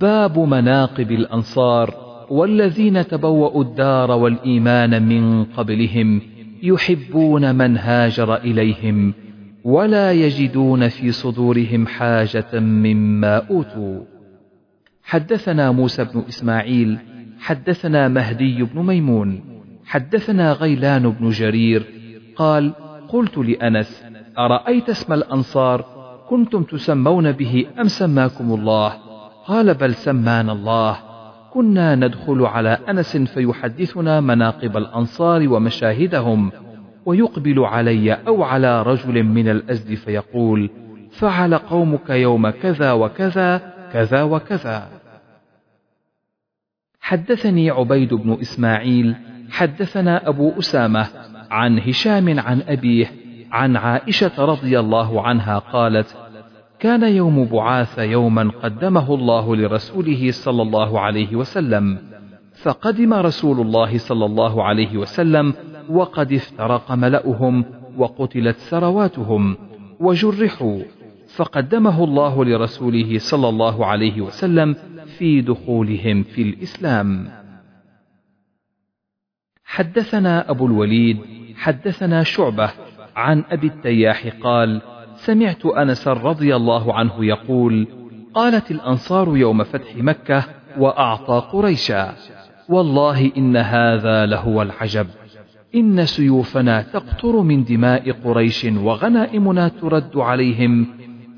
باب مناقب الأنصار والذين تبوأوا الدار والإيمان من قبلهم يحبون من هاجر إليهم ولا يجدون في صدورهم حاجة مما أوتوا. حدثنا موسى بن إسماعيل حدثنا مهدي بن ميمون حدثنا غيلان بن جرير قال قلت لأنس أرأيت اسم الأنصار؟ كنتم تسمون به أم سماكم الله؟ قال بل سمانا الله. كنا ندخل على أنس فيحدثنا مناقب الأنصار ومشاهدهم ويقبل علي أو على رجل من الأزد فيقول فعل قومك يوم كذا وكذا كذا وكذا. حدثني عبيد بن إسماعيل حدثنا أبو أسامة عن هشام عن أبيه عن عائشة رضي الله عنها قالت كان يوم بعاث يوما قدمه الله لرسوله صلى الله عليه وسلم فقدم رسول الله صلى الله عليه وسلم وقد افترق ملأهم وقتلت ثرواتهم وجرحوا فقدمه الله لرسوله صلى الله عليه وسلم في دخولهم في الإسلام. حدثنا أبو الوليد حدثنا شعبة عن أبي التياح قال سمعت أنس رضي الله عنه يقول قالت الأنصار يوم فتح مكة وأعطى قريشا والله إن هذا لهو العجب. إن سيوفنا تقطر من دماء قريش وغنائمنا ترد عليهم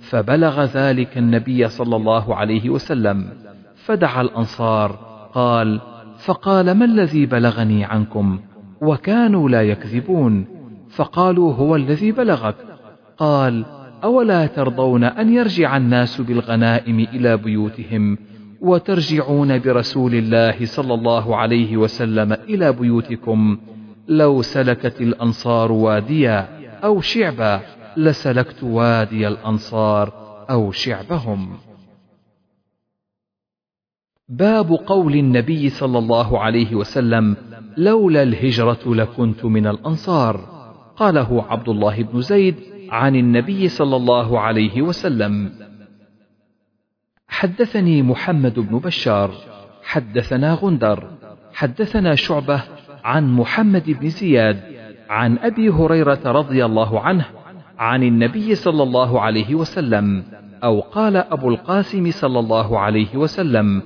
فبلغ ذلك النبي صلى الله عليه وسلم. فدعا الأنصار قال فقال ما الذي بلغني عنكم؟ وكانوا لا يكذبون. فقالوا هو الذي بلغك. قال أولا ترضون أن يرجع الناس بالغنائم إلى بيوتهم وترجعون برسول الله صلى الله عليه وسلم إلى بيوتكم؟ لو سلكت الأنصار واديا أو شعبا لسلكت وادي الأنصار أو شعبهم. باب قول النبي صلى الله عليه وسلم لولا الهجرة لكنت من الأنصار. قاله عبد الله بن زيد عن النبي صلى الله عليه وسلم. حدثني محمد بن بشار حدثنا غندر حدثنا شعبة عن محمد بن زياد عن أبي هريرة رضي الله عنه عن النبي صلى الله عليه وسلم أو قال أبو القاسم صلى الله عليه وسلم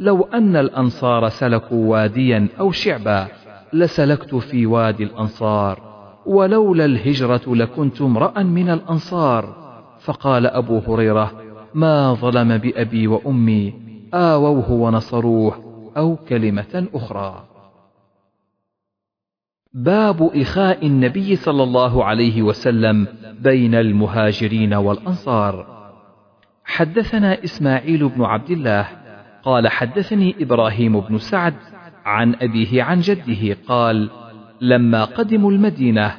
لو أن الأنصار سلكوا واديا أو شعبا لسلكت في وادي الأنصار. ولولا الهجرة لكنت امرأ من الأنصار. فقال أبو هريرة ما ظلم بأبي وأمي آووه ونصروه أو كلمة أخرى. باب إخاء النبي صلى الله عليه وسلم بين المهاجرين والأنصار. حدثنا إسماعيل بن عبد الله قال حدثني إبراهيم بن سعد عن أبيه عن جده قال لما قدموا المدينة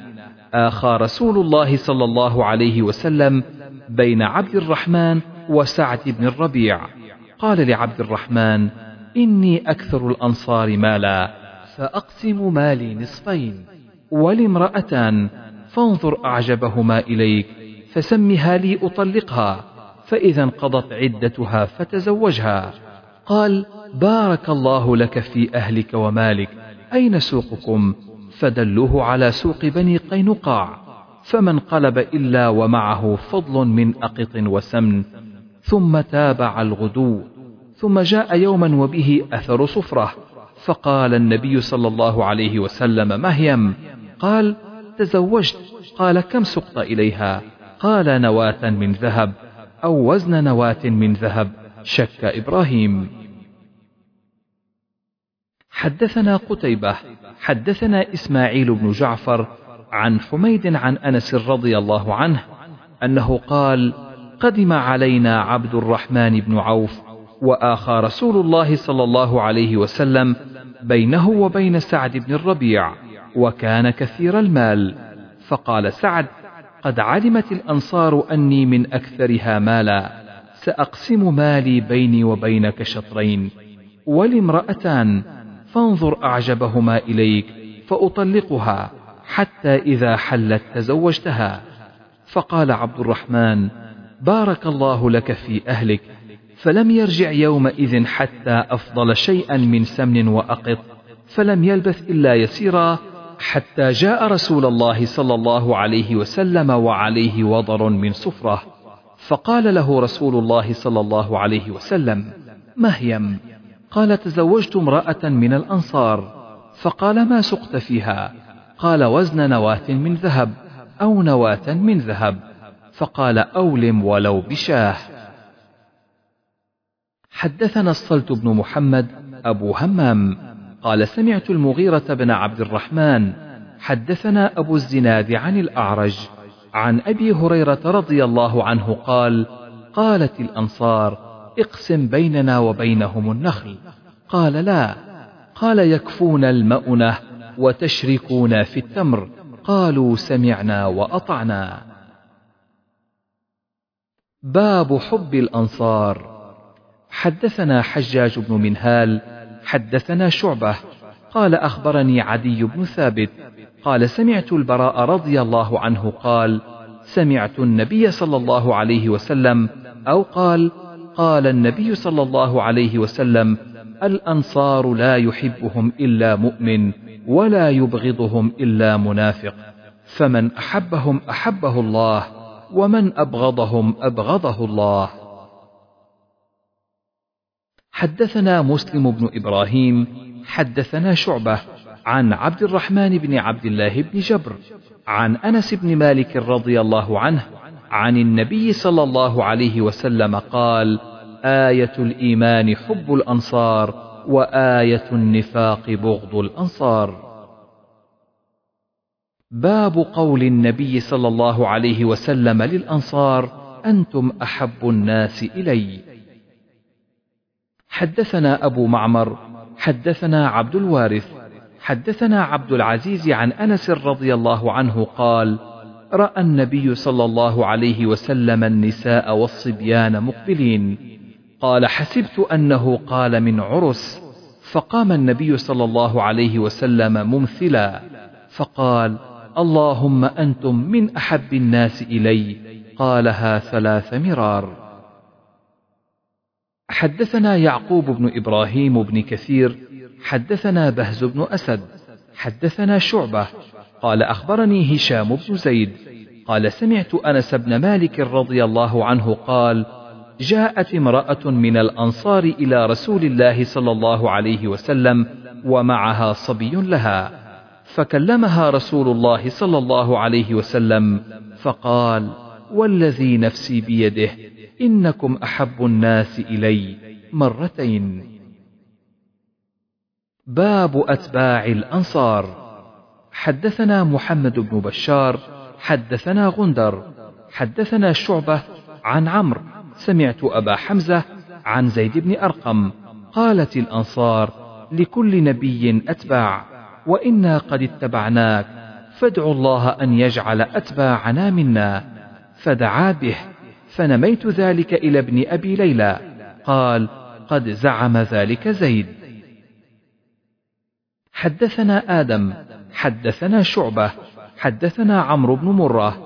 آخى رسول الله صلى الله عليه وسلم بين عبد الرحمن وسعد بن الربيع. قال لعبد الرحمن إني أكثر الأنصار مالا فأقسم مالي نصفين ولامرأتان فانظر أعجبهما إليك فسمها لي أطلقها فإذا انقضت عدتها فتزوجها. قال بارك الله لك في أهلك ومالك أين سوقكم؟ فدلوه على سوق بني قينقاع فما انقلب إلا ومعه فضل من أقط وسمن ثم تابع الغدو ثم جاء يوما وبه أثر صفرة فقال النبي صلى الله عليه وسلم مهيم قال تزوجت؟ قال كم سقط إليها؟ قال نواة من ذهب أو وزن نواة من ذهب شك إبراهيم. حدثنا قتيبة حدثنا إسماعيل بن جعفر عن حميد عن أنس رضي الله عنه أنه قال قدم علينا عبد الرحمن بن عوف وآخى رسول الله صلى الله عليه وسلم بينه وبين سعد بن الربيع وكان كثير المال فقال سعد قد علمت الأنصار أني من أكثرها مالا سأقسم مالي بيني وبينك شطرين ولامرأتان فانظر أعجبهما إليك فأطلقها حتى إذا حلت تزوجتها. فقال عبد الرحمن بارك الله لك في أهلك فلم يرجع يومئذ حتى أفضل شيئا من سمن وأقط فلم يلبث إلا يسيرا حتى جاء رسول الله صلى الله عليه وسلم وعليه وضر من صفرة. فقال له رسول الله صلى الله عليه وسلم مهيم. قال تزوجت امرأة من الأنصار. فقال ما سقت فيها؟ قال وزن نواة من ذهب أو نواة من ذهب. فقال أولم ولو بشاه. حدثنا الصلت بن محمد أبو همام. قال سمعت المغيرة بن عبد الرحمن. حدثنا أبو الزناد عن الأعرج. عن أبي هريرة رضي الله عنه قال قالت الأنصار اقسم بيننا وبينهم النخل. قال لا. قال يكفون المؤنة وتشركون في التمر. قالوا سمعنا وأطعنا. باب حب الأنصار. حدثنا حجاج بن منهال حدثنا شعبة. قال أخبرني عدي بن ثابت. قال سمعت البراء رضي الله عنه قال سمعت النبي صلى الله عليه وسلم أو قال قال النبي صلى الله عليه وسلم الأنصار لا يحبهم إلا مؤمن ولا يبغضهم إلا منافق. فمن أحبهم أحبه الله ومن أبغضهم أبغضه الله. حدثنا مسلم بن إبراهيم حدثنا شعبة عن عبد الرحمن بن عبد الله بن جبر عن أنس بن مالك رضي الله عنه عن النبي صلى الله عليه وسلم قال آية الإيمان حب الأنصار وآية النفاق بغض الأنصار. باب قول النبي صلى الله عليه وسلم للأنصار أنتم أحب الناس إلي. حدثنا أبو معمر حدثنا عبد الوارث حدثنا عبد العزيز عن أنس رضي الله عنه قال رأى النبي صلى الله عليه وسلم النساء والصبيان مقبلين. قال حسبت أنه قال من عرس. فقام النبي صلى الله عليه وسلم ممثلا. فقال اللهم أنتم من أحب الناس إلي. قالها ثلاث مرار. حدثنا يعقوب بن إبراهيم بن كثير. حدثنا بهز بن أسد. حدثنا شعبة. قال أخبرني هشام بن زيد قال سمعت أنس بن مالك رضي الله عنه قال جاءت امرأة من الأنصار إلى رسول الله صلى الله عليه وسلم ومعها صبي لها فكلمها رسول الله صلى الله عليه وسلم فقال والذي نفسي بيده إنكم أحب الناس إلي مرتين. باب أتباع الأنصار. حدثنا محمد بن بشار حدثنا غندر حدثنا شعبة عن عمرو سمعت أبا حمزة عن زيد بن أرقم قالت الأنصار لكل نبي أتباع وإنا قد اتبعناك فادعوا الله أن يجعل أتباعنا منا. فدعا به فنميت ذلك إلى ابن أبي ليلى قال قد زعم ذلك زيد. حدثنا آدم حدثنا شعبة حدثنا عمرو بن مرة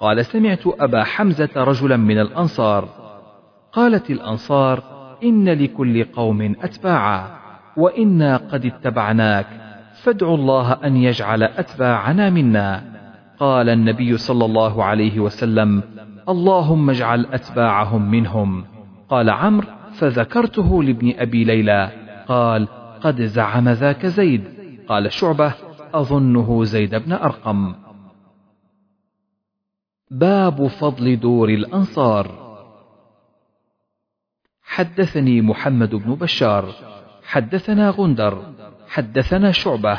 قال سمعت أبا حمزة رجلا من الأنصار قالت الأنصار إن لكل قوم أتباعا وإنا قد اتبعناك فادعوا الله أن يجعل أتباعنا منا. قال النبي صلى الله عليه وسلم اللهم اجعل أتباعهم منهم. قال عمرو فذكرته لابن أبي ليلى قال قد زعم ذاك زيد. قال شعبة أظنه زيد بن أرقم. باب فضل دور الأنصار. حدثني محمد بن بشار. حدثنا غندر. حدثنا شعبة.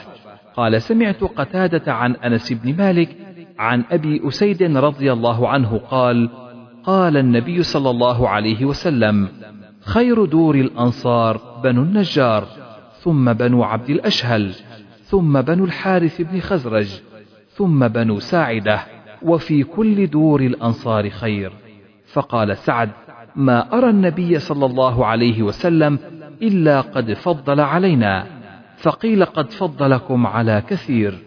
قال سمعت قتادة عن أنس بن مالك عن أبي أسيد رضي الله عنه قال قال النبي صلى الله عليه وسلم خير دور الأنصار بنو النجار ثم بنو عبد الأشهل. ثم بنو الحارث بن خزرج ثم بنو ساعدة وفي كل دور الأنصار خير. فقال سعد ما أرى النبي صلى الله عليه وسلم إلا قد فضل علينا. فقيل قد فضلكم على كثير.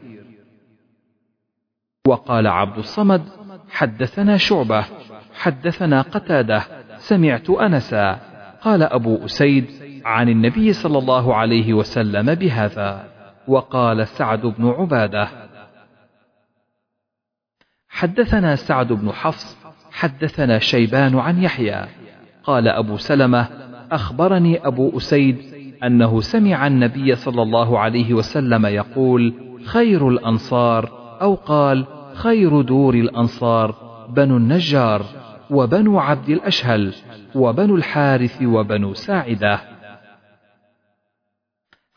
وقال عبد الصمد حدثنا شعبة حدثنا قتادة سمعت أنسا. قال أبو أسيد عن النبي صلى الله عليه وسلم بهذا. وقال سعد بن عبادة. حدثنا سعد بن حفص حدثنا شيبان عن يحيى. قال أبو سلمة أخبرني أبو أسيد أنه سمع النبي صلى الله عليه وسلم يقول خير الأنصار أو قال خير دور الأنصار بنو النجار وبنو عبد الأشهل وبنو الحارث وبنو ساعدة.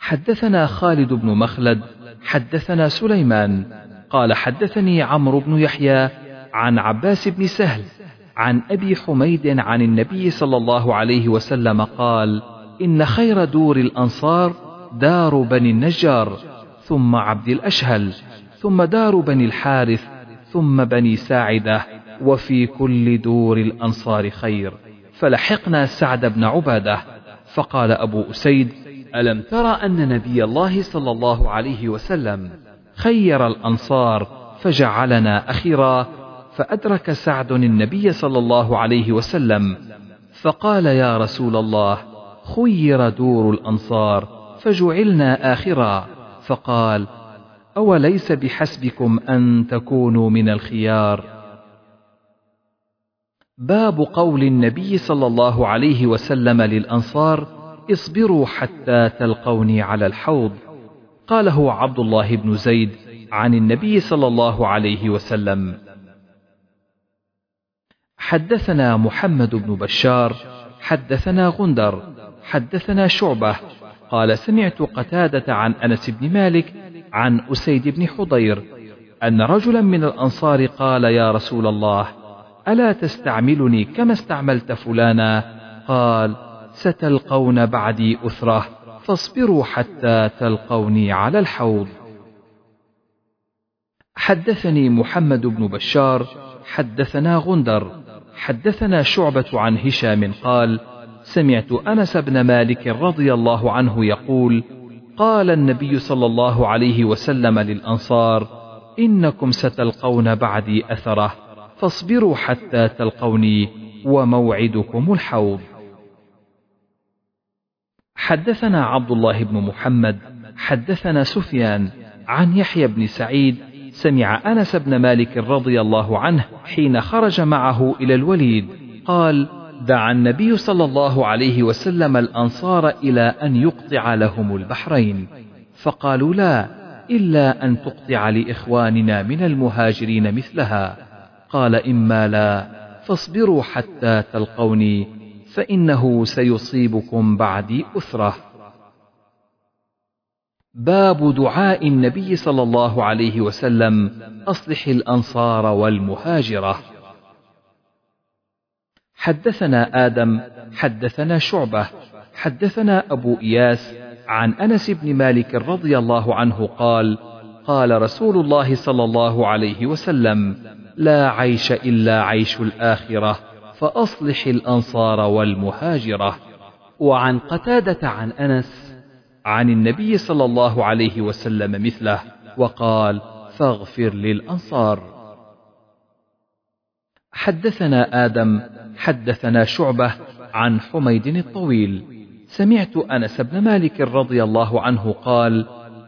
حدثنا خالد بن مخلد حدثنا سليمان قال حدثني عمرو بن يحيى عن عباس بن سهل عن أبي حميد عن النبي صلى الله عليه وسلم قال إن خير دور الأنصار دار بني النجار ثم عبد الأشهل ثم دار بني الحارث ثم بني ساعدة وفي كل دور الأنصار خير فلحقنا سعد بن عبادة فقال أبو أسيد ألم تر أن نبي الله صلى الله عليه وسلم خير الأنصار فجعلنا أخيرا فأدرك سعد النبي صلى الله عليه وسلم فقال يا رسول الله خير دور الأنصار فجعلنا آخرا فقال أوليس بحسبكم أن تكونوا من الخيار؟ باب قول النبي صلى الله عليه وسلم للأنصار اصبروا حتى تلقوني على الحوض. قاله عبد الله بن زيد عن النبي صلى الله عليه وسلم. حدثنا محمد بن بشار حدثنا غندر حدثنا شعبة. قال سمعت قتادة عن أنس بن مالك عن أسيد بن حضير أن رجلا من الأنصار قال يا رسول الله ألا تستعملني كما استعملت فلانا؟ قال ستلقون بعدي أثرة فاصبروا حتى تلقوني على الحوض. حدثني محمد بن بشار حدثنا غندر حدثنا شعبة عن هشام قال سمعت أنس بن مالك رضي الله عنه يقول قال النبي صلى الله عليه وسلم للأنصار إنكم ستلقون بعدي أثرة فاصبروا حتى تلقوني وموعدكم الحوض. حدثنا عبد الله بن محمد حدثنا سفيان عن يحيى بن سعيد سمع أنس بن مالك رضي الله عنه حين خرج معه إلى الوليد قال دعا النبي صلى الله عليه وسلم الأنصار إلى أن يقطع لهم البحرين فقالوا لا إلا أن تقطع لإخواننا من المهاجرين مثلها قال إما لا فاصبروا حتى تلقوني فإنه سيصيبكم بعدي أسرة. باب دعاء النبي صلى الله عليه وسلم أصلح الأنصار والمهاجرة. حدثنا آدم، حدثنا شعبة، حدثنا أبو إياس عن أنس بن مالك رضي الله عنه قال: قال رسول الله صلى الله عليه وسلم: لا عيش إلا عيش الآخرة فأصلح الأنصار والمهاجرة. وعن قتادة عن أنس عن النبي صلى الله عليه وسلم مثله وقال فاغفر للأنصار. حدثنا آدم حدثنا شعبة عن حميد الطويل. سمعت أنس بن مالك رضي الله عنه قال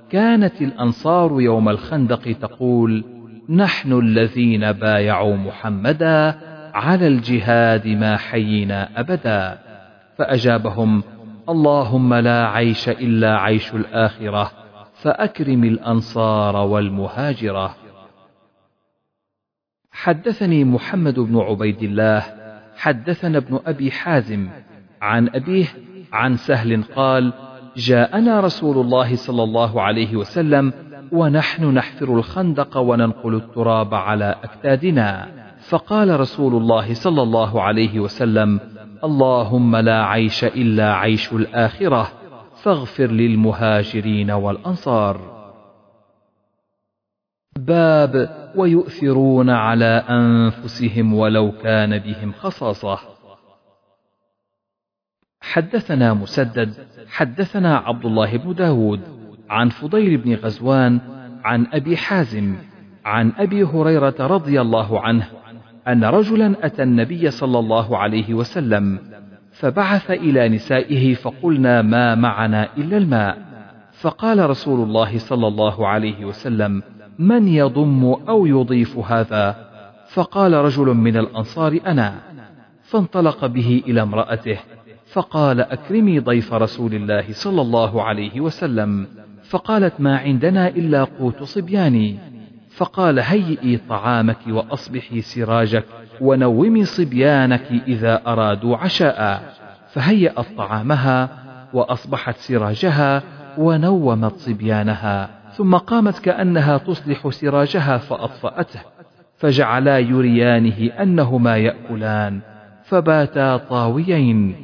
كانت الأنصار يوم الخندق تقول نحن الذين بايعوا محمدا على الجهاد ما حيينا أبدا. فأجابهم اللهم لا عيش إلا عيش الآخرة فأكرم الأنصار والمهاجرة. حدثني محمد بن عبيد الله حدثنا ابن أبي حازم عن أبيه عن سهل قال جاءنا رسول الله صلى الله عليه وسلم ونحن نحفر الخندق وننقل التراب على أكتادنا. فقال رسول الله صلى الله عليه وسلم اللهم لا عيش إلا عيش الآخرة فاغفر للمهاجرين والأنصار. باب ويؤثرون على أنفسهم ولو كان بهم خصاصة. حدثنا مسدد حدثنا عبد الله بن داود عن فضيل بن غزوان عن أبي حازم عن أبي هريرة رضي الله عنه أن رجلا أتى النبي صلى الله عليه وسلم فبعث إلى نسائه فقلنا ما معنا إلا الماء. فقال رسول الله صلى الله عليه وسلم من يضم أو يضيف هذا؟ فقال رجل من الأنصار أنا. فانطلق به إلى امرأته فقال أكرمي ضيف رسول الله صلى الله عليه وسلم. فقالت ما عندنا إلا قوت صبياني. فقال هيئي طعامك وأصبحي سراجك ونومي صبيانك إذا أرادوا عشاء. فهيأت طعامها وأصبحت سراجها ونومت صبيانها. ثم قامت كأنها تصلح سراجها فأطفأته. فجعلا يريانه أنهما يأكلان. فباتا طاويين.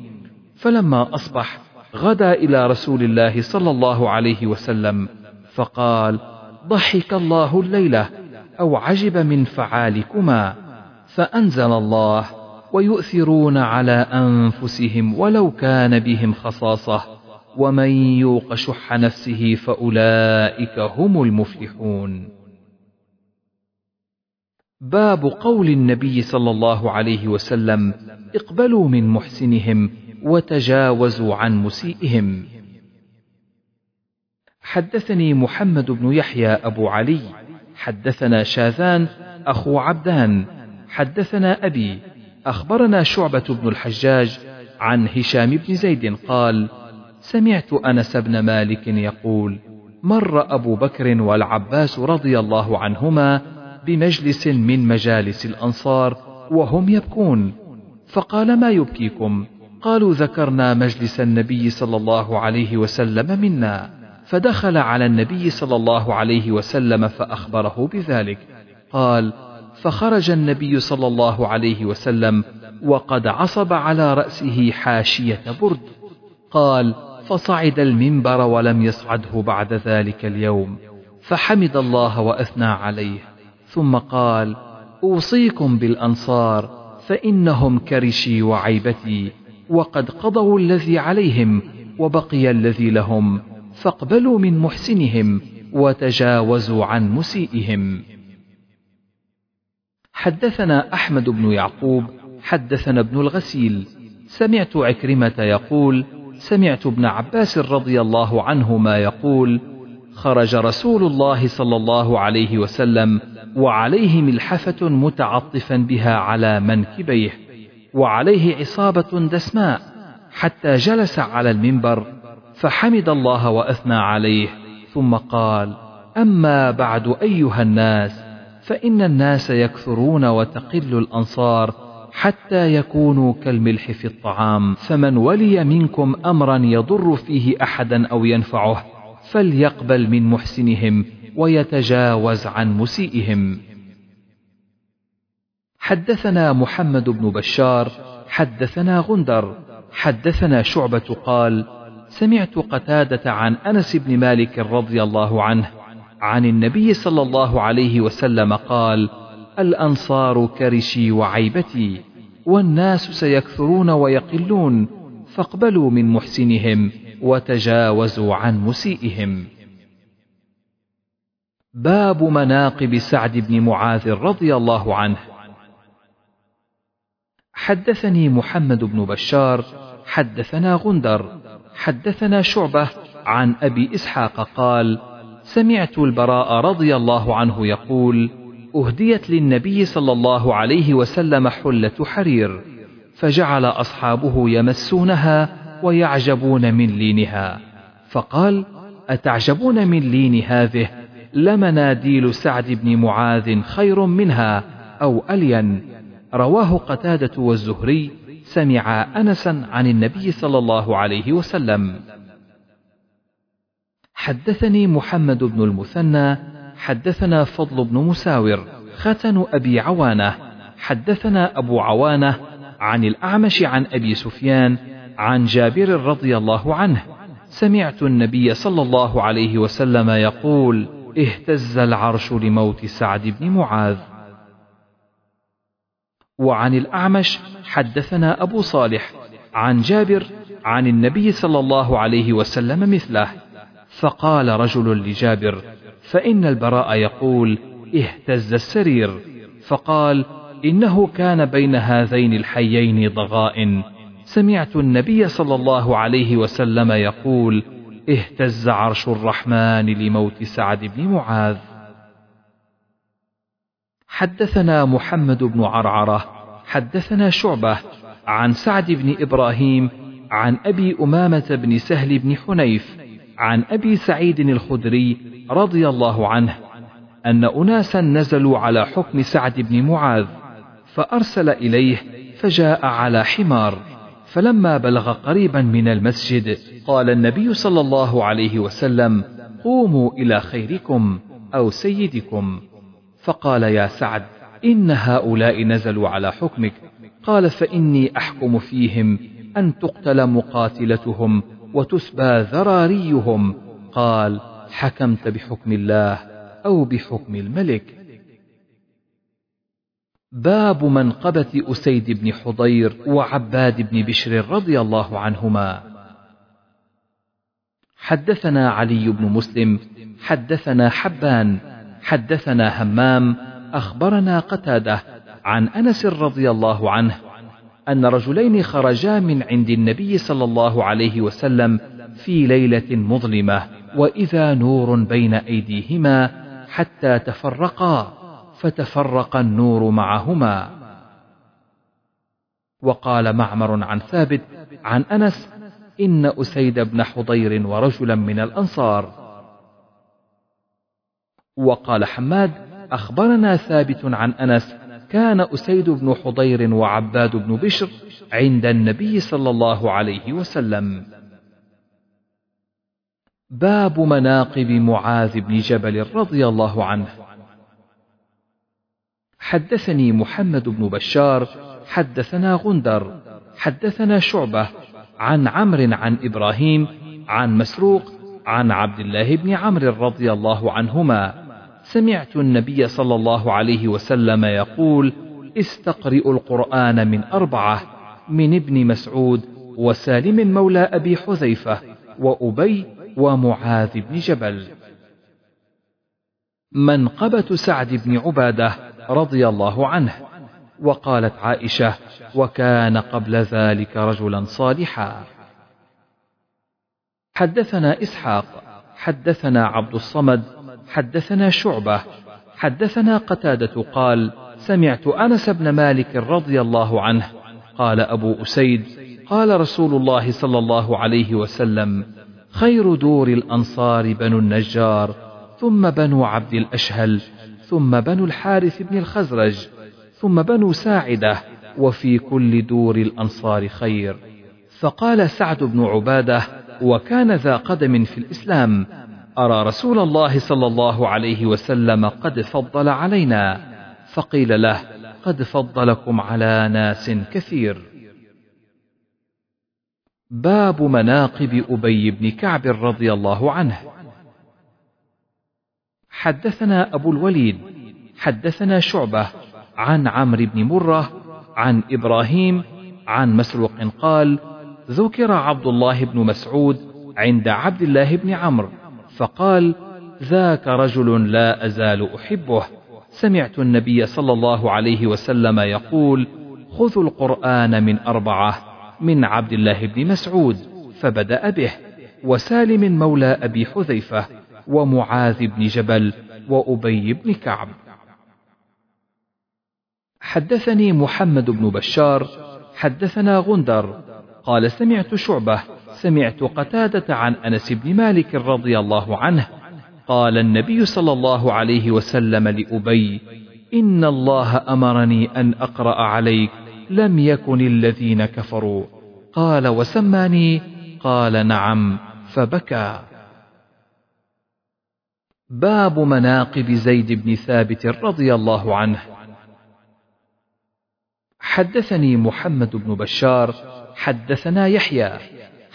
فلما أصبح غدا إلى رسول الله صلى الله عليه وسلم. فقال ضحك الله الليلة أو عجب من فعالكما فأنزل الله ويؤثرون على أنفسهم ولو كان بهم خصاصة ومن يوق شح نفسه فأولئك هم المفلحون. باب قول النبي صلى الله عليه وسلم اقبلوا من محسنهم وتجاوزوا عن مسيئهم. حدثني محمد بن يحيى أبو علي. حدثنا شاذان أخو عبدان. حدثنا أبي أخبرنا شعبة بن الحجاج عن هشام بن زيد قال سمعت أنس بن مالك يقول مر أبو بكر والعباس رضي الله عنهما بمجلس من مجالس الأنصار وهم يبكون. فقال ما يبكيكم؟ قالوا ذكرنا مجلس النبي صلى الله عليه وسلم منا. فدخل على النبي صلى الله عليه وسلم فأخبره بذلك. قال فخرج النبي صلى الله عليه وسلم وقد عصب على رأسه حاشية برد. قال فصعد المنبر ولم يصعده بعد ذلك اليوم. فحمد الله وأثنى عليه. ثم قال أوصيكم بالأنصار فإنهم كرشي وعيبتي وقد قضوا الذي عليهم وبقي الذي لهم. فاقبلوا من محسنهم وتجاوزوا عن مسيئهم. حدثنا أحمد بن يعقوب حدثنا ابن الغسيل. سمعت عكرمة يقول سمعت ابن عباس رضي الله عنهما يقول خرج رسول الله صلى الله عليه وسلم وعليه ملحفة متعطفا بها على منكبيه وعليه عصابة دسماء حتى جلس على المنبر فحمد الله وأثنى عليه ثم قال أما بعد أيها الناس فإن الناس يكثرون وتقل الأنصار حتى يكونوا كالملح في الطعام فمن ولي منكم أمرا يضر فيه أحدا أو ينفعه فليقبل من محسنهم ويتجاوز عن مسيئهم. حدثنا محمد بن بشار حدثنا غندر حدثنا شعبة قال سمعت قتادة عن أنس بن مالك رضي الله عنه عن النبي صلى الله عليه وسلم قال الأنصار كرشي وعيبتي والناس سيكثرون ويقلون فاقبلوا من محسنهم وتجاوزوا عن مسيئهم. باب مناقب سعد بن معاذ رضي الله عنه. حدثني محمد بن بشار حدثنا غندر حدثنا شعبة عن أبي إسحاق قال سمعت البراء رضي الله عنه يقول أهديت للنبي صلى الله عليه وسلم حلة حرير فجعل أصحابه يمسونها ويعجبون من لينها. فقال أتعجبون من لين هذه؟ لمناديل سعد بن معاذ خير منها أو ألين؟ رواه قتادة والزهري سمع أنسا عن النبي صلى الله عليه وسلم. حدثني محمد بن المثنى حدثنا فضل بن مساور ختن أبي عوانة حدثنا أبو عوانة عن الأعمش عن أبي سفيان عن جابر رضي الله عنه. سمعت النبي صلى الله عليه وسلم يقول اهتز العرش لموت سعد بن معاذ. وعن الأعمش حدثنا أبو صالح عن جابر عن النبي صلى الله عليه وسلم مثله فقال رجل لجابر فإن البراء يقول اهتز السرير فقال إنه كان بين هذين الحيين ضغائن سمعت النبي صلى الله عليه وسلم يقول اهتز عرش الرحمن لموت سعد بن معاذ حدثنا محمد بن عرعرة حدثنا شعبة عن سعد بن إبراهيم عن أبي أمامة بن سهل بن حنيف عن أبي سعيد الخدري رضي الله عنه أن أناسا نزلوا على حكم سعد بن معاذ فأرسل إليه فجاء على حمار فلما بلغ قريبا من المسجد قال النبي صلى الله عليه وسلم قوموا إلى خيركم أو سيدكم. فقال يا سعد إن هؤلاء نزلوا على حكمك. قال فإني أحكم فيهم أن تقتل مقاتلتهم وتسبى ذراريهم. قال حكمت بحكم الله أو بحكم الملك. باب منقبة أسيد بن حضير وعباد بن بشر رضي الله عنهما. حدثنا علي بن مسلم حدثنا حبان حدثنا همام أخبرنا قتادة عن أنس رضي الله عنه أن رجلين خرجا من عند النبي صلى الله عليه وسلم في ليلة مظلمة وإذا نور بين أيديهما حتى تفرقا فتفرق النور معهما. وقال معمر عن ثابت عن أنس إن أسيد بن حضير ورجلا من الأنصار. وقال حماد أخبرنا ثابت عن أنس كان أسيد بن حضير وعباد بن بشر عند النبي صلى الله عليه وسلم. باب مناقب معاذ بن جبل رضي الله عنه. حدثني محمد بن بشار حدثنا غندر حدثنا شعبة عن عمرو عن إبراهيم عن مسروق عن عبد الله بن عمرو رضي الله عنهما. سمعت النبي صلى الله عليه وسلم يقول استقرئوا القرآن من أربعة من ابن مسعود وسالم مولى أبي حذيفة وأبي ومعاذ بن جبل. منقبة سعد بن عبادة رضي الله عنه وقالت عائشة وكان قبل ذلك رجلا صالحا. حدثنا إسحاق حدثنا عبد الصمد حدثنا شعبة. حدثنا قتادة قال سمعت أنس بن مالك رضي الله عنه. قال أبو أسيد قال رسول الله صلى الله عليه وسلم خير دور الأنصار بنو النجار ثم بنو عبد الأشهل ثم بنو الحارث بن الخزرج ثم بنو ساعدة وفي كل دور الأنصار خير. فقال سعد بن عبادة وكان ذا قدم في الإسلام أرى رسول الله صلى الله عليه وسلم قد فضل علينا. فقيل له قد فضلكم على ناس كثير. باب مناقب أبي بن كعب رضي الله عنه. حدثنا أبو الوليد حدثنا شعبة عن عمرو بن مرة عن إبراهيم عن مسروق قال ذكر عبد الله بن مسعود عند عبد الله بن عمرو. فقال ذاك رجل لا أزال أحبه. سمعت النبي صلى الله عليه وسلم يقول خذوا القرآن من أربعة من عبد الله بن مسعود فبدأ به وسالم مولى أبي حذيفة ومعاذ بن جبل وأبي بن كعب. حدثني محمد بن بشار حدثنا غندر قال سمعت شعبة سمعت قتادة عن أنس بن مالك رضي الله عنه قال النبي صلى الله عليه وسلم لأبي إن الله أمرني أن أقرأ عليك لم يكن الذين كفروا. قال وسماني؟ قال نعم فبكى. باب مناقب زيد بن ثابت رضي الله عنه. حدثني محمد بن بشار حدثنا يحيى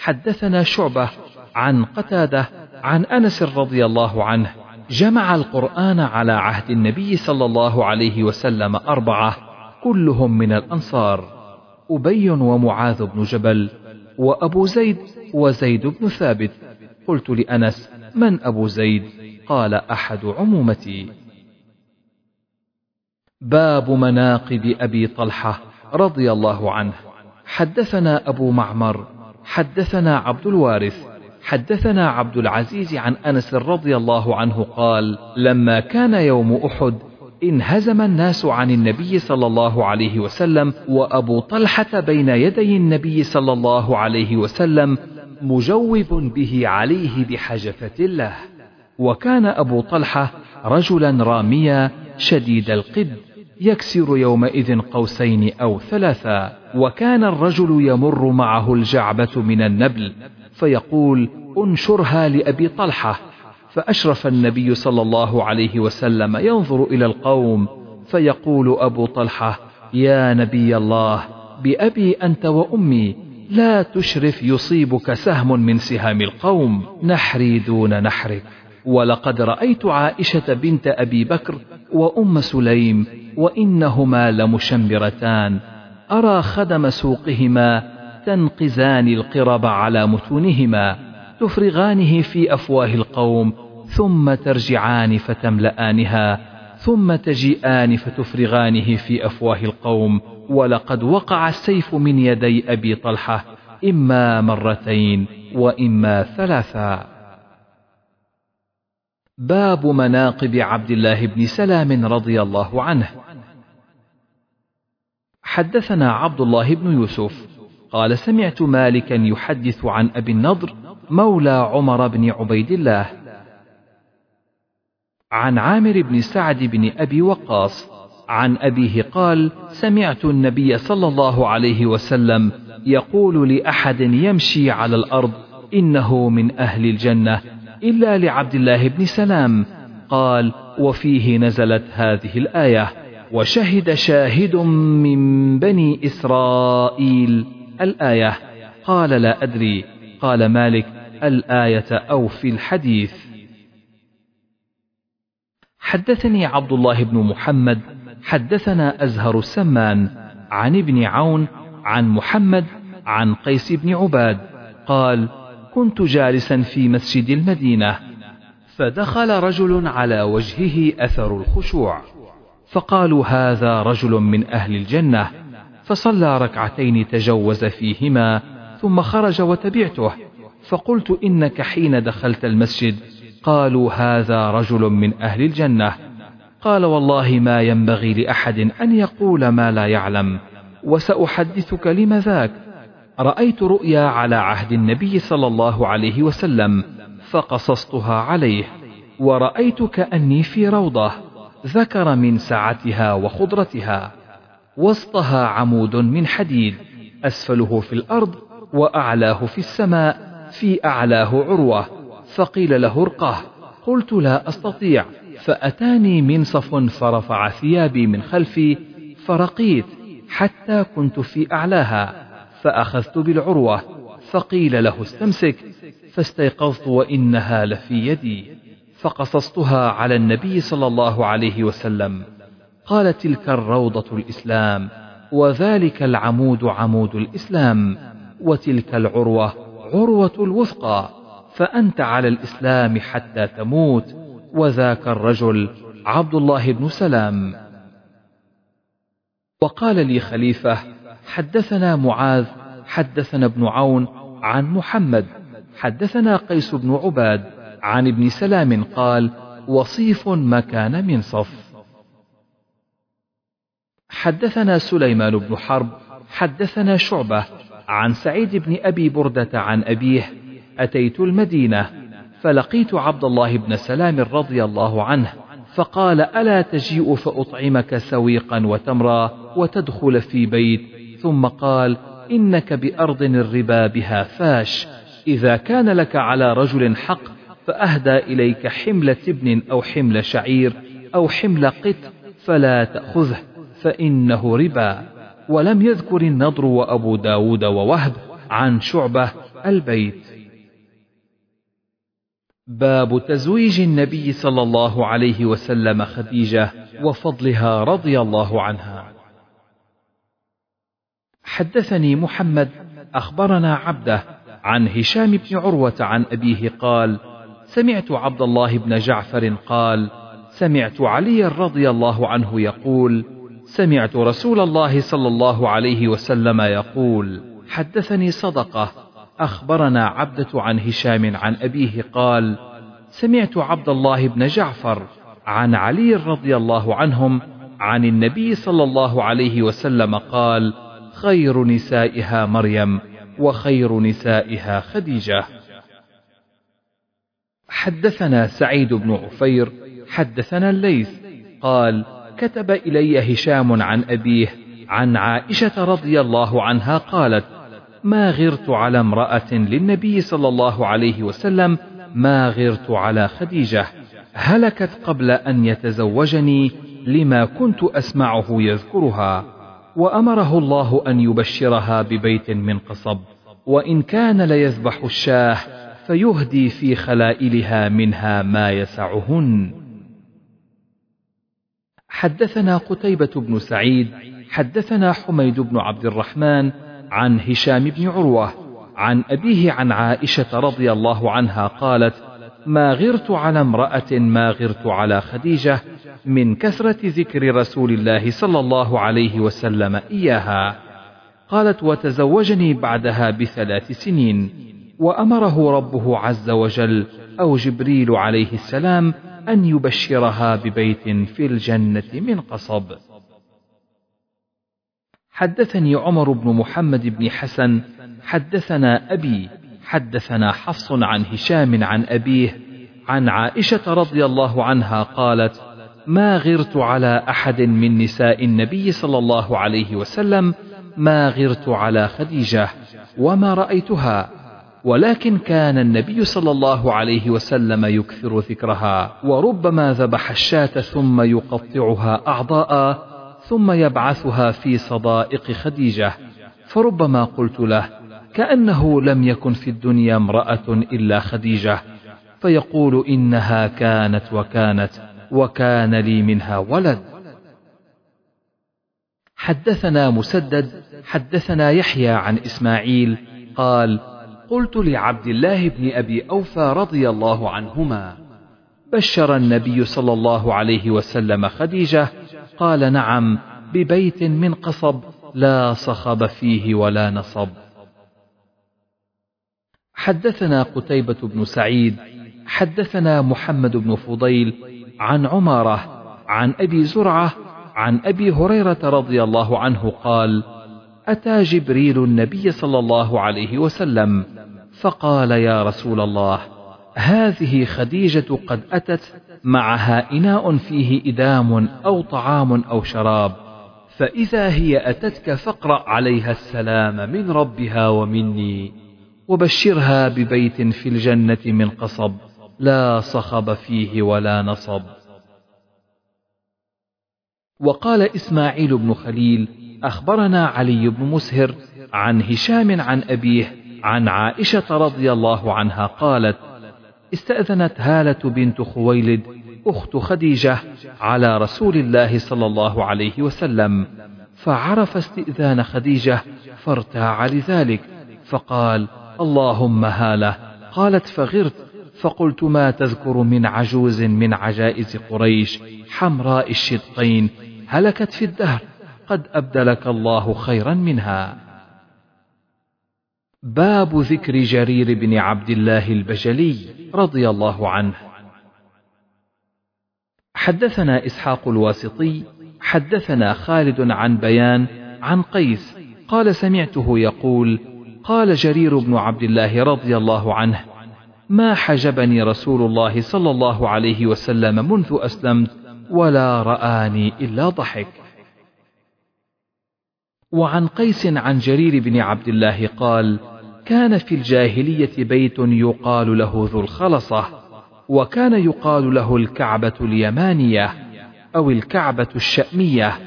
حدثنا شعبة عن قتادة عن أنس رضي الله عنه جمع القرآن على عهد النبي صلى الله عليه وسلم أربعة كلهم من الأنصار أبي ومعاذ بن جبل وأبو زيد وزيد بن ثابت. قلت لأنس من أبو زيد؟ قال أحد عمومتي. باب مناقب أبي طلحة رضي الله عنه. حدثنا أبو معمر حدثنا عبد الوارث حدثنا عبد العزيز عن أنس رضي الله عنه قال لما كان يوم أحد انهزم الناس عن النبي صلى الله عليه وسلم وأبو طلحة بين يدي النبي صلى الله عليه وسلم مجوب به عليه بحجفة الله. وكان أبو طلحة رجلا راميا شديد القد. يكسر يومئذ قوسين أو ثلاثا وكان الرجل يمر معه الجعبة من النبل فيقول انشرها لأبي طلحة. فأشرف النبي صلى الله عليه وسلم ينظر إلى القوم فيقول أبو طلحة يا نبي الله بأبي أنت وأمي لا تشرف يصيبك سهم من سهام القوم نحري دون نحرك. ولقد رأيت عائشة بنت أبي بكر وأم سليم وإنهما لمشمرتان. أرى خدم سوقهما تنقزان القرب على متونهما تفرغانه في أفواه القوم ثم ترجعان فتملآنها ثم تجيئان فتفرغانه في أفواه القوم. ولقد وقع السيف من يدي أبي طلحة إما مرتين وإما ثلاثا. باب مناقب عبد الله بن سلام رضي الله عنه. حدثنا عبد الله بن يوسف قال سمعت مالكا يحدث عن أبي النضر مولى عمر بن عبيد الله. عن عامر بن سعد بن أبي وقاص عن أبيه قال سمعت النبي صلى الله عليه وسلم يقول لأحد يمشي على الأرض إنه من أهل الجنة. إلا لعبد الله بن سلام. قال وفيه نزلت هذه الآية وشهد شاهد من بني إسرائيل. الآية قال لا أدري. قال مالك الآية أو في الحديث. حدثني عبد الله بن محمد حدثنا أزهر السمان عن ابن عون عن محمد عن قيس بن عباد. قال كنت جالسا في مسجد المدينة فدخل رجل على وجهه أثر الخشوع. فقالوا هذا رجل من أهل الجنة. فصلى ركعتين تجوز فيهما ثم خرج وتبعته. فقلت إنك حين دخلت المسجد قالوا هذا رجل من أهل الجنة. قال والله ما ينبغي لأحد أن يقول ما لا يعلم وسأحدثك لم ذاك رأيت رؤيا على عهد النبي صلى الله عليه وسلم فقصصتها عليه ورأيت كأني في روضة ذكر من سعتها وخضرتها. وسطها عمود من حديد أسفله في الأرض وأعلاه في السماء في أعلاه عروة. فقيل له ارقه. قلت لا أستطيع. فأتاني منصف فرفع ثيابي من خلفي فرقيت حتى كنت في أعلاها. فأخذت بالعروة فقيل له استمسك فاستيقظت وإنها لفي يدي فقصصتها على النبي صلى الله عليه وسلم. قال تلك الروضة الإسلام وذلك العمود عمود الإسلام وتلك العروة عروة الوثقى فأنت على الإسلام حتى تموت وذاك الرجل عبد الله بن سلام. وقال لي خليفة حدثنا معاذ حدثنا ابن عون عن محمد. حدثنا قيس بن عباد عن ابن سلام قال وصيف مكان منصف حدثنا سليمان بن حرب حدثنا شعبة عن سعيد بن أبي بردة عن أبيه أتيت المدينة فلقيت عبد الله بن سلام رضي الله عنه فقال ألا تجيء فأطعمك سويقا وتمرا وتدخل في بيت؟ ثم قال إنك بأرض الربا بها فاش. إذا كان لك على رجل حق فأهدى إليك حمل تبن أو حمل شعير أو حمل قط فلا تأخذه فإنه ربا. ولم يذكر النضر وأبو داود ووهب عن شعبة البيت. باب تزويج النبي صلى الله عليه وسلم خديجة وفضلها رضي الله عنها. حدثني محمد أخبرنا عبده عن هشام بن عروة عن أبيه قال سمعت عبد الله بن جعفر قال سمعت علي رضي الله عنه يقول سمعت رسول الله صلى الله عليه وسلم يقول حدثني صدقة أخبرنا عبدة عن هشام عن أبيه قال سمعت عبد الله بن جعفر عن علي رضي الله عنهم عن النبي صلى الله عليه وسلم قال خير نسائها مريم وخير نسائها خديجة. حدثنا سعيد بن عفير حدثنا الليث قال كتب إلي هشام عن أبيه عن عائشة رضي الله عنها قالت ما غرت على امرأة للنبي صلى الله عليه وسلم ما غرت على خديجة. هلكت قبل أن يتزوجني لما كنت أسمعه يذكرها. وأمره الله أن يبشرها ببيت من قصب وإن كان ليذبح الشاه فيهدي في خلائلها منها ما يسعهن. حدثنا قتيبة بن سعيد حدثنا حميد بن عبد الرحمن عن هشام بن عروة عن أبيه عن عائشة رضي الله عنها قالت ما غرت على امرأة ما غرت على خديجة من كثرة ذكر رسول الله صلى الله عليه وسلم إياها قالت وتزوجني بعدها بثلاث سنين وأمره ربه عز وجل أو جبريل عليه السلام أن يبشرها ببيت في الجنة من قصب. حدثني عمر بن محمد بن حسن حدثنا أبي حدثنا حفص عن هشام عن أبيه عن عائشة رضي الله عنها قالت: ما غرت على أحد من نساء النبي صلى الله عليه وسلم ما غرت على خديجة وما رأيتها ولكن كان النبي صلى الله عليه وسلم يكثر ذكرها وربما ذبح الشاة ثم يقطعها أعضاء ثم يبعثها في صدائق خديجة فربما قلت له كأنه لم يكن في الدنيا امرأة إلا خديجة فيقول إنها كانت وكانت وكان لي منها ولد. حدثنا مسدد حدثنا يحيى عن إسماعيل قال قلت لعبد الله بن أبي أوفى رضي الله عنهما بشر النبي صلى الله عليه وسلم خديجة قال نعم ببيت من قصب لا صخب فيه ولا نصب. حدثنا قتيبة بن سعيد حدثنا محمد بن فضيل عن عمارة عن أبي زرعة عن أبي هريرة رضي الله عنه قال أتى جبريل النبي صلى الله عليه وسلم فقال يا رسول الله هذه خديجة قد أتت معها إناء فيه إدام أو طعام أو شراب فإذا هي أتتك فاقرأ عليها السلام من ربها ومني. وبشرها ببيت في الجنة من قصب لا صخب فيه ولا نصب. وقال إسماعيل بن خليل أخبرنا علي بن مسهر عن هشام عن أبيه عن عائشة رضي الله عنها قالت استأذنت هالة بنت خويلد أخت خديجة على رسول الله صلى الله عليه وسلم فعرف استئذان خديجة فارتاع لذلك فقال اللهم هالة. قالت فغرت فقلت ما تذكر من عجوز من عجائز قريش حمراء الشدقين هلكت في الدهر قد أبدلك الله خيرا منها. باب ذكر جرير بن عبد الله البجلي رضي الله عنه. حدثنا إسحاق الواسطي حدثنا خالد عن بيان عن قيس قال سمعته يقول قال جرير بن عبد الله رضي الله عنه ما حجبني رسول الله صلى الله عليه وسلم منذ أسلمت ولا رآني إلا ضحك. وعن قيس عن جرير بن عبد الله قال كان في الجاهلية بيت يقال له ذو الخلصة وكان يقال له الكعبة اليمانية أو الكعبة الشأمية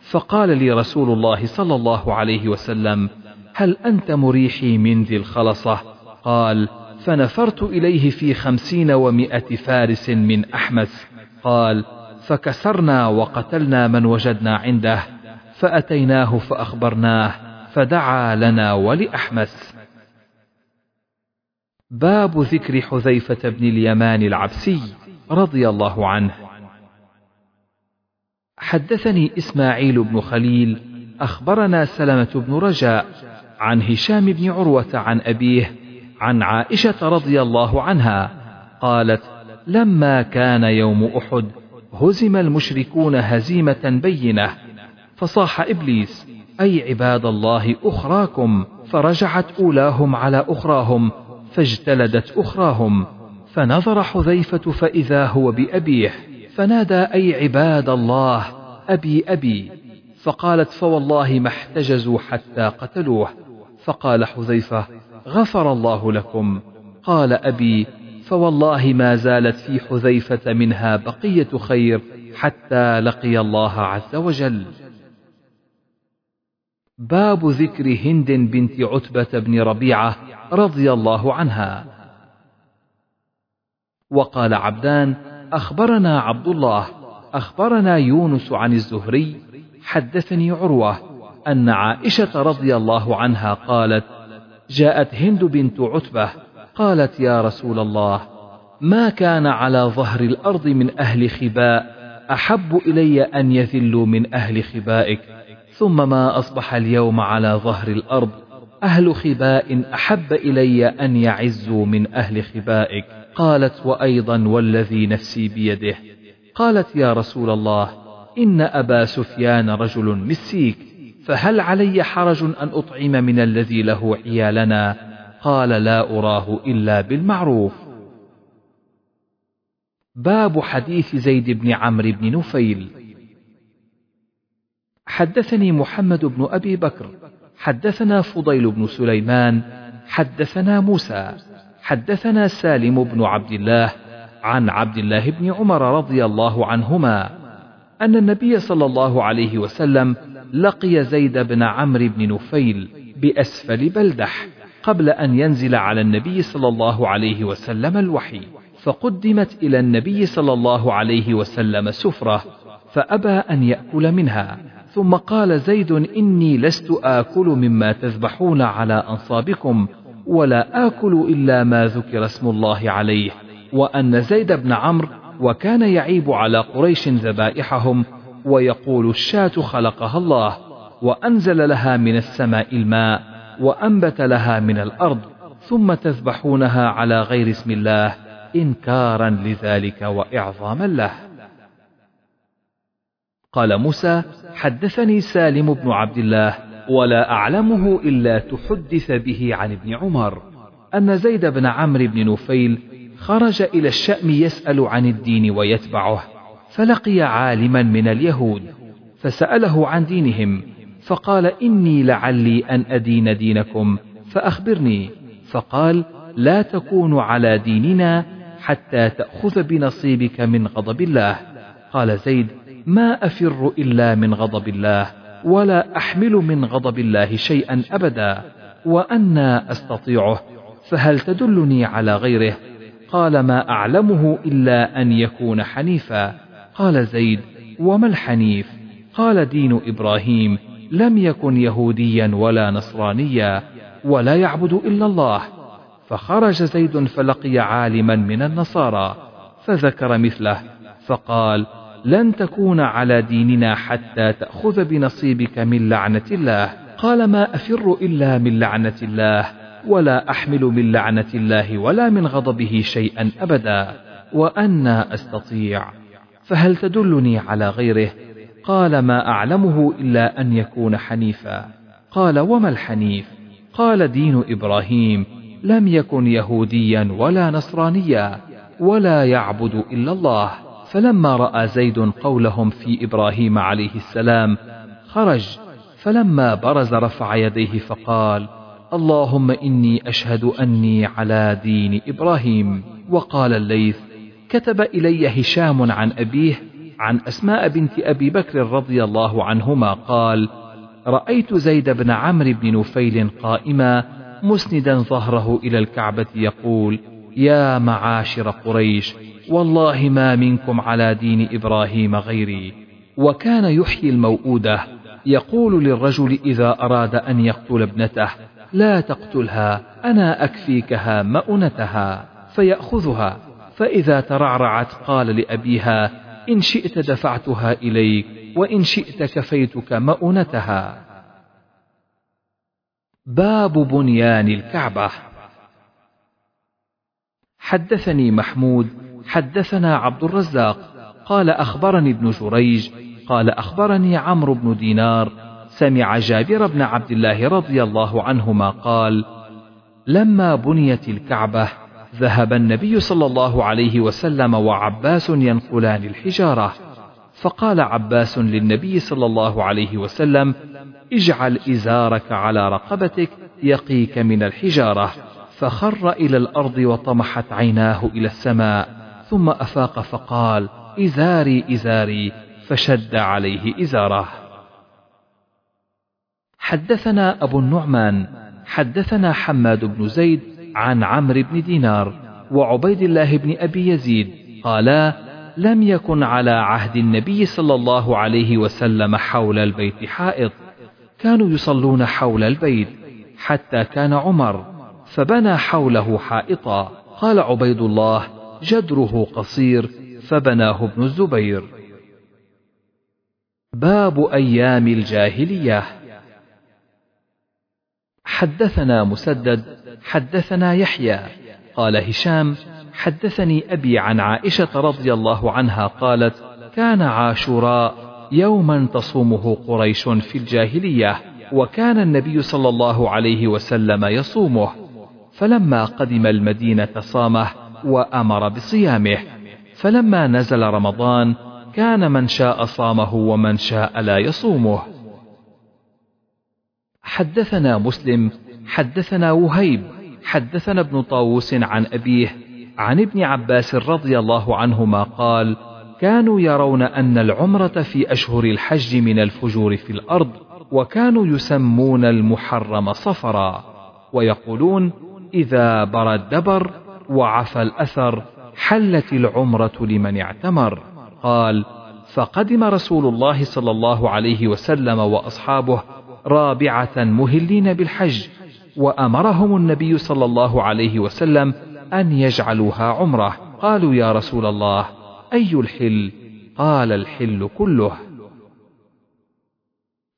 فقال لي رسول الله صلى الله عليه وسلم هل أنت مريحي من ذي الخلصة؟ قال فنفرت إليه في خمسين ومائة فارس من أحمس قال فكسرنا وقتلنا من وجدنا عنده فأتيناه فأخبرناه فدعا لنا ولأحمس باب ذكر حذيفة بن اليمان العبسي رضي الله عنه. حدثني إسماعيل بن خليل أخبرنا سلمة بن رجاء عن هشام بن عروة عن أبيه عن عائشة رضي الله عنها قالت لما كان يوم أحد هزم المشركون هزيمة بينة فصاح إبليس أي عباد الله أخراكم. فرجعت أولاهم على أخراهم فاجتلدت أخراهم فنظر حذيفة فإذا هو بأبيه فنادى أي عباد الله أبي أبي. فقالت فوالله ما احتجزوا حتى قتلوه. فقال حذيفة غفر الله لكم. قال أبي فوالله ما زالت في حذيفة منها بقية خير حتى لقي الله عز وجل. باب ذكر هند بنت عتبة بن ربيعة رضي الله عنها. وقال عبدان أخبرنا عبد الله أخبرنا يونس عن الزهري حدثني عروة أن عائشة رضي الله عنها قالت جاءت هند بنت عتبة قالت يا رسول الله ما كان على ظهر الأرض من أهل خباء أحب إلي أن يذلوا من أهل خبائك ثم ما أصبح اليوم على ظهر الأرض أهل خباء أحب إلي أن يعزوا من أهل خبائك قالت وأيضا والذي نفسي بيده قالت يا رسول الله إن أبا سفيان رجل مسيك فهل علي حرج أن أطعم من الذي له عيالنا؟ قال لا أراه إلا بالمعروف. باب حديث زيد بن عمرو بن نفيل. حدثني محمد بن أبي بكر حدثنا فضيل بن سليمان حدثنا موسى حدثنا سالم بن عبد الله عن عبد الله بن عمر رضي الله عنهما. أن النبي صلى الله عليه وسلم لقي زيد بن عمرو بن نفيل بأسفل بلدح قبل أن ينزل على النبي صلى الله عليه وسلم الوحي فقدمت إلى النبي صلى الله عليه وسلم سفرة فأبى أن يأكل منها ثم قال زيد إني لست آكل مما تذبحون على أنصابكم ولا آكل إلا ما ذكر اسم الله عليه وأن زيد بن عمرو وكان يعيب على قريش ذبائحهم ويقول الشاة خلقها الله وأنزل لها من السماء الماء وأنبت لها من الأرض ثم تذبحونها على غير اسم الله إنكارا لذلك وإعظاما له. قال موسى حدثني سالم بن عبد الله ولا أعلمه إلا تحدث به عن ابن عمر أن زيد بن عمرو بن نفيل خرج إلى الشأم يسأل عن الدين ويتبعه فلقي عالما من اليهود فسأله عن دينهم فقال إني لعلي أن أدين دينكم فأخبرني فقال لا تكون على ديننا حتى تأخذ بنصيبك من غضب الله. قال زيد ما أفر إلا من غضب الله ولا أحمل من غضب الله شيئا أبدا وأنا أستطيعه فهل تدلني على غيره؟ قال ما أعلمه إلا أن يكون حنيفا. قال زيد وما الحنيف؟ قال دين إبراهيم لم يكن يهوديا ولا نصرانيا ولا يعبد إلا الله. فخرج زيد فلقي عالما من النصارى فذكر مثله فقال لن تكون على ديننا حتى تأخذ بنصيبك من لعنة الله. قال ما أفر إلا من لعنة الله. ولا أحمل من لعنة الله ولا من غضبه شيئا أبدا وأنا أستطيع. فهل تدلني على غيره؟ قال ما أعلمه إلا أن يكون حنيفا. قال وما الحنيف؟ قال دين إبراهيم لم يكن يهوديا ولا نصرانيا ولا يعبد إلا الله. فلما رأى زيد قولهم في إبراهيم عليه السلام خرج. فلما برز رفع يديه فقال اللهم إني أشهد أني على دين إبراهيم. وقال الليث كتب إلي هشام عن أبيه عن أسماء بنت أبي بكر رضي الله عنهما قال رأيت زيد بن عمرو بن نفيل قائما مسندا ظهره إلى الكعبة يقول يا معاشر قريش والله ما منكم على دين إبراهيم غيري. وكان يحيي الموؤودة يقول للرجل إذا أراد أن يقتل ابنته. لا تقتلها أنا أكفيكها مؤنتها فيأخذها. فإذا ترعرعت قال لأبيها إن شئت دفعتها إليك وإن شئت كفيتك مؤونتها باب بنيان الكعبة. حدثني محمود حدثنا عبد الرزاق قال أخبرني ابن جريج قال أخبرني عمرو بن دينار سمع جابر بن عبد الله رضي الله عنهما قال لما بنيت الكعبة ذهب النبي صلى الله عليه وسلم وعباس ينقلان الحجارة. فقال عباس للنبي صلى الله عليه وسلم اجعل إزارك على رقبتك يقيك من الحجارة. فخر إلى الأرض وطمحت عيناه إلى السماء ثم أفاق فقال إزاري إزاري. فشد عليه إزاره. حدثنا أبو النعمان حدثنا حماد بن زيد عن عمرو بن دينار وعبيد الله بن أبي يزيد قالا لم يكن على عهد النبي صلى الله عليه وسلم حول البيت حائط كانوا يصلون حول البيت حتى كان عمر فبنى حوله حائطا. قال عبيد الله جدره قصير فبناه ابن الزبير. باب أيام الجاهلية. حدثنا مسدد حدثنا يحيى. قال هشام حدثني أبي عن عائشة رضي الله عنها قالت كان عاشوراء يوما تصومه قريش في الجاهلية وكان النبي صلى الله عليه وسلم يصومه. فلما قدم المدينة صامه وأمر بصيامه. فلما نزل رمضان كان من شاء صامه ومن شاء لا يصومه. حدثنا مسلم حدثنا وهيب حدثنا ابن طاووس عن أبيه عن ابن عباس رضي الله عنهما قال كانوا يرون أن العمرة في أشهر الحج من الفجور في الأرض وكانوا يسمون المحرم صفرا ويقولون إذا برى الدبر وعفى الأثر حلت العمرة لمن اعتمر. قال فقدم رسول الله صلى الله عليه وسلم وأصحابه رابعة مهلين بالحج وأمرهم النبي صلى الله عليه وسلم أن يجعلوها عمرة. قالوا يا رسول الله أي الحل؟ قال الحل كله.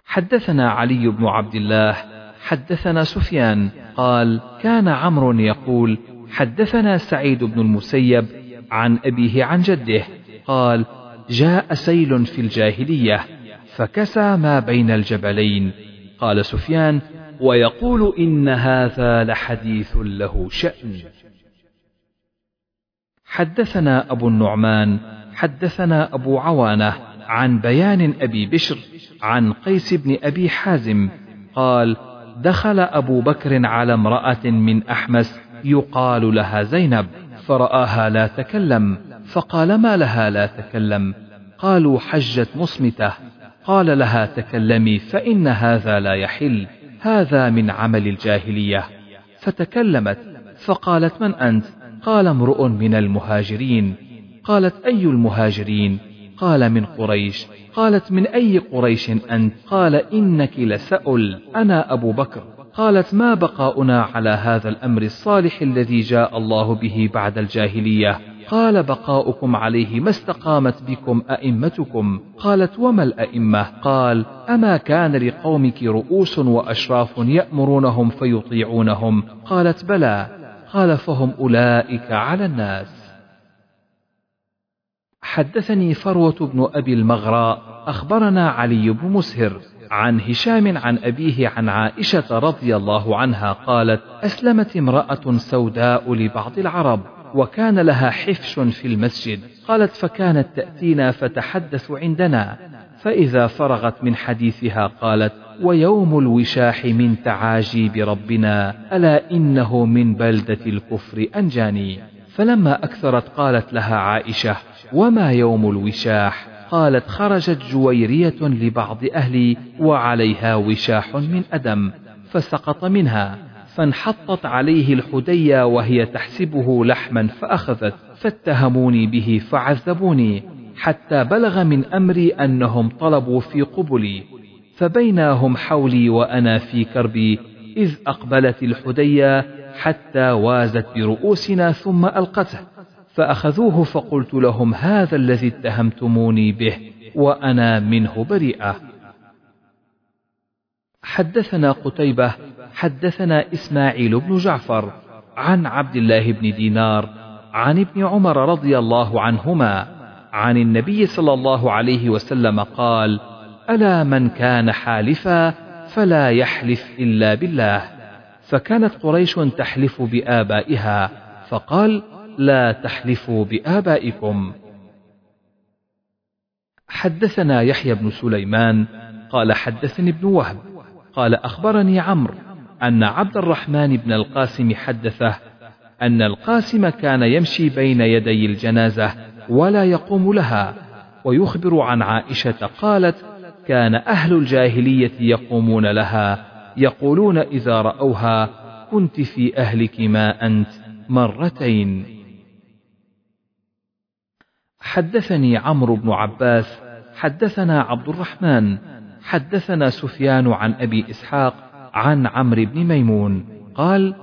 حدثنا علي بن عبد الله حدثنا سفيان قال كان عمرو يقول حدثنا سعيد بن المسيب عن أبيه عن جده قال جاء سيل في الجاهلية فكسى ما بين الجبلين. قال سفيان ويقول إن هذا لحديث له شأن. حدثنا أبو النعمان حدثنا أبو عوانة عن بيان أبي بشر عن قيس بن أبي حازم قال دخل أبو بكر على امرأة من أحمس يقال لها زينب فرآها لا تكلم فقال ما لها لا تكلم؟ قالوا حجت مصمتة. قال لها تكلمي فإن هذا لا يحل هذا من عمل الجاهلية. فتكلمت فقالت من أنت؟ قال امرؤ من المهاجرين. قالت أي المهاجرين؟ قال من قريش. قالت من أي قريش أنت؟ قال إنك لسأل أنا أبو بكر. قالت ما بقاؤنا على هذا الأمر الصالح الذي جاء الله به بعد الجاهلية؟ قال بقاؤكم عليه ما استقامت بكم أئمتكم. قالت وما الأئمة؟ قال أما كان لقومك رؤوس وأشراف يأمرونهم فيطيعونهم. قالت بلى. قال فهم أولئك على الناس. حدثني فروة بن أبي المغراء. أخبرنا علي بن مسهر عن هشام عن أبيه عن عائشة رضي الله عنها قالت أسلمت امرأة سوداء لبعض العرب. وكان لها حفش في المسجد. قالت فكانت تأتينا فتحدث عندنا. فإذا فرغت من حديثها قالت ويوم الوشاح من تعاجيب ربنا ألا إنه من بلدة الكفر أنجاني؟ فلما أكثرت قالت لها عائشة وما يوم الوشاح؟ قالت خرجت جويرية لبعض أهلي وعليها وشاح من أدم فسقط منها. فانحطت عليه الحدية وهي تحسبه لحما فأخذت فاتهموني به فعذبوني حتى بلغ من أمري أنهم طلبوا في قبلي. فبينهم حولي وأنا في كربي إذ أقبلت الحدية حتى وازت برؤوسنا ثم ألقته. فأخذوه فقلت لهم هذا الذي اتهمتموني به وأنا منه بريئة. حدثنا قتيبة حدثنا إسماعيل بن جعفر عن عبد الله بن دينار عن ابن عمر رضي الله عنهما عن النبي صلى الله عليه وسلم قال ألا من كان حالفا فلا يحلف إلا بالله. فكانت قريش تحلف بآبائها فقال لا تحلفوا بآبائكم. حدثنا يحيى بن سليمان قال حدثني ابن وهب. قال أخبرني عمرو. أن عبد الرحمن بن القاسم حدثه أن القاسم كان يمشي بين يدي الجنازة ولا يقوم لها ويخبر عن عائشة قالت كان أهل الجاهلية يقومون لها يقولون إذا رأوها كنت في أهلك ما أنت مرتين. حدثني عمرو بن عباس حدثنا عبد الرحمن حدثنا سفيان عن أبي إسحاق عن عمرو بن ميمون قال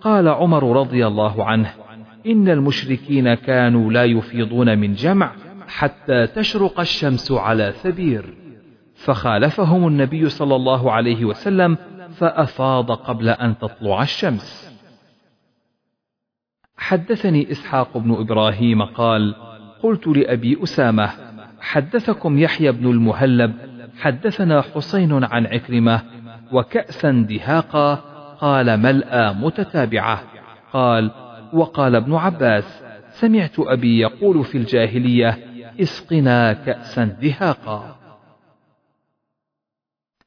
قال عمر رضي الله عنه إن المشركين كانوا لا يفيضون من جمع حتى تشرق الشمس على ثبير فخالفهم النبي صلى الله عليه وسلم فأفاض قبل أن تطلع الشمس. حدثني إسحاق بن إبراهيم قال قلت لأبي أسامة حدثكم يحيى بن المهلب حدثنا حسين عن عكرمة وكأسا دهاقا قال ملأى متتابعة. قال وقال ابن عباس سمعت أبي يقول في الجاهلية اسقنا كأسا دهاقا.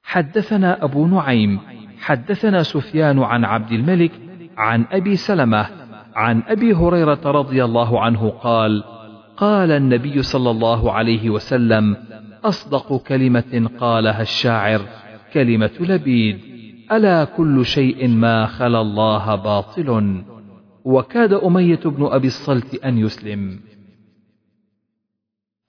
حدثنا أبو نعيم حدثنا سفيان عن عبد الملك عن أبي سلمة عن أبي هريرة رضي الله عنه قال قال النبي صلى الله عليه وسلم أصدق كلمة قالها الشاعر. كلمة لبيد. ألا كل شيء ما خلا الله باطل؟ وكاد أمية بن أبي الصلت أن يسلم.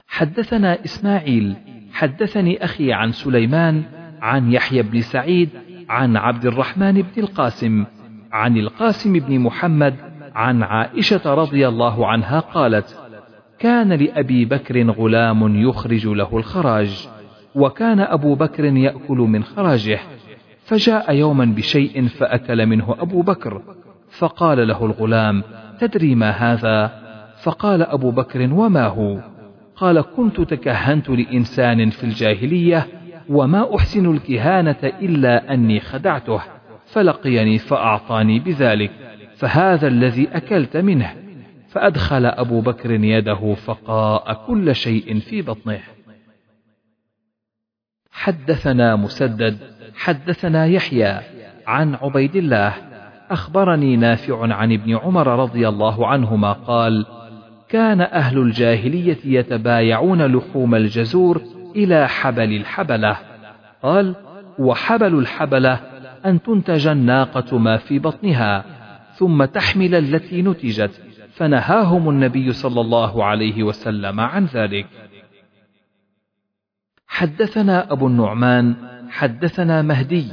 حدثنا إسماعيل. حدثني أخي عن سليمان عن يحيى بن سعيد عن عبد الرحمن بن القاسم عن القاسم بن محمد عن عائشة رضي الله عنها قالت كان لأبي بكر غلام يخرج له الخراج. وكان أبو بكر يأكل من خراجه فجاء يوما بشيء فأكل منه أبو بكر فقال له الغلام تدري ما هذا؟ فقال أبو بكر وما هو؟ قال كنت تكهنت لإنسان في الجاهلية وما أحسن الكهانة إلا أني خدعته فلقيني فأعطاني بذلك فهذا الذي أكلت منه. فأدخل أبو بكر يده فقاء كل شيء في بطنه. حدثنا مسدد حدثنا يحيى عن عبيد الله أخبرني نافع عن ابن عمر رضي الله عنهما قال كان أهل الجاهلية يتبايعون لحوم الجزور إلى حبل الحبلة. قال وحبل الحبلة أن تنتج الناقة ما في بطنها ثم تحمل التي نتجت فنهاهم النبي صلى الله عليه وسلم عن ذلك. حدثنا أبو النعمان حدثنا مهدي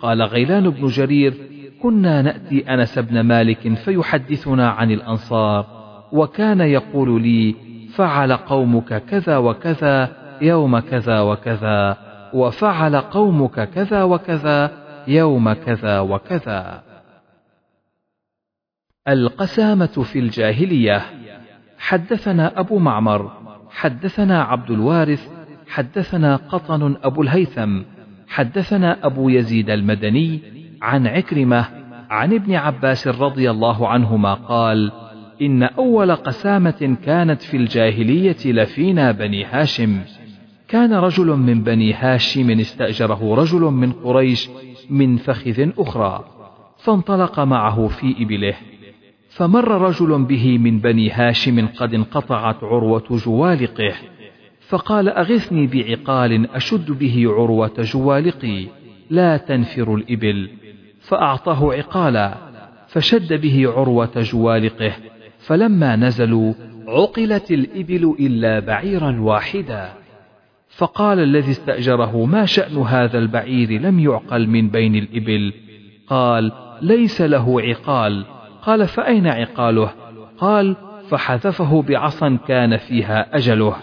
قال غيلان بن جرير كنا نأتي أنس بن مالك فيحدثنا عن الأنصار وكان يقول لي فعل قومك كذا وكذا يوم كذا وكذا وفعل قومك كذا وكذا يوم كذا وكذا. القسامة في الجاهلية. حدثنا أبو معمر حدثنا عبد الوارث حدثنا قطن أبو الهيثم حدثنا أبو يزيد المدني عن عكرمة عن ابن عباس رضي الله عنهما قال إن أول قسامة كانت في الجاهلية لفينا بني هاشم. كان رجل من بني هاشم استأجره رجل من قريش من فخذ أخرى فانطلق معه في إبله. فمر رجل به من بني هاشم قد انقطعت عروة جوالقه. فقال أغثني بعقال أشد به عروة جوالقي لا تنفر الإبل. فأعطاه عقالا فشد به عروة جوالقه. فلما نزلوا عقلت الإبل إلا بعيرا واحدا. فقال الذي استأجره ما شأن هذا البعير لم يعقل من بين الإبل؟ قال ليس له عقال. قال فأين عقاله؟ قال فحذفه بعصا كان فيها أجله.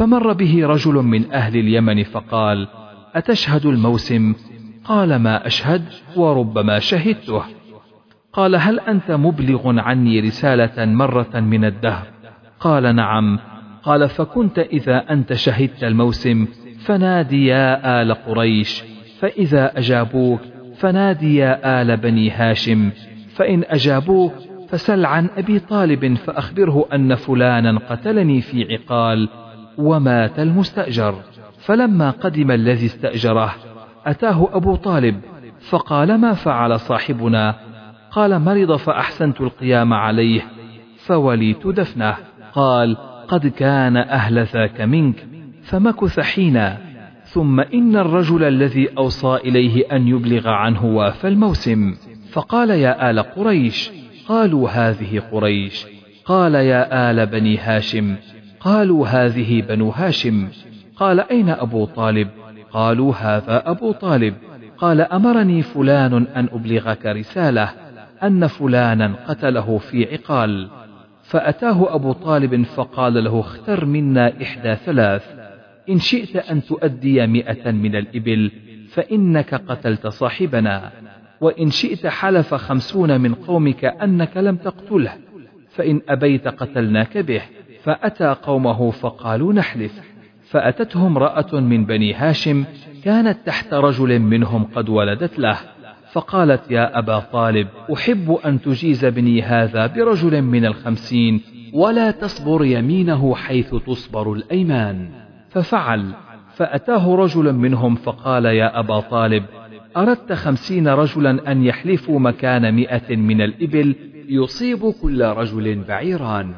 فمر به رجل من أهل اليمن فقال أتشهد الموسم؟ قال ما أشهد وربما شهدته. قال هل أنت مبلغ عني رسالة مرة من الدهر؟ قال نعم. قال فكنت إذا أنت شهدت الموسم فنادي يا آل قريش فإذا أجابوك فنادي يا آل بني هاشم فإن أجابوك فسل عن أبي طالب فأخبره أن فلانا قتلني في عقال ومات المستأجر. فلما قدم الذي استأجره أتاه أبو طالب فقال ما فعل صاحبنا؟ قال مرض فأحسنت القيام عليه فوليت دفنه. قال قد كان أهل ذاك منك فمكث حينا ثم إن الرجل الذي أوصى إليه أن يبلغ عنه وافى الموسم. فقال يا آل قريش. قالوا هذه قريش. قال يا آل بني هاشم قالوا هذه بنو هاشم. قال أين أبو طالب؟ قالوا هذا أبو طالب. قال أمرني فلان أن أبلغك رسالة أن فلانا قتله في عقال. فأتاه أبو طالب فقال له اختر منا إحدى ثلاث. إن شئت أن تؤدي مئة من الإبل فإنك قتلت صاحبنا. وإن شئت حلف خمسون من قومك أنك لم تقتله فإن أبيت قتلناك به. فأتى قومه فقالوا نحلف. فأتته امرأة من بني هاشم كانت تحت رجل منهم قد ولدت له. فقالت يا أبا طالب أحب أن تجيز ابني هذا برجل من الخمسين ولا تصبر يمينه حيث تصبر الأيمان. ففعل. فأتاه رجل منهم فقال يا أبا طالب أردت خمسين رجلا أن يحلفوا مكان مئة من الإبل يصيب كل رجل بعيران.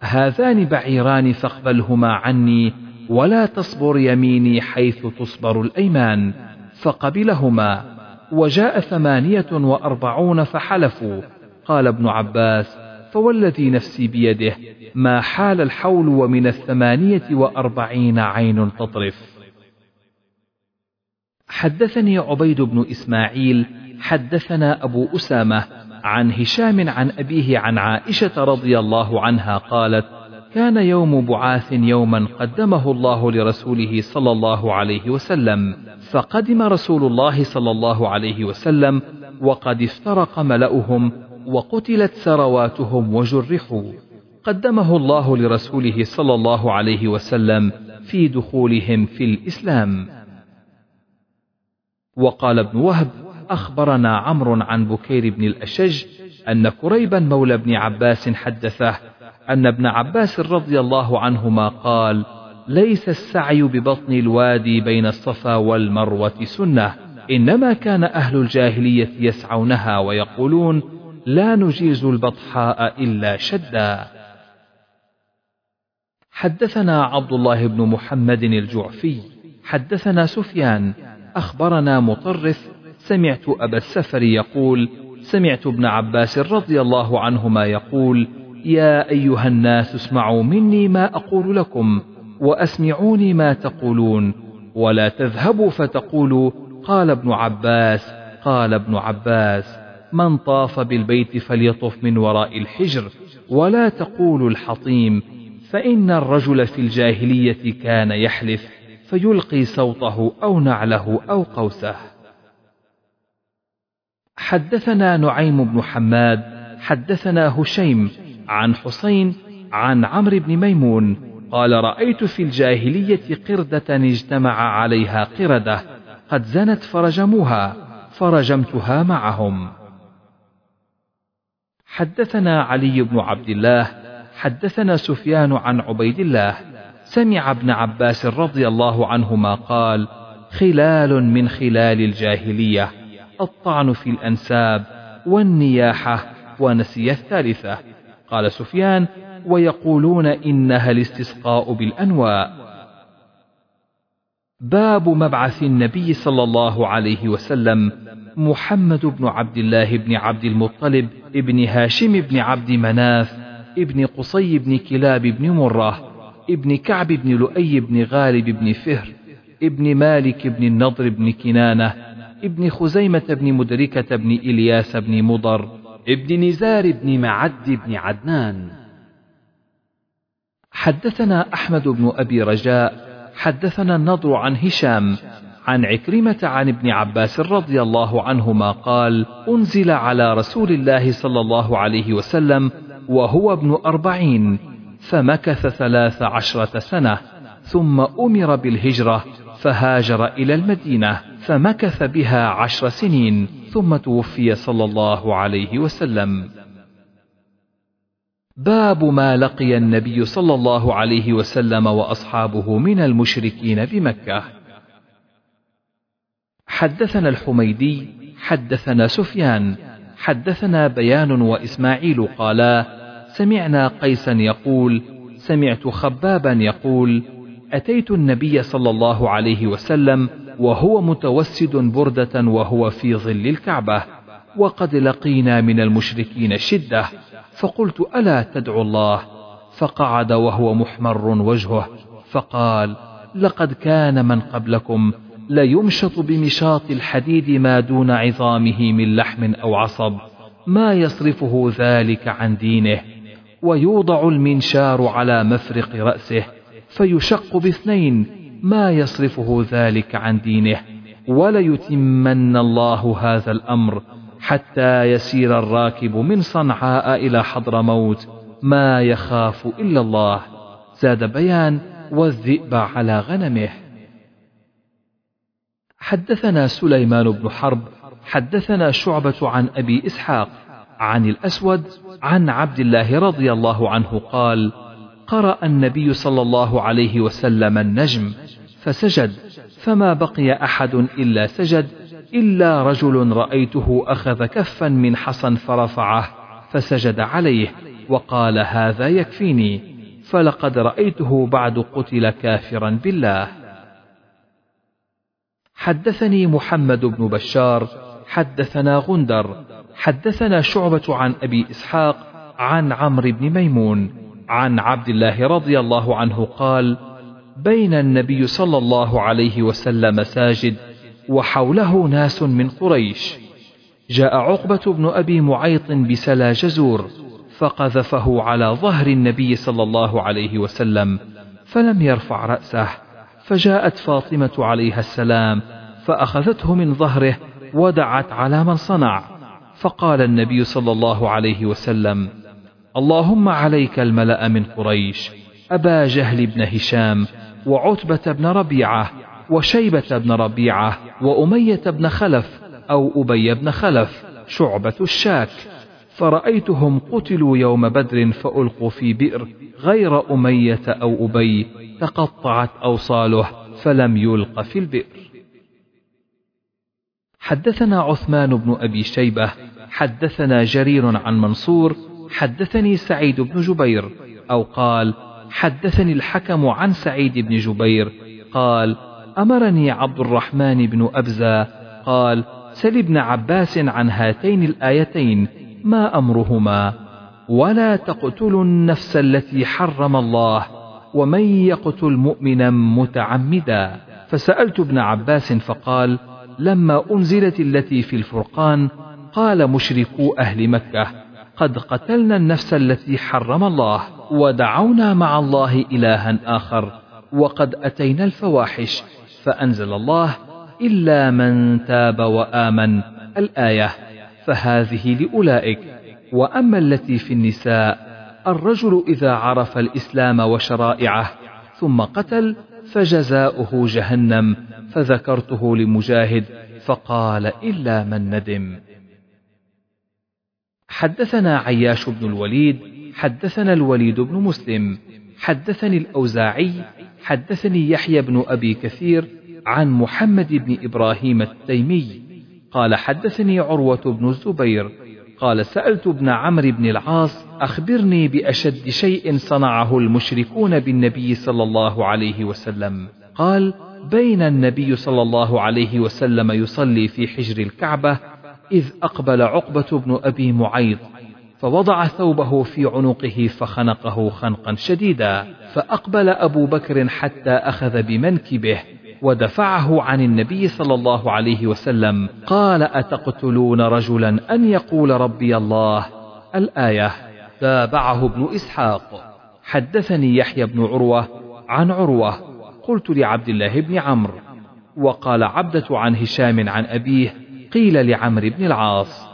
هذان بعيران فاقبلهما عني ولا تصبر يميني حيث تصبر الأيمان. فقبلهما وجاء ثمانية وأربعون فحلفوا. قال ابن عباس فوالذي نفسي بيده ما حال الحول ومن الثمانية وأربعين عين تطرف. حدثني عبيد بن إسماعيل حدثنا أبو أسامة عن هشام عن أبيه عن عائشة رضي الله عنها قالت كان يوم بعاث يوما قدمه الله لرسوله صلى الله عليه وسلم فقدم رسول الله صلى الله عليه وسلم وقد افترق ملأهم وقتلت ثرواتهم وجرحوا. قدمه الله لرسوله صلى الله عليه وسلم في دخولهم في الإسلام. وقال ابن وهب أخبرنا عمرو عن بكير بن الأشج أن كريبا مولى بن عباس حدثه أن ابن عباس رضي الله عنهما قال ليس السعي ببطن الوادي بين الصفا والمروة سنة إنما كان أهل الجاهلية يسعونها ويقولون لا نجيز البطحاء إلا شدا. حدثنا عبد الله بن محمد الجعفي حدثنا سفيان أخبرنا مطرف سمعت أبا السفر يقول سمعت ابن عباس رضي الله عنهما يقول يا أيها الناس اسمعوا مني ما أقول لكم وأسمعوني ما تقولون ولا تذهبوا فتقولوا قال ابن عباس قال ابن عباس من طاف بالبيت فليطف من وراء الحجر ولا تقولوا الحطيم فإن الرجل في الجاهلية كان يحلف فيلقي صوته أو نعله أو قوسه. حدثنا نعيم بن حماد حدثنا هشيم عن حسين عن عمرو بن ميمون قال رأيت في الجاهلية قردة اجتمع عليها قردة قد زنت فرجموها فرجمتها معهم. حدثنا علي بن عبد الله حدثنا سفيان عن عبيد الله سمع ابن عباس رضي الله عنهما قال خلال من خلال الجاهلية. الطعن في الأنساب والنياحة ونسي الثالثة. قال سفيان ويقولون إنها الاستسقاء بالأنواء. باب مبعث النبي صلى الله عليه وسلم محمد بن عبد الله بن عبد المطلب ابن هاشم بن عبد مناف ابن قصي بن كلاب بن مرة ابن كعب بن لؤي بن غالب بن فهر ابن مالك بن النضر بن كنانة ابن خزيمة بن مدركة بن إلياس بن مضر ابن نزار بن معد بن عدنان. حدثنا أحمد بن أبي رجاء حدثنا النضر عن هشام عن عكرمة عن ابن عباس رضي الله عنهما قال أنزل على رسول الله صلى الله عليه وسلم وهو ابن أربعين فمكث ثلاث عشرة سنة ثم أمر بالهجرة فهاجر إلى المدينة فمكث بها عشر سنين ثم توفي صلى الله عليه وسلم. باب ما لقي النبي صلى الله عليه وسلم وأصحابه من المشركين بمكة. حدثنا الحميدي حدثنا سفيان حدثنا بيان وإسماعيل قالا سمعنا قيسا يقول سمعت خبابا يقول أتيت النبي صلى الله عليه وسلم وهو متوسد بردة وهو في ظل الكعبة وقد لقينا من المشركين شدة فقلت ألا تدعو الله؟ فقعد وهو محمر وجهه فقال لقد كان من قبلكم ليمشط بمشاط الحديد ما دون عظامه من لحم أو عصب ما يصرفه ذلك عن دينه ويوضع المنشار على مفرق رأسه فيشق باثنين ما يصرفه ذلك عن دينه وليتمن الله هذا الأمر حتى يسير الراكب من صنعاء إلى حضرموت ما يخاف إلا الله. زاد بيان والذئب على غنمه. حدثنا سليمان بن حرب حدثنا شعبة عن أبي إسحاق عن الأسود عن عبد الله رضي الله عنه قال قرأ النبي صلى الله عليه وسلم النجم فسجد. فما بقي أحد إلا سجد إلا رجل رأيته أخذ كفا من حصى فرفعه فسجد عليه وقال هذا يكفيني. فلقد رأيته بعد قتل كافرا بالله. حدثني محمد بن بشار حدثنا غندر حدثنا شعبة عن أبي إسحاق عن عمرو بن ميمون. عن عبد الله رضي الله عنه قال بين النبي صلى الله عليه وسلم ساجد وحوله ناس من قريش. جاء عقبة بن أبي معيط بسلا جزور فقذفه على ظهر النبي صلى الله عليه وسلم فلم يرفع رأسه. فجاءت فاطمة عليها السلام فأخذته من ظهره ودعت على من صنع. فقال النبي صلى الله عليه وسلم اللهم عليك الملأ من قريش أبا جهل بن هشام وعتبة بن ربيعة وشيبة بن ربيعة وأمية بن خلف أو أبي بن خلف شعبة الشاك. فرأيتهم قتلوا يوم بدر فألقوا في بئر غير أمية أو أبي تقطعت أوصاله فلم يلق في البئر. حدثنا عثمان بن أبي شيبة حدثنا جرير عن منصور حدثني سعيد بن جبير أو قال حدثني الحكم عن سعيد بن جبير قال أمرني عبد الرحمن بن أبزة قال سل ابن عباس عن هاتين الآيتين ما أمرهما؟ ولا تقتلوا النفس التي حرم الله ومن يقتل مؤمنا متعمدا؟ فسألت ابن عباس فقال لما أنزلت التي في الفرقان قال مشركو أهل مكة. قد قتلنا النفس التي حرم الله ودعونا مع الله إلها آخر وقد أتينا الفواحش فأنزل الله إلا من تاب وآمن. الآية فهذه لأولئك. وأما التي في النساء الرجل إذا عرف الإسلام وشرائعه ثم قتل فجزاؤه جهنم فذكرته لمجاهد فقال إلا من ندم. حدثنا عياش بن الوليد حدثنا الوليد بن مسلم حدثني الأوزاعي حدثني يحيى بن أبي كثير عن محمد بن إبراهيم التيمي قال حدثني عروة بن الزبير قال سألت ابن عمرو بن العاص أخبرني بأشد شيء صنعه المشركون بالنبي صلى الله عليه وسلم. قال بين النبي صلى الله عليه وسلم يصلي في حجر الكعبة إذ أقبل عقبة بن أبي معيط فوضع ثوبه في عنقه فخنقه خنقا شديدا فأقبل أبو بكر حتى أخذ بمنكبه ودفعه عن النبي صلى الله عليه وسلم قال أتقتلون رجلا أن يقول ربي الله؟ الآية تابعه ابن إسحاق. حدثني يحيى بن عروة عن عروة قلت لعبد الله بن عمرو وقال عبدة عن هشام عن أبيه قيل لعمرو بن العاص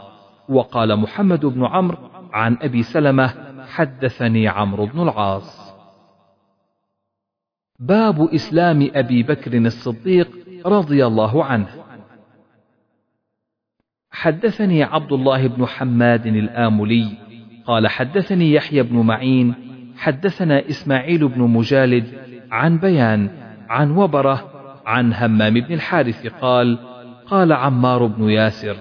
وقال محمد بن عمرو عن أبي سلمة حدثني عمرو بن العاص. باب إسلام أبي بكر الصديق رضي الله عنه. حدثني عبد الله بن حماد الآملي قال حدثني يحيى بن معين حدثنا إسماعيل بن مجالد عن بيان عن وبرة عن همام بن الحارث قال قال عمار بن ياسر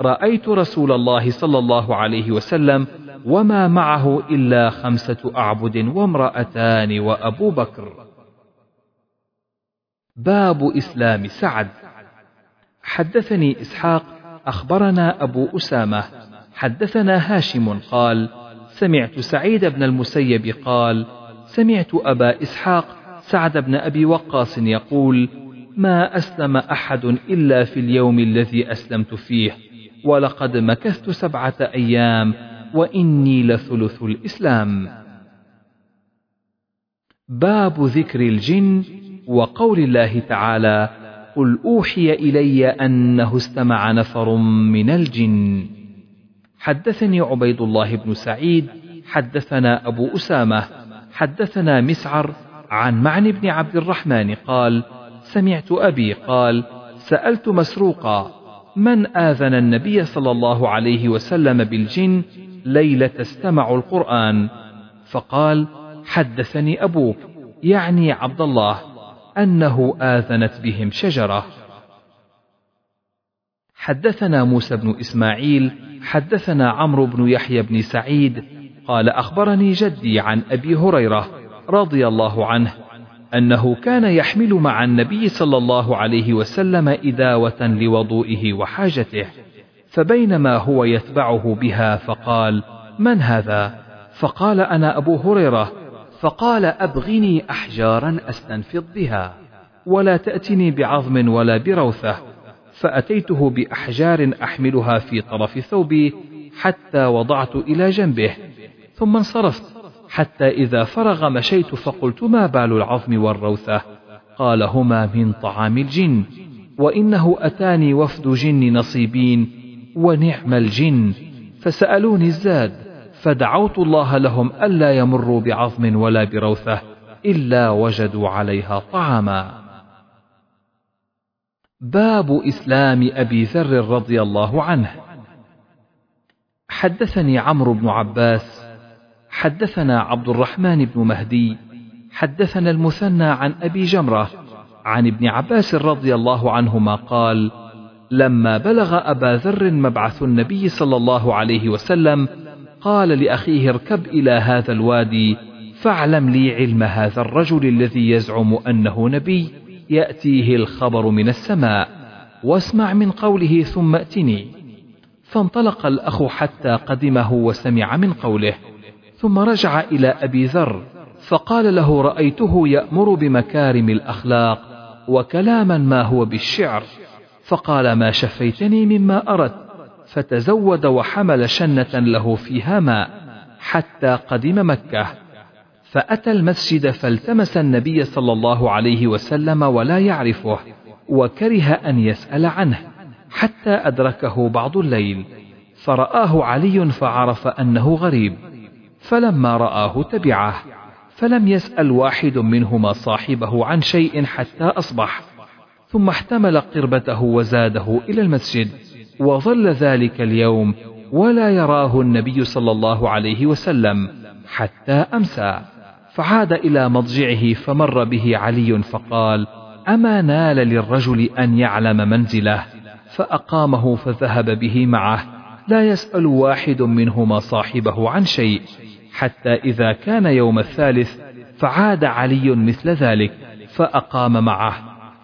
رأيت رسول الله صلى الله عليه وسلم وما معه إلا خمسة أعبد وامرأتان وأبو بكر. باب إسلام سعد. حدثني إسحاق أخبرنا أبو أسامة حدثنا هاشم قال سمعت سعيد بن المسيب قال سمعت أبا إسحاق سعد بن أبي وقاص يقول ما أسلم أحد إلا في اليوم الذي أسلمت فيه ولقد مكثت سبعة أيام وإني لثلث الإسلام. باب ذكر الجن وقول الله تعالى قل أوحي إلي أنه استمع نفر من الجن. حدثني عبيد الله بن سعيد حدثنا أبو أسامة حدثنا مسعر عن معن بن عبد الرحمن قال سمعت أبي قال سألت مسروقا من آذن النبي صلى الله عليه وسلم بالجن ليلة استمع القرآن؟ فقال حدثني أبوك يعني عبد الله أنه آذنت بهم شجرة. حدثنا موسى بن إسماعيل حدثنا عمرو بن يحيى بن سعيد قال أخبرني جدي عن أبي هريرة رضي الله عنه أنه كان يحمل مع النبي صلى الله عليه وسلم إداوة لوضوئه وحاجته فبينما هو يتبعه بها فقال من هذا؟ فقال أنا أبو هريرة. فقال أبغني أحجارا أستنفض بها ولا تأتني بعظم ولا بروثة. فأتيته بأحجار أحملها في طرف ثوبي حتى وضعت إلى جنبه ثم انصرفت. حتى إذا فرغ مشيت فقلت ما بال العظم والروثة؟ قال هما من طعام الجن وإنه أتاني وفد جن نصيبين ونعم الجن. فسألوني الزاد فدعوت الله لهم ألا يمروا بعظم ولا بروثة إلا وجدوا عليها طعاما. باب إسلام أبي ذر رضي الله عنه. حدثني عمرو بن عباس حدثنا عبد الرحمن بن مهدي حدثنا المثنى عن أبي جمرة عن ابن عباس رضي الله عنهما قال لما بلغ أبا ذر مبعث النبي صلى الله عليه وسلم قال لأخيه اركب إلى هذا الوادي فاعلم لي علم هذا الرجل الذي يزعم أنه نبي يأتيه الخبر من السماء واسمع من قوله ثم ائتني فانطلق الأخ حتى قدمه وسمع من قوله. ثم رجع إلى أبي ذر فقال له رأيته يأمر بمكارم الأخلاق وكلاما ما هو بالشعر. فقال ما شفيتني مما أردت. فتزود وحمل شنة له فيها ماء حتى قدم مكة. فأتى المسجد فالتمس النبي صلى الله عليه وسلم ولا يعرفه وكره أن يسأل عنه حتى أدركه بعض الليل. فرآه علي فعرف أنه غريب. فلما رآه تبعه فلم يسأل واحد منهما صاحبه عن شيء حتى أصبح ثم احتمل قربته وزاده إلى المسجد وظل ذلك اليوم ولا يراه النبي صلى الله عليه وسلم حتى أمسى. فعاد إلى مضجعه فمر به علي فقال أما نال للرجل أن يعلم منزله؟ فأقامه فذهب به معه. لا يسأل واحد منهما صاحبه عن شيء حتى إذا كان يوم الثالث فعاد علي مثل ذلك فأقام معه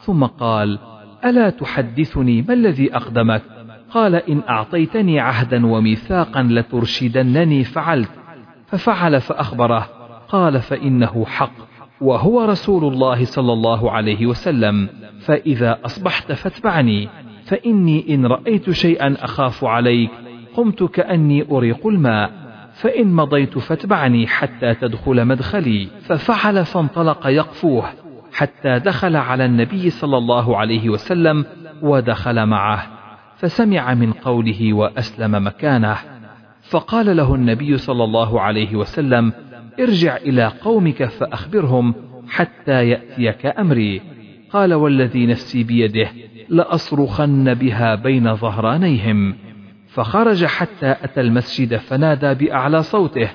ثم قال ألا تحدثني؟ ما الذي أقدمك؟ قال إن أعطيتني عهدا وميثاقا لترشدنني فعلت. ففعل فأخبره قال فإنه حق وهو رسول الله صلى الله عليه وسلم فإذا أصبحت فاتبعني فإني إن رأيت شيئا أخاف عليك قمت كأني أريق الماء. فإن مضيت فاتبعني حتى تدخل مدخلي. ففعل فانطلق يقفوه حتى دخل على النبي صلى الله عليه وسلم ودخل معه. فسمع من قوله وأسلم مكانه. فقال له النبي صلى الله عليه وسلم ارجع إلى قومك فأخبرهم حتى يأتيك أمري. قال والذي نفسي بيده لأصرخن بها بين ظهرانيهم. فخرج حتى أتى المسجد فنادى بأعلى صوته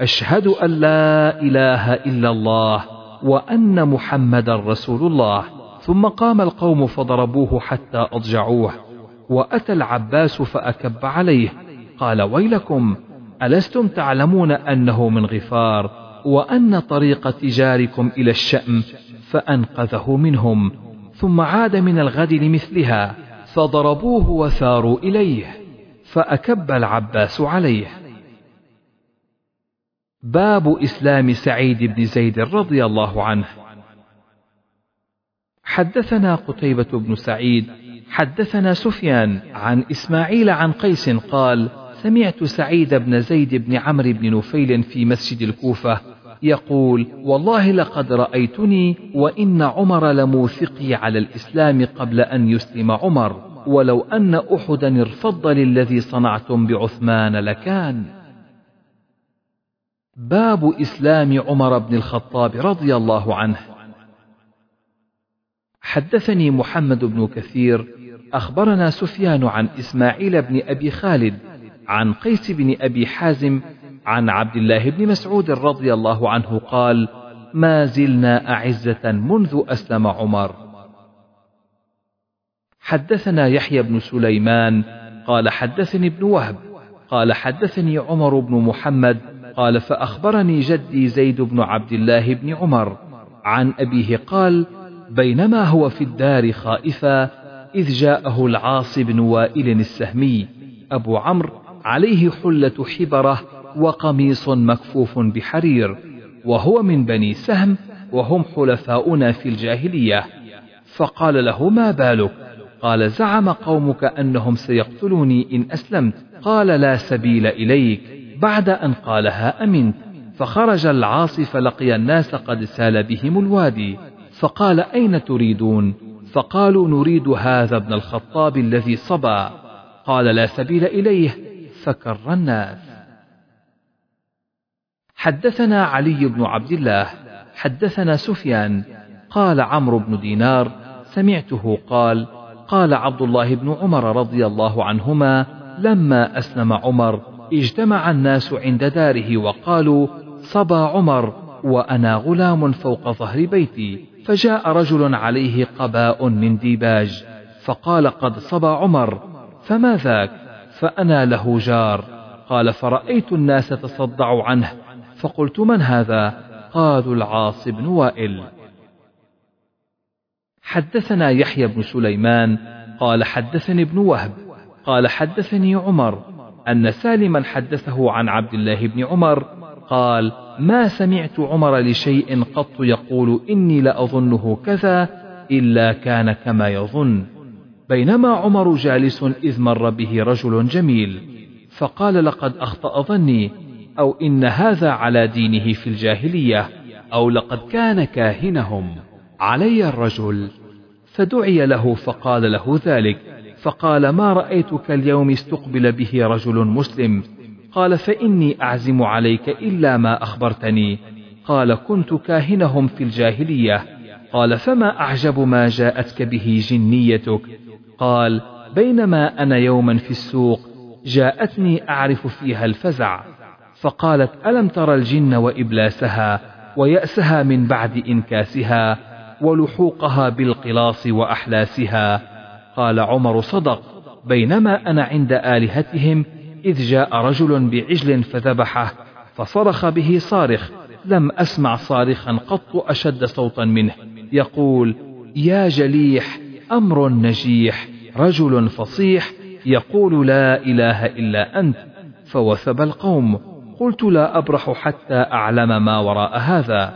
أشهد أن لا إله إلا الله وأن محمدا رسول الله. ثم قام القوم فضربوه حتى أضجعوه وأتى العباس فأكب عليه قال ويلكم ألستم تعلمون أنه من غفار وأن طريق تجاركم إلى الشأم فأنقذه منهم ثم عاد من الغد لمثلها فضربوه وثاروا إليه. فأكب العباس عليه. باب إسلام سعيد بن زيد رضي الله عنه. حدثنا قتيبة بن سعيد حدثنا سفيان عن إسماعيل عن قيس قال سمعت سعيد بن زيد بن عمرو بن نفيل في مسجد الكوفة يقول والله لقد رأيتني وإن عمر لموثقي على الإسلام قبل أن يسلم عمر. ولو أن أحدا ارفض للذي صنعتم بعثمان لكان. باب إسلام عمر بن الخطاب رضي الله عنه. حدثني محمد بن كثير أخبرنا سفيان عن إسماعيل بن أبي خالد عن قيس بن أبي حازم عن عبد الله بن مسعود رضي الله عنه قال ما زلنا أعزة منذ أسلم عمر. حدثنا يحيى بن سليمان قال حدثني ابن وهب قال حدثني عمر بن محمد قال فأخبرني جدي زيد بن عبد الله بن عمر عن أبيه قال بينما هو في الدار خائفا إذ جاءه العاص بن وائل السهمي أبو عمرو عليه حلة حبرة وقميص مكفوف بحرير وهو من بني سهم وهم حلفاؤنا في الجاهلية فقال له ما بالك؟ قال زعم قومك أنهم سيقتلوني إن أسلمت. قال لا سبيل إليك. بعد أن قالها أمنت. فخرج العاص فلقي الناس قد سال بهم الوادي. فقال أين تريدون؟ فقالوا نريد هذا ابن الخطاب الذي صبا. قال لا سبيل إليه. فكر الناس. حدثنا علي بن عبد الله. حدثنا سفيان. قال عمرو بن دينار. سمعته قال قال عبد الله بن عمر رضي الله عنهما لما أسلم عمر اجتمع الناس عند داره وقالوا صبا عمر وأنا غلام فوق ظهر بيتي فجاء رجل عليه قباء من ديباج فقال قد صبا عمر فما ذاك؟ فأنا له جار. قال فرأيت الناس تصدع عنه. فقلت من هذا؟ قالوا العاص بن وائل. حدثنا يحيى بن سليمان قال حدثني ابن وهب قال حدثني عمر أن سالما حدثه عن عبد الله بن عمر قال ما سمعت عمر لشيء قط يقول إني لأظنه كذا إلا كان كما يظن. بينما عمر جالس إذ مر به رجل جميل فقال لقد أخطأ ظني أو إن هذا على دينه في الجاهلية أو لقد كان كاهنهم. علي الرجل فدعي له فقال له ذلك فقال ما رأيتك اليوم استقبل به رجل مسلم؟ قال فإني أعزم عليك إلا ما أخبرتني. قال كنت كاهنهم في الجاهلية. قال فما أعجب ما جاءتك به جنيتك؟ قال بينما أنا يوما في السوق جاءتني أعرف فيها الفزع. فقالت ألم تر الجن وإبلاسها ويأسها من بعد إنكاسها؟ ولحوقها بالقلاص وأحلاسها. قال عمر صدق بينما أنا عند آلهتهم إذ جاء رجل بعجل فذبحه فصرخ به صارخ لم أسمع صارخا قط أشد صوتا منه. يقول يا جليح أمر نجيح رجل فصيح يقول لا إله إلا أنت. فوثب القوم قلت لا أبرح حتى أعلم ما وراء هذا.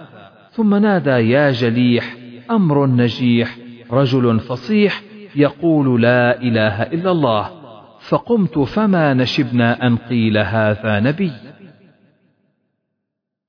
ثم نادى يا جليح أمر نجيح رجل فصيح يقول لا إله إلا الله فقمت فما نشبنا أن قيل هذا نبي.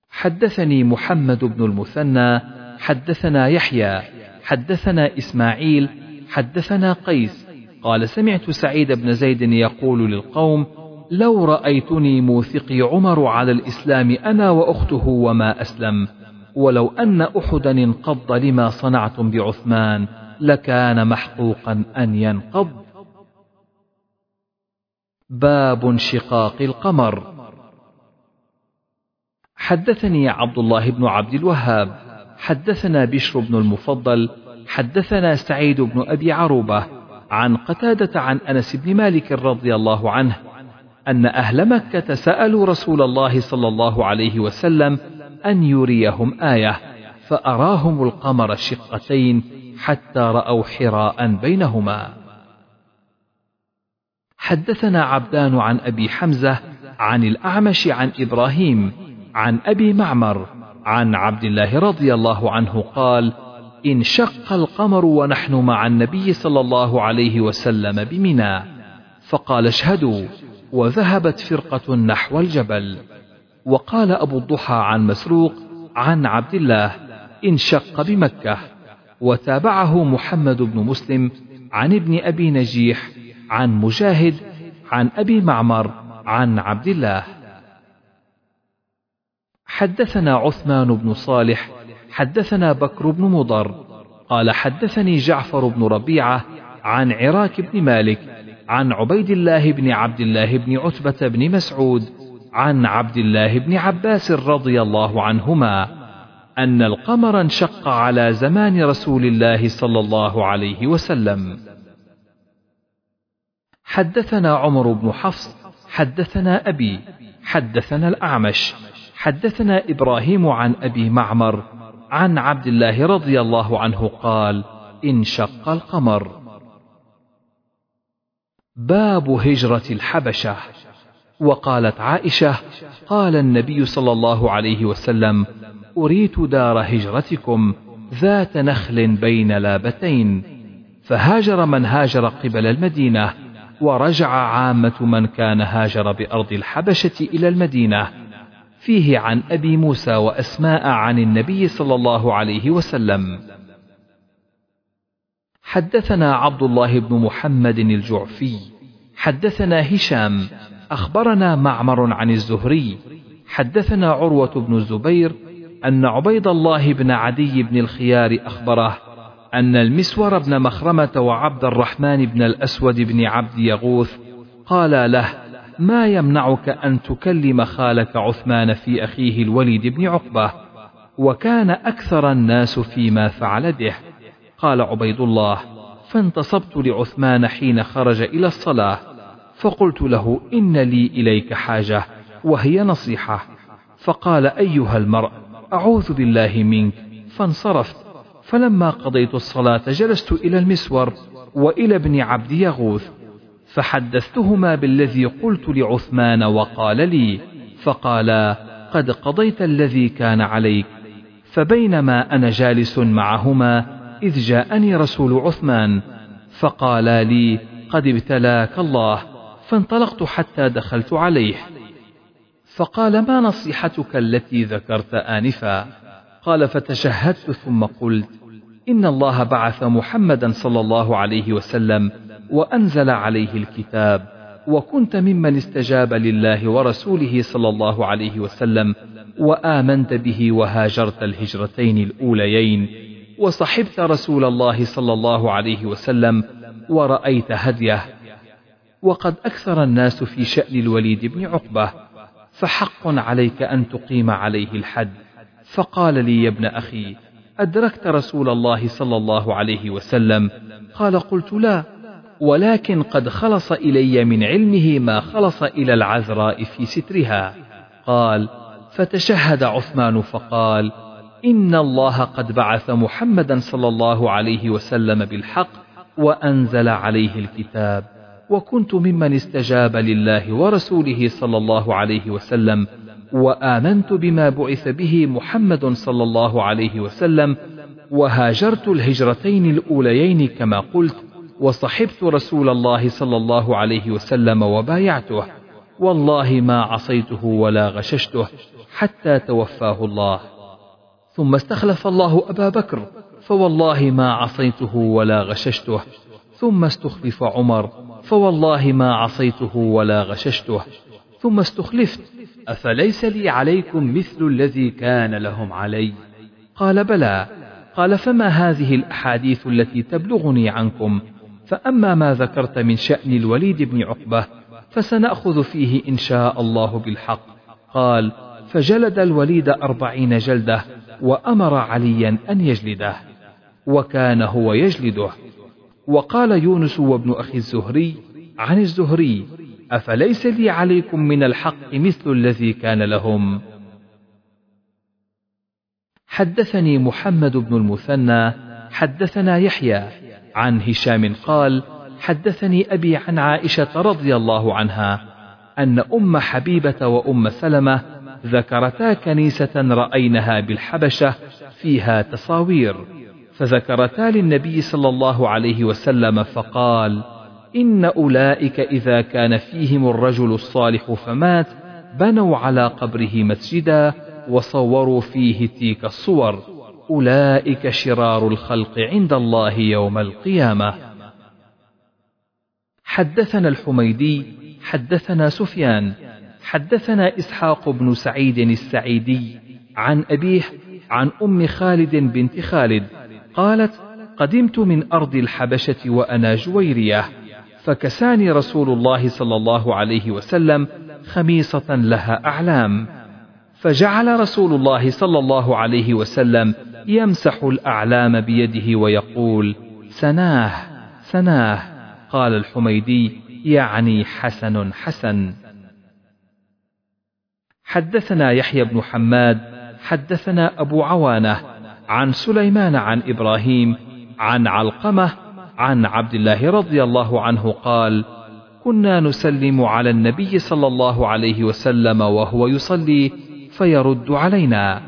حدثني محمد بن المثنى حدثنا يحيى حدثنا إسماعيل حدثنا قيس قال سمعت سعيد بن زيد يقول للقوم لو رأيتني موثقي عمر على الإسلام أنا وأخته وما أسلم ولو أن أحدا انقض لما صنعتم بعثمان لكان محقوقا أن ينقض. باب انشقاق القمر. حدثني عبد الله بن عبد الوهاب حدثنا بشر بن المفضل حدثنا سعيد بن أبي عروبة عن قتادة عن أنس بن مالك رضي الله عنه أن أهل مكة سألوا رسول الله صلى الله عليه وسلم أن يريهم آية فأراهم القمر شقتين حتى رأوا حراء بينهما. حدثنا عبدان عن أبي حمزة عن الأعمش عن إبراهيم عن أبي معمر عن عبد الله رضي الله عنه قال انشق القمر ونحن مع النبي صلى الله عليه وسلم بمنى. فقال اشهدوا. وذهبت فرقة نحو الجبل. وقال أبو الضحى عن مسروق عن عبد الله انشق بمكة وتابعه محمد بن مسلم عن ابن أبي نجيح عن مجاهد عن أبي معمر عن عبد الله. حدثنا عثمان بن صالح حدثنا بكر بن مضر قال حدثني جعفر بن ربيعة عن عراك بن مالك عن عبيد الله بن عبد الله بن عتبة بن مسعود عن عبد الله بن عباس رضي الله عنهما أن القمر انشق على زمان رسول الله صلى الله عليه وسلم. حدثنا عمر بن حفص حدثنا أبي حدثنا الأعمش حدثنا إبراهيم عن أبي معمر عن عبد الله رضي الله عنه قال انشق القمر. باب هجرة الحبشة. وقالت عائشة قال النبي صلى الله عليه وسلم أريت دار هجرتكم ذات نخل بين لابتين. فهاجر من هاجر قبل المدينة ورجع عامة من كان هاجر بأرض الحبشة إلى المدينة. فيه عن أبي موسى وأسماء عن النبي صلى الله عليه وسلم. حدثنا عبد الله بن محمد الجعفي حدثنا هشام أخبرنا معمر عن الزهري. حدثنا عروة بن الزبير أن عبيد الله بن عدي بن الخيار أخبره أن المسور بن مخرمة وعبد الرحمن بن الأسود بن عبد يغوث قال له ما يمنعك أن تكلم خالك عثمان في أخيه الوليد بن عقبة؟ وكان أكثر الناس فيما فعل به. قال عبيد الله فانتصبت لعثمان حين خرج إلى الصلاة. فقلت له إن لي إليك حاجة وهي نصيحة. فقال أيها المرء أعوذ بالله منك. فانصرفت. فلما قضيت الصلاة جلست إلى المسور وإلى ابن عبد يغوث. فحدثتهما بالذي قلت لعثمان وقال لي. فقالا قد قضيت الذي كان عليك. فبينما أنا جالس معهما إذ جاءني رسول عثمان. فقالا لي قد ابتلاك الله. فانطلقت حتى دخلت عليه. فقال ما نصيحتك التي ذكرت آنفا؟ قال فتشهدت ثم قلت إن الله بعث محمدا صلى الله عليه وسلم وأنزل عليه الكتاب وكنت ممن استجاب لله ورسوله صلى الله عليه وسلم وآمنت به وهاجرت الهجرتين الأوليين وصحبت رسول الله صلى الله عليه وسلم ورأيت هديه. وقد أكثر الناس في شأن الوليد بن عقبة فحق عليك أن تقيم عليه الحد. فقال لي يا ابن أخي أدركت رسول الله صلى الله عليه وسلم؟ قال قلت لا ولكن قد خلص إلي من علمه ما خلص إلى العذراء في سترها. قال فتشهد عثمان فقال إن الله قد بعث محمدا صلى الله عليه وسلم بالحق وأنزل عليه الكتاب. وكنت ممن استجاب لله ورسوله صلى الله عليه وسلم وآمنت بما بعث به محمد صلى الله عليه وسلم وهاجرت الهجرتين الأوليين كما قلت وصحبت رسول الله صلى الله عليه وسلم وبايعته والله ما عصيته ولا غششته حتى توفاه الله. ثم استخلف الله أبا بكر فوالله ما عصيته ولا غششته. ثم استخلف عمر فوالله ما عصيته ولا غششته ثم استخلفت أفليس لي عليكم مثل الذي كان لهم علي؟ قال بلى. قال فما هذه الأحاديث التي تبلغني عنكم؟ فأما ما ذكرت من شأن الوليد بن عقبة فسنأخذ فيه إن شاء الله بالحق. قال فجلد الوليد أربعين جلدة وأمر عليا أن يجلده وكان هو يجلده. وقال يونس وابن أخي الزهري عن الزهري أفليس لي عليكم من الحق مثل الذي كان لهم؟ حدثني محمد بن المثنى حدثنا يحيى عن هشام قال حدثني أبي عن عائشة رضي الله عنها أن أم حبيبة وأم سلمة ذكرتا كنيسة رأينها بالحبشة فيها تصاوير. فذكرتا للنبي صلى الله عليه وسلم فقال إن أولئك إذا كان فيهم الرجل الصالح فمات بنوا على قبره مسجدا وصوروا فيه تلك الصور. أولئك شرار الخلق عند الله يوم القيامة. حدثنا الحميدي حدثنا سفيان حدثنا إسحاق بن سعيد السعيدي عن أبيه عن أم خالد بنت خالد قالت قدمت من أرض الحبشة وأنا جويرية فكساني رسول الله صلى الله عليه وسلم خميصة لها أعلام فجعل رسول الله صلى الله عليه وسلم يمسح الأعلام بيده ويقول سناه سناه. قال الحميدي يعني حسن حسن. حدثنا يحيى بن حماد حدثنا أبو عوانة عن سليمان عن إبراهيم عن علقمة عن عبد الله رضي الله عنه قال كنا نسلم على النبي صلى الله عليه وسلم وهو يصلي فيرد علينا.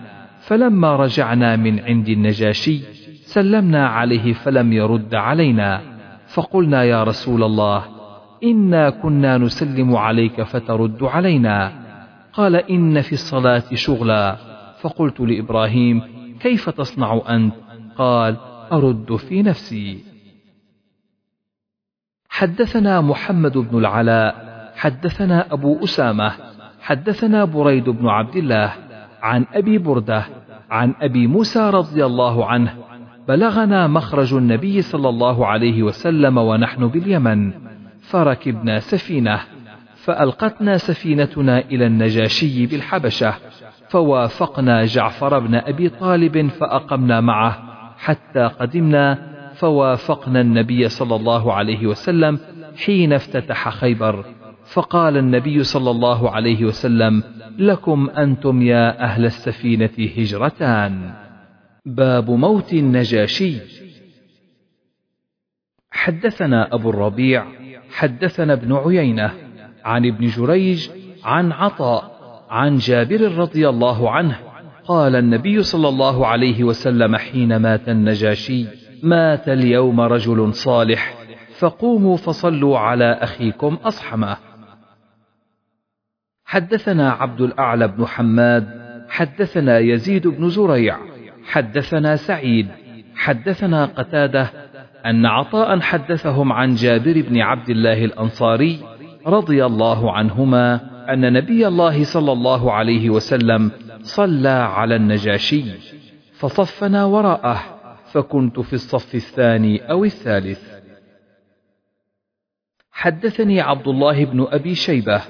فلما رجعنا من عند النجاشي سلمنا عليه فلم يرد علينا. فقلنا يا رسول الله إنا كنا نسلم عليك فترد علينا. قال إن في الصلاة شغلا. فقلت لإبراهيم كيف تصنع أنت؟ قال أرد في نفسي. حدثنا محمد بن العلاء حدثنا أبو أسامة حدثنا بريد بن عبد الله عن أبي بردة عن أبي موسى رضي الله عنه. بلغنا مخرج النبي صلى الله عليه وسلم ونحن باليمن. فركبنا سفينة فألقتنا سفينتنا إلى النجاشي بالحبشة. فوافقنا جعفر بن أبي طالب فأقمنا معه. حتى قدمنا فوافقنا النبي صلى الله عليه وسلم حين افتتح خيبر. فقال النبي صلى الله عليه وسلم لكم أنتم يا أهل السفينة هجرتان. باب موت النجاشي. حدثنا أبو الربيع حدثنا ابن عيينة عن ابن جريج عن عطاء عن جابر رضي الله عنه قال النبي صلى الله عليه وسلم حين مات النجاشي مات اليوم رجل صالح فقوموا فصلوا على أخيكم أصحمه. حدثنا عبد الأعلى بن حماد حدثنا يزيد بن زريع حدثنا سعيد حدثنا قتاده أن عطاء حدثهم عن جابر بن عبد الله الأنصاري رضي الله عنهما أن نبي الله صلى الله عليه وسلم صلى على النجاشي فصفنا وراءه فكنت في الصف الثاني أو الثالث. حدثني عبد الله بن أبي شيبة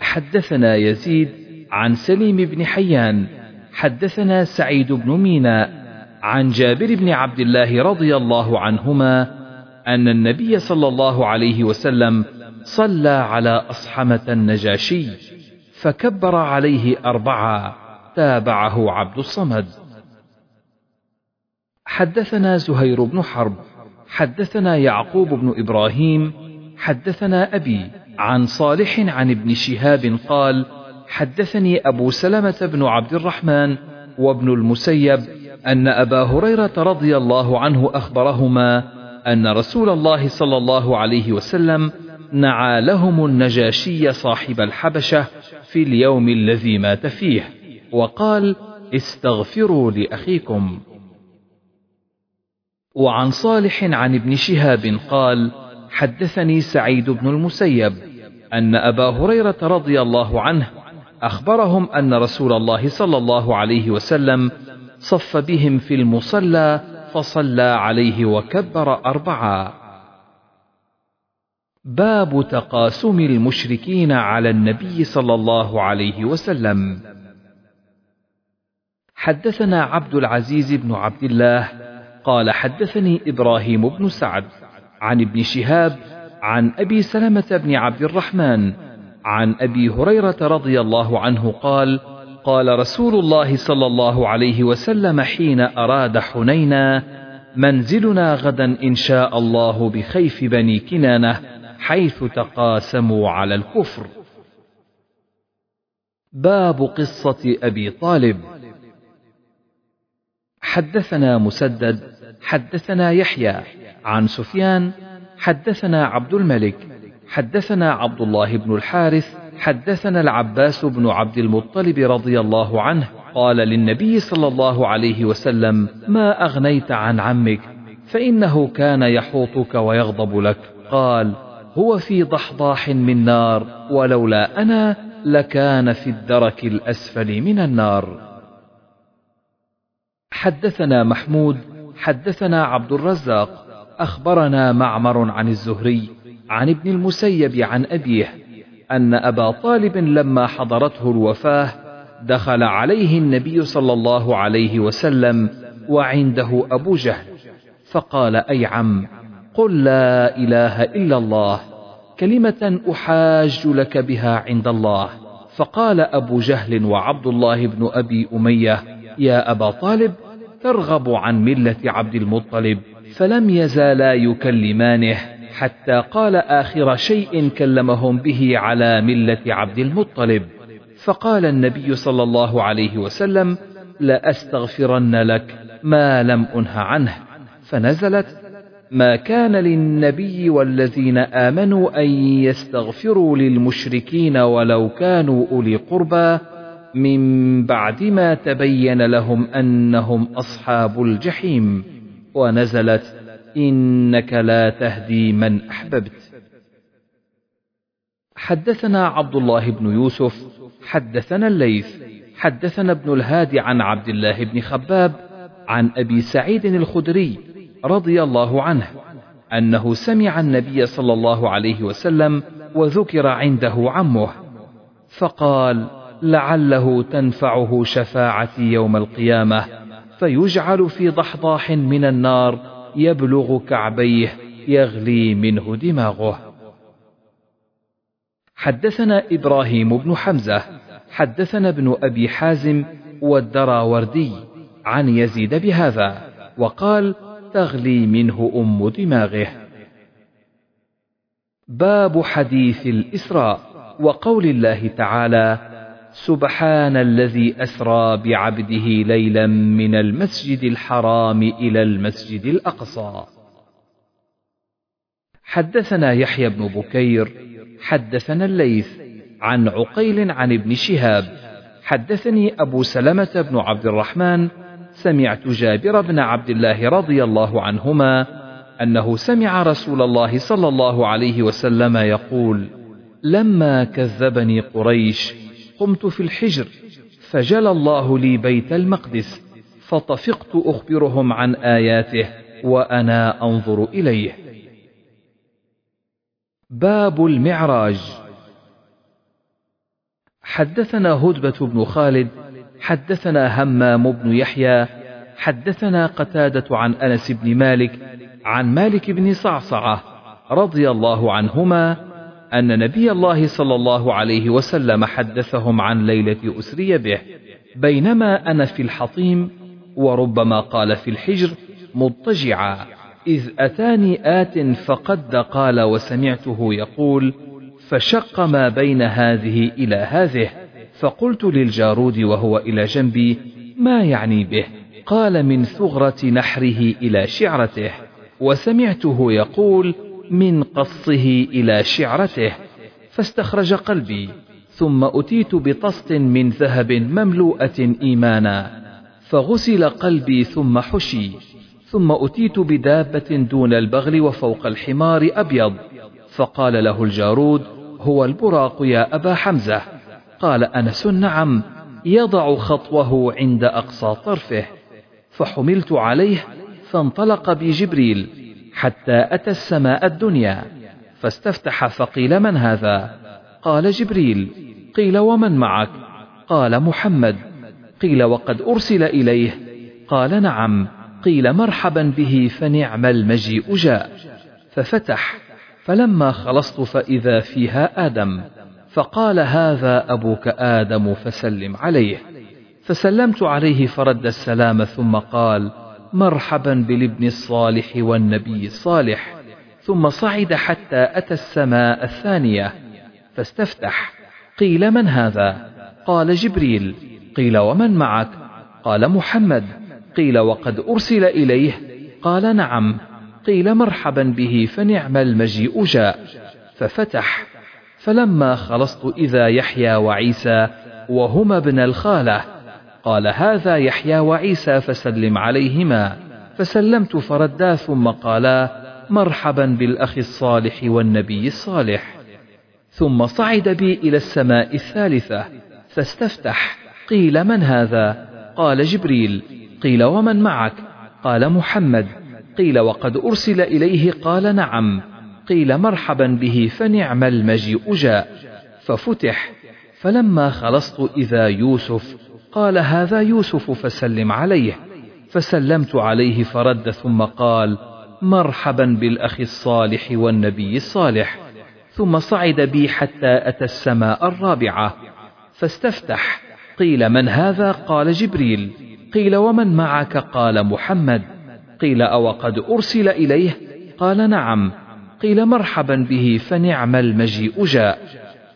حدثنا يزيد عن سليم بن حيان حدثنا سعيد بن مينا عن جابر بن عبد الله رضي الله عنهما أن النبي صلى الله عليه وسلم صلى على أصحمة النجاشي فكبر عليه أربعة تابعه عبد الصمد. حدثنا زهير بن حرب حدثنا يعقوب بن إبراهيم حدثنا أبي عن صالح عن ابن شهاب قال حدثني أبو سلمة بن عبد الرحمن وابن المسيب أن أبا هريرة رضي الله عنه أخبرهما أن رسول الله صلى الله عليه وسلم نعى لهم النجاشي صاحب الحبشة في اليوم الذي مات فيه وقال استغفروا لأخيكم. وعن صالح عن ابن شهاب قال حدثني سعيد بن المسيب أن أبا هريرة رضي الله عنه أخبرهم أن رسول الله صلى الله عليه وسلم صف بهم في المصلى فصلى عليه وكبر أربعا. باب تقاسم المشركين على النبي صلى الله عليه وسلم. حدثنا عبد العزيز بن عبد الله قال حدثني إبراهيم بن سعد عن ابن شهاب عن أبي سلمة بن عبد الرحمن عن أبي هريرة رضي الله عنه قال قال رسول الله صلى الله عليه وسلم حين أراد حنينا منزلنا غدا إن شاء الله بخيف بني كنانة حيث تقاسموا على الكفر. باب قصة أبي طالب. حدثنا مسدد حدثنا يحيى عن سفيان حدثنا عبد الملك حدثنا عبد الله بن الحارث حدثنا العباس بن عبد المطلب رضي الله عنه. قال للنبي صلى الله عليه وسلم ما أغنيت عن عمك فإنه كان يحوطك ويغضب لك. قال هو في ضحضاح من نار ولولا أنا لكان في الدرك الأسفل من النار. حدثنا محمود حدثنا عبد الرزاق أخبرنا معمر عن الزهري عن ابن المسيب عن أبيه أن أبا طالب لما حضرته الوفاة دخل عليه النبي صلى الله عليه وسلم وعنده أبو جهل فقال أي عم قل لا إله إلا الله كلمة أحاج لك بها عند الله فقال أبو جهل وعبد الله بن أبي أمية يا أبا طالب ترغب عن ملة عبد المطلب فلم يزالا يكلمانه حتى قال آخر شيء كلمهم به على ملة عبد المطلب فقال النبي صلى الله عليه وسلم لأستغفرن لك ما لم أنه عنه فنزلت ما كان للنبي والذين آمنوا أن يستغفروا للمشركين ولو كانوا أولي قربى من بعد ما تبين لهم أنهم أصحاب الجحيم ونزلت إنك لا تهدي من أحببت. حدثنا عبد الله بن يوسف حدثنا الليث حدثنا ابن الهادي عن عبد الله بن خباب عن أبي سعيد الخدري رضي الله عنه أنه سمع النبي صلى الله عليه وسلم وذكر عنده عمه فقال لعله تنفعه شفاعتي يوم القيامة فيجعل في ضحضاح من النار يبلغ كعبيه يغلي منه دماغه. حدثنا إبراهيم بن حمزة حدثنا ابن أبي حازم والدراوردي عن يزيد بهذا وقال تغلي منه أم دماغه باب حديث الإسراء وقول الله تعالى سبحان الذي أسرى بعبده ليلا من المسجد الحرام إلى المسجد الأقصى. حدثنا يحيى بن بكير، حدثنا الليث عن عقيل عن ابن شهاب، حدثني أبو سلمة بن عبد الرحمن، سمعت جابر بن عبد الله رضي الله عنهما أنه سمع رسول الله صلى الله عليه وسلم يقول: لما كذبني قريش قمت في الحجر فجلى الله لي بيت المقدس فطفقت أخبرهم عن آياته وأنا أنظر إليه. باب المعراج. حدثنا هدبة بن خالد حدثنا همام بن يحيى حدثنا قتادة عن أنس بن مالك عن مالك بن صعصعة رضي الله عنهما أن نبي الله صلى الله عليه وسلم حدثهم عن ليلة أسري به بينما أنا في الحطيم وربما قال في الحجر مضطجعا إذ أتاني آت فقد قال وسمعته يقول فشق ما بين هذه إلى هذه. فقلت للجارود وهو إلى جنبي ما يعني به؟ قال من ثغرة نحره إلى شعرته. وسمعته يقول من قصه إلى شعرته. فاستخرج قلبي ثم أتيت بطست من ذهب مملوءة إيمانا فغسل قلبي ثم حشي ثم أتيت بدابة دون البغل وفوق الحمار أبيض فقال له الجارود هو البراق يا أبا حمزة. قال أنس نعم يضع خطوه عند أقصى طرفه فحملت عليه فانطلق بي جبريل حتى أتى السماء الدنيا فاستفتح فقيل من هذا؟ قال جبريل قيل ومن معك؟ قال محمد قيل وقد أرسل إليه؟ قال نعم قيل مرحبا به فنعم المجيء جاء ففتح فلما خلصت فإذا فيها آدم. فقال هذا أبوك آدم فسلم عليه. فسلمت عليه فرد السلام ثم قال مرحبا بالابن الصالح والنبي الصالح. ثم صعد حتى أتى السماء الثانية. فاستفتح. قيل من هذا؟ قال جبريل. قيل ومن معك؟ قال محمد. قيل وقد أرسل إليه. قال نعم. قيل مرحبا به فنعم المجيء جاء. ففتح. فلما خلصت إذا يحيى وعيسى وهما ابن الخالة قال هذا يحيى وعيسى فسلم عليهما. فسلمت فردا ثم قالا مرحبا بالأخ الصالح والنبي الصالح. ثم صعد بي إلى السماء الثالثة فاستفتح قيل من هذا؟ قال جبريل. قيل ومن معك؟ قال محمد. قيل وقد أرسل إليه؟ قال نعم. قيل مرحبا به فنعم المجيء جاء. ففتح. فلما خلصت إذا يوسف قال هذا يوسف فسلم عليه. فسلمت عليه فرد ثم قال مرحبا بالأخ الصالح والنبي الصالح. ثم صعد بي حتى أتى السماء الرابعة. فاستفتح. قيل من هذا؟ قال جبريل. قيل ومن معك؟ قال محمد. قيل أو قد أرسل إليه؟ قال نعم. قيل مرحبا به فنعم المجيء جاء.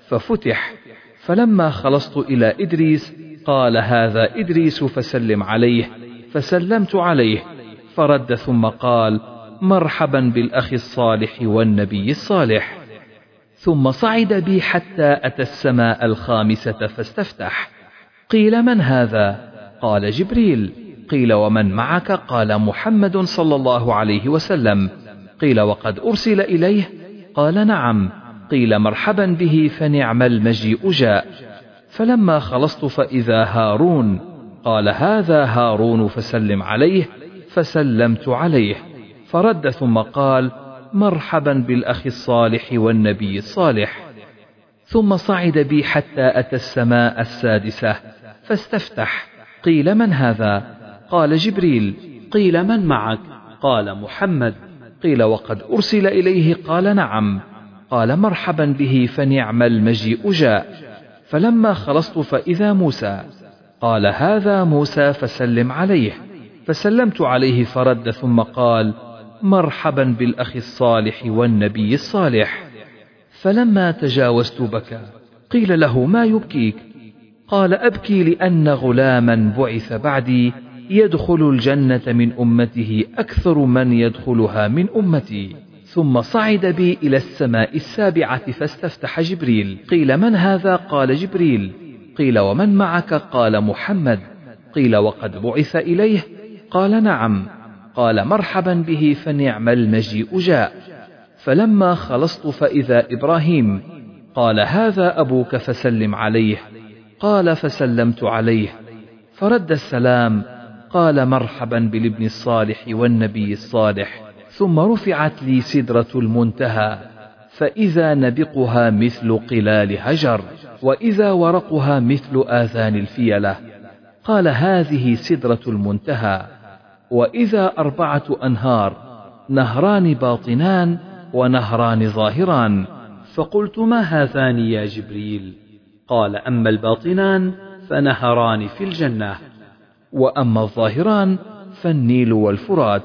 ففتح. فلما خلصت إلى إدريس قال هذا إدريس فسلم عليه. فسلمت عليه. فرد ثم قال مرحبا بالأخ الصالح والنبي الصالح. ثم صعد بي حتى أتى السماء الخامسة فاستفتح. قيل من هذا؟ قال جبريل. قيل ومن معك؟ قال محمد صلى الله عليه وسلم. قيل وقد أرسل إليه؟ قال نعم. قيل مرحبا به فنعم المجيء جاء. فلما خلصت فإذا هارون؟ قال هذا هارون فسلم عليه. فسلمت عليه. فرد ثم قال مرحبا بالأخ الصالح والنبي الصالح. ثم صعد بي حتى أتى السماء السادسة. فاستفتح. قيل من هذا؟ قال جبريل. قيل من معك؟ قال محمد. قيل وقد أرسل إليه قال نعم. قال مرحبا به فنعم المجيء جاء. فلما خلصت فإذا موسى. قال هذا موسى فسلم عليه. فسلمت عليه فرد ثم قال مرحبا بالأخ الصالح والنبي الصالح. فلما تجاوزت بكى قيل له ما يبكيك؟ قال أبكي لأن غلاما بعث بعدي يدخل الجنة من أمته أكثر من يدخلها من أمتي. ثم صعد بي إلى السماء السابعة فاستفتح جبريل. قيل من هذا؟ قال جبريل. قيل ومن معك؟ قال محمد. قيل وقد بعث إليه؟ قال نعم. قال مرحبا به فنعم المجيء جاء. فلما خلصت فإذا إبراهيم. قال هذا أبوك فسلم عليه. قال فسلمت عليه. فرد السلام قال مرحبا بالابن الصالح والنبي الصالح ثم رفعت لي سدرة المنتهى فإذا نبقها مثل قلال هجر وإذا ورقها مثل آذان الفيلة. قال هذه سدرة المنتهى. وإذا أربعة أنهار نهران باطنان ونهران ظاهران. فقلت ما هذان يا جبريل؟ قال أما الباطنان فنهران في الجنة. وأما الظاهران فالنيل والفرات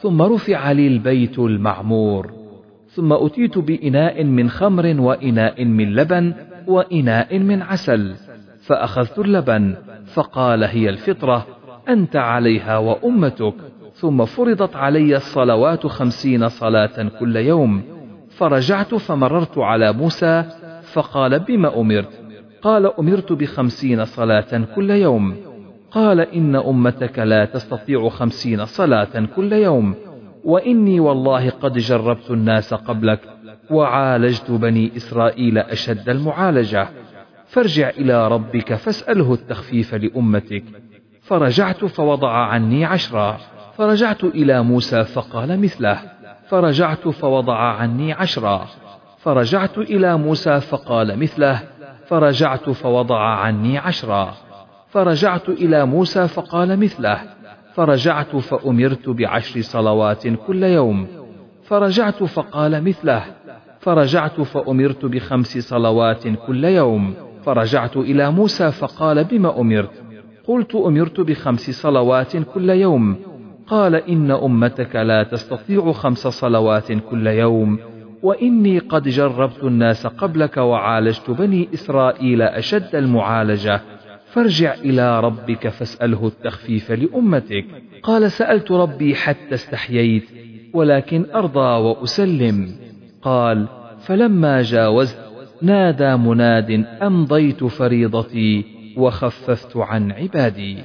ثم رفع لي البيت المعمور ثم أتيت بإناء من خمر وإناء من لبن وإناء من عسل فأخذت اللبن فقال هي الفطرة أنت عليها وأمتك ثم فرضت علي الصلوات خمسين صلاة كل يوم فرجعت فمررت على موسى فقال بما أمرت؟ قال أمرت بخمسين صلاة كل يوم. قال إن أمتك لا تستطيع خمسين صلاة كل يوم وإني والله قد جربت الناس قبلك وعالجت بني إسرائيل أشد المعالجة. فارجع إلى ربك فاسأله التخفيف لأمتك. فرجعت فوضع عني عشرا. فرجعت إلى موسى فقال مثله. فرجعت فوضع عني عشرا. فرجعت إلى موسى فقال مثله. فرجعت فوضع عني عشرا. فرجعت إلى موسى فقال مثله فرجعت فأمرت بعشر صلوات كل يوم فرجعت فقال مثله فرجعت فأمرت بخمس صلوات كل يوم فرجعت إلى موسى فقال بما أمرت؟ قلت أمرت بخمس صلوات كل يوم. قال إن أمتك لا تستطيع خمس صلوات كل يوم وإني قد جربت الناس قبلك وعالجت بني إسرائيل أشد المعالجة. فارجع إلى ربك فاسأله التخفيف لأمتك. قال سألت ربي حتى استحييت ولكن أرضى وأسلم. قال فلما جاوزت نادى مناد أمضيت فريضتي وخففت عن عبادي.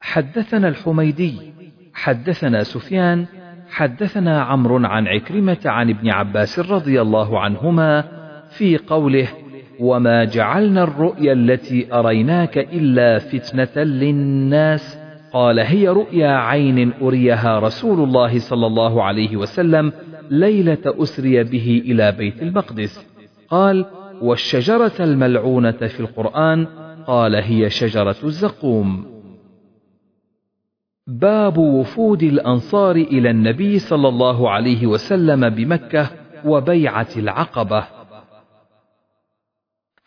حدثنا الحميدي حدثنا سفيان حدثنا عمرو عن عكرمة عن ابن عباس رضي الله عنهما في قوله وما جعلنا الرؤيا التي أريناك إلا فتنة للناس قال هي رؤيا عين أريها رسول الله صلى الله عليه وسلم ليلة أسري به إلى بيت المقدس قال والشجرة الملعونة في القرآن قال هي شجرة الزقوم. باب وفود الأنصار إلى النبي صلى الله عليه وسلم بمكة وبيعة العقبة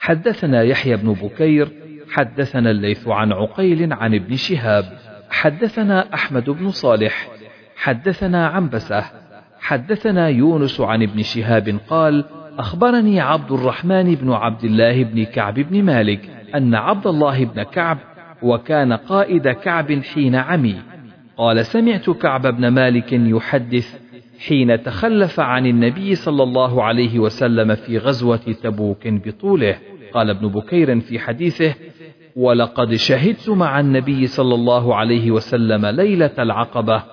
حدثنا يحيى بن بكير حدثنا الليث عن عقيل عن ابن شهاب حدثنا أحمد بن صالح حدثنا عنبسة حدثنا يونس عن ابن شهاب قال أخبرني عبد الرحمن بن عبد الله بن كعب بن مالك أن عبد الله بن كعب وكان قائد كعب حين عمي. قال سمعت كعب بن مالك يحدث حين تخلف عن النبي صلى الله عليه وسلم في غزوة تبوك بطوله. قال ابن بكير في حديثه ولقد شهدت مع النبي صلى الله عليه وسلم ليلة العقبة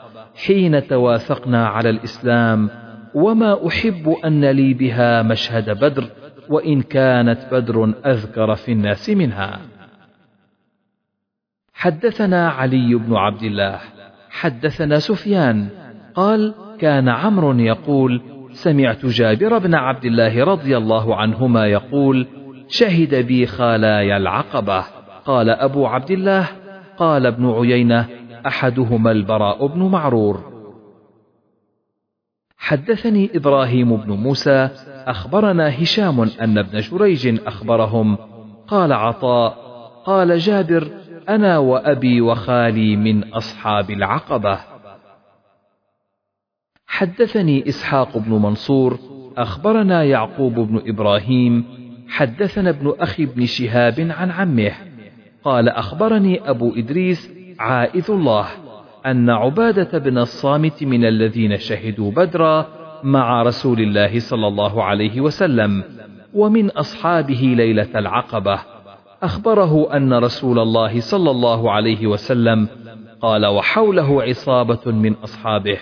حين توافقنا على الإسلام وما أحب أن لي بها مشهد بدر وإن كانت بدر أذكر في الناس منها. حدثنا علي بن عبد الله حدثنا سفيان قال كان عمرو يقول سمعت جابر بن عبد الله رضي الله عنهما يقول شهد بي خالاي العقبة. قال أبو عبد الله قال ابن عيينة أحدهما البراء بن معرور. حدثني إبراهيم بن موسى أخبرنا هشام أن ابن جريج أخبرهم. قال عطاء قال جابر أنا وأبي وخالي من أصحاب العقبة. حدثني إسحاق بن منصور أخبرنا يعقوب بن إبراهيم حدثنا ابن أخي بن شهاب عن عمه. قال أخبرني أبو إدريس عائذ الله أن عبادة بن الصامت من الذين شهدوا بدرا مع رسول الله صلى الله عليه وسلم ومن أصحابه ليلة العقبة. أخبره أن رسول الله صلى الله عليه وسلم قال وحوله عصابة من أصحابه.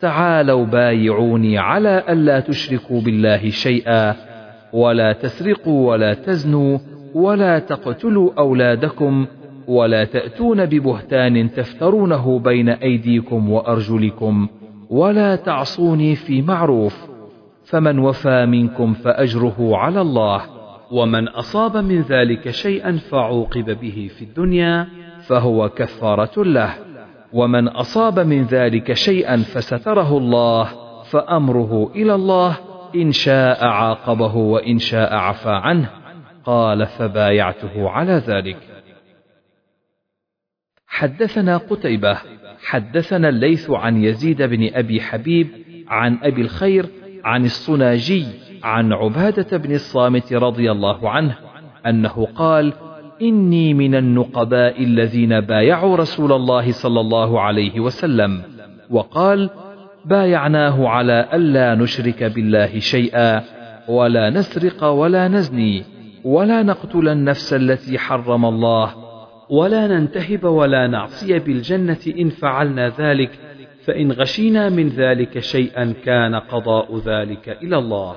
تعالوا بايعوني على ألا تشركوا بالله شيئا ولا تسرقوا ولا تزنوا ولا تقتلوا أولادكم ولا تأتون ببهتان تفترونه بين أيديكم وأرجلكم ولا تعصوني في معروف فمن وفى منكم فأجره على الله ومن أصاب من ذلك شيئا فعوقب به في الدنيا فهو كفارة له ومن أصاب من ذلك شيئا فستره الله فأمره إلى الله إن شاء عاقبه وإن شاء عفى عنه قال فبايعته على ذلك. حدثنا قتيبة حدثنا الليث عن يزيد بن أبي حبيب عن أبي الخير عن الصناجي عن عبادة بن الصامت رضي الله عنه أنه قال إني من النقباء الذين بايعوا رسول الله صلى الله عليه وسلم وقال بايعناه على ألا نشرك بالله شيئا ولا نسرق ولا نزني ولا نقتل النفس التي حرم الله ولا ننتهب ولا نعصي بالجنة إن فعلنا ذلك فإن غشينا من ذلك شيئا كان قضاء ذلك إلى الله.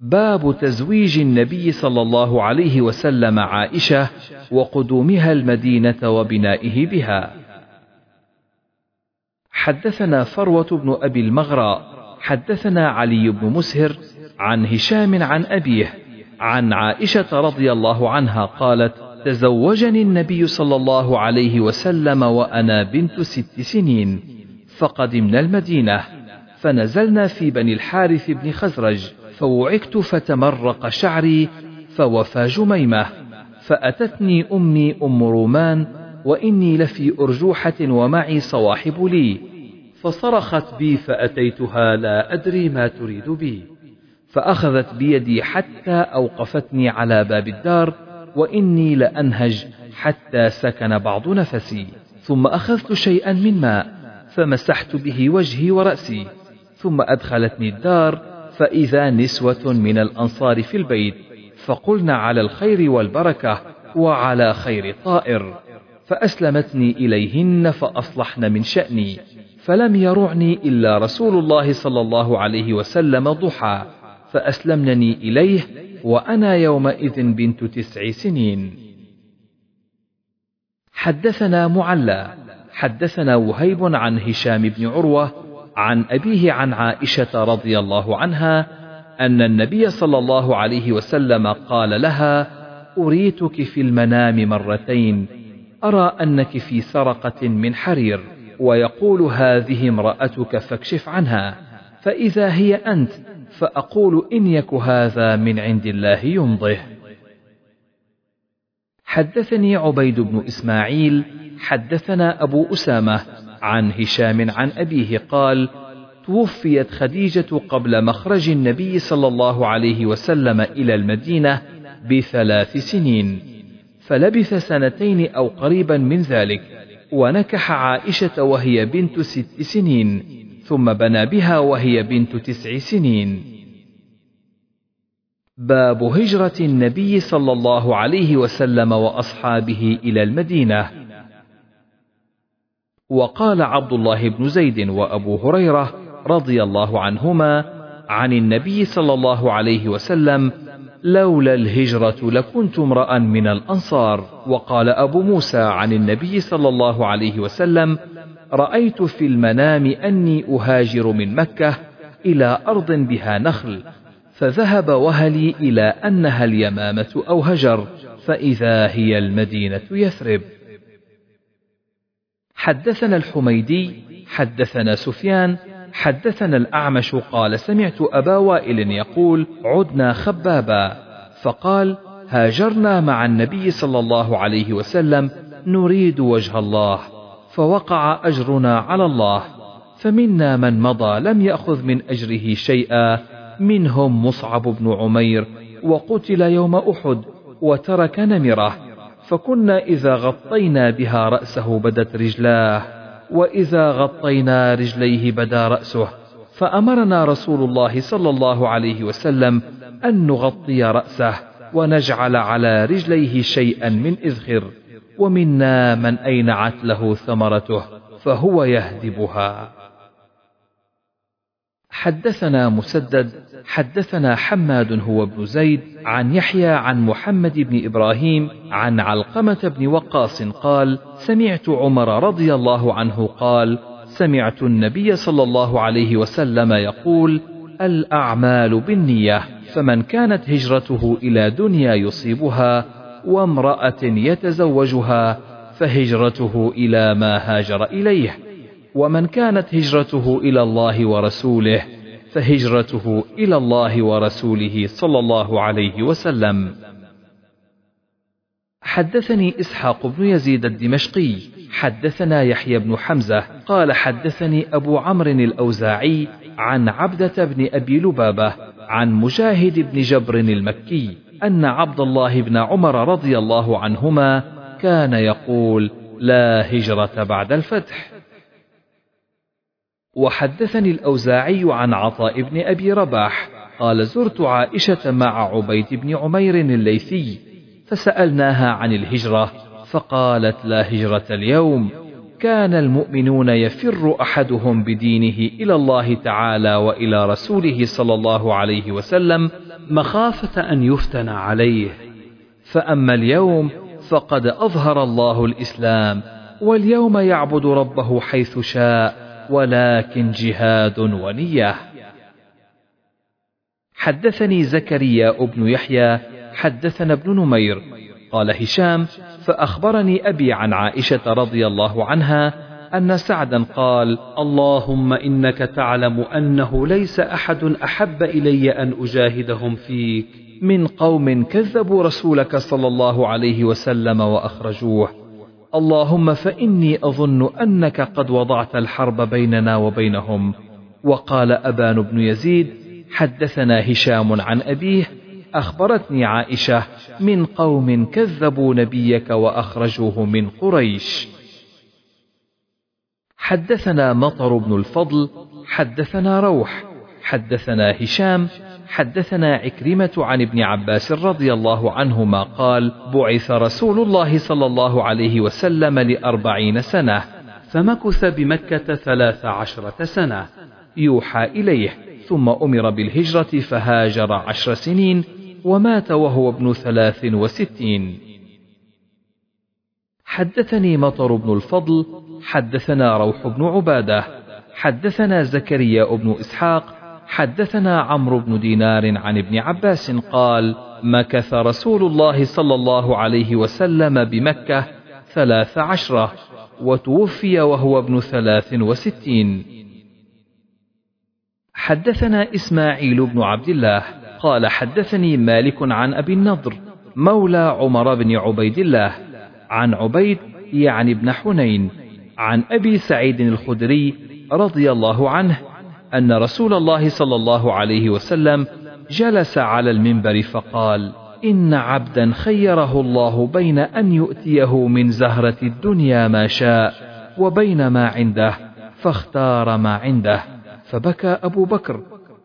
باب تزويج النبي صلى الله عليه وسلم عائشة وقدومها المدينة وبنائه بها. حدثنا فروة بن أبي المغرى، حدثنا علي بن مسهر عن هشام عن أبيه، عن عائشة رضي الله عنها قالت: تزوجني النبي صلى الله عليه وسلم وأنا بنت ست سنين فقدمنا المدينة فنزلنا في بني الحارث بن خزرج فوعكت فتمرق شعري فوفى جميمة فأتتني أمي أم رومان وإني لفي أرجوحة ومعي صواحب لي. فصرخت بي فأتيتها لا أدري ما تريد بي. فأخذت بيدي حتى أوقفتني على باب الدار وإني لأنهج حتى سكن بعض نفسي. ثم أخذت شيئا من ماء فمسحت به وجهي ورأسي. ثم أدخلتني الدار فإذا نسوة من الأنصار في البيت فقلنا على الخير والبركة وعلى خير طائر فأسلمتني إليهن فأصلحن من شأني فلم يرعني إلا رسول الله صلى الله عليه وسلم ضحى فأسلمنني إليه وأنا يومئذ بنت تسع سنين. حدثنا معلى حدثنا وهيب عن هشام بن عروة عن أبيه عن عائشة رضي الله عنها أن النبي صلى الله عليه وسلم قال لها أريتك في المنام مرتين أرى أنك في سرقة من حرير ويقول هذه امرأتك فاكشف عنها فإذا هي أنت فأقول إن يك هذا من عند الله يمضه. حدثني عبيد بن إسماعيل حدثنا أبو أسامة عن هشام عن أبيه قال توفيت خديجة قبل مخرج النبي صلى الله عليه وسلم إلى المدينة بثلاث سنين. فلبث سنتين أو قريبا من ذلك ونكح عائشة وهي بنت ست سنين ثم بنى بها وهي بنت تسع سنين. باب هجرة النبي صلى الله عليه وسلم وأصحابه إلى المدينة. وقال عبد الله بن زيد وأبو هريرة رضي الله عنهما عن النبي صلى الله عليه وسلم لولا الهجرة لكنت امرأ من الأنصار. وقال أبو موسى عن النبي صلى الله عليه وسلم رأيت في المنام أني أهاجر من مكة إلى أرض بها نخل فذهب وهلي إلى أنها اليمامة أو هجر فإذا هي المدينة يثرب. حدثنا الحميدي حدثنا سفيان حدثنا الأعمش قال سمعت أبا وائل يقول عدنا خبابا فقال هاجرنا مع النبي صلى الله عليه وسلم نريد وجه الله فوقع أجرنا على الله فمنا من مضى لم يأخذ من أجره شيئا منهم مصعب بن عمير وقتل يوم أحد وترك نمرة فكنا إذا غطينا بها رأسه بدت رجلاه وإذا غطينا رجليه بدا رأسه فأمرنا رسول الله صلى الله عليه وسلم أن نغطي رأسه ونجعل على رجليه شيئا من إذخر ومنا من أينعت له ثمرته فهو يهدبها. حدثنا مسدد حدثنا حماد هو ابن زيد عن يحيى عن محمد بن إبراهيم عن علقمة بن وقاص قال سمعت عمر رضي الله عنه قال سمعت النبي صلى الله عليه وسلم يقول الأعمال بالنية فمن كانت هجرته إلى دنيا يصيبها وامرأة يتزوجها فهجرته إلى ما هاجر إليه. ومن كانت هجرته إلى الله ورسوله فهجرته إلى الله ورسوله صلى الله عليه وسلم. حدثني إسحاق بن يزيد الدمشقي، حدثنا يحيى بن حمزة، قال حدثني أبو عمرو الأوزاعي عن عبدة بن أبي لبابة، عن مجاهد بن جبر المكي، أن عبد الله بن عمر رضي الله عنهما كان يقول: لا هجرة بعد الفتح. وحدثني الأوزاعي عن عطاء بن أبي رباح قال زرت عائشة مع عبيد بن عمير الليثي فسألناها عن الهجرة فقالت لا هجرة اليوم كان المؤمنون يفر أحدهم بدينه إلى الله تعالى وإلى رسوله صلى الله عليه وسلم مخافة أن يفتن عليه. فأما اليوم فقد أظهر الله الإسلام واليوم يعبد ربه حيث شاء ولكن جهاد ونية. حدثني زكريا بن يحيى حدثنا ابن نمير. قال هشام فأخبرني أبي عن عائشة رضي الله عنها أن سعدا قال اللهم إنك تعلم أنه ليس أحد أحب إلي أن أجاهدهم فيك من قوم كذبوا رسولك صلى الله عليه وسلم وأخرجوه. اللهم فإني أظن أنك قد وضعت الحرب بيننا وبينهم. وقال أبان بن يزيد حدثنا هشام عن أبيه أخبرتني عائشة من قوم كذبوا نبيك وأخرجوه من قريش. حدثنا مطر بن الفضل حدثنا روح حدثنا هشام حدثنا عكرمة عن ابن عباس رضي الله عنهما قال بعث رسول الله صلى الله عليه وسلم لأربعين سنة. فمكث بمكة ثلاث عشرة سنة. يوحى إليه. ثم أمر بالهجرة فهاجر عشر سنين ومات وهو ابن ثلاث وستين. حدثني مطر بن الفضل. حدثنا روح بن عبادة. حدثنا زكريا بن إسحاق. حدثنا عمرو بن دينار عن ابن عباس قال مكث رسول الله صلى الله عليه وسلم بمكة ثلاث عشرة وتوفي وهو ابن ثلاث وستين. حدثنا إسماعيل بن عبد الله قال حدثني مالك عن أبي النضر مولى عمر بن عبيد الله عن عبيد يعني ابن حنين عن أبي سعيد الخدري رضي الله عنه أن رسول الله صلى الله عليه وسلم جلس على المنبر فقال إن عبدا خيره الله بين أن يؤتيه من زهرة الدنيا ما شاء وبين ما عنده فاختار ما عنده فبكى أبو بكر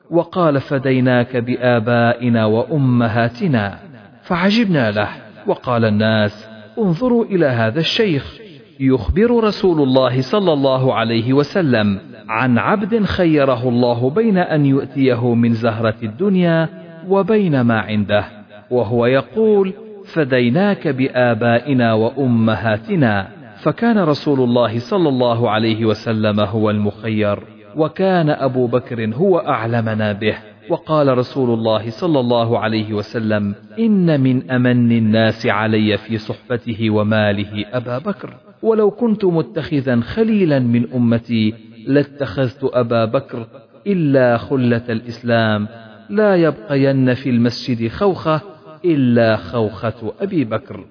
وقال فديناك بآبائنا وأمهاتنا فعجبنا له وقال الناس انظروا إلى هذا الشيخ. يخبر رسول الله صلى الله عليه وسلم عن عبد خيره الله بين أن يؤتيه من زهرة الدنيا وبين ما عنده وهو يقول فديناك بآبائنا وأمهاتنا فكان رسول الله صلى الله عليه وسلم هو المخير وكان أبو بكر هو أعلمنا به وقال رسول الله صلى الله عليه وسلم إن من أمن الناس علي في صحبته وماله أبا بكر. ولو كنت متخذا خليلا من أمتي لاتخذت أبا بكر إلا خلة الإسلام. لا يبقين في المسجد خوخة إلا خوخة أبي بكر.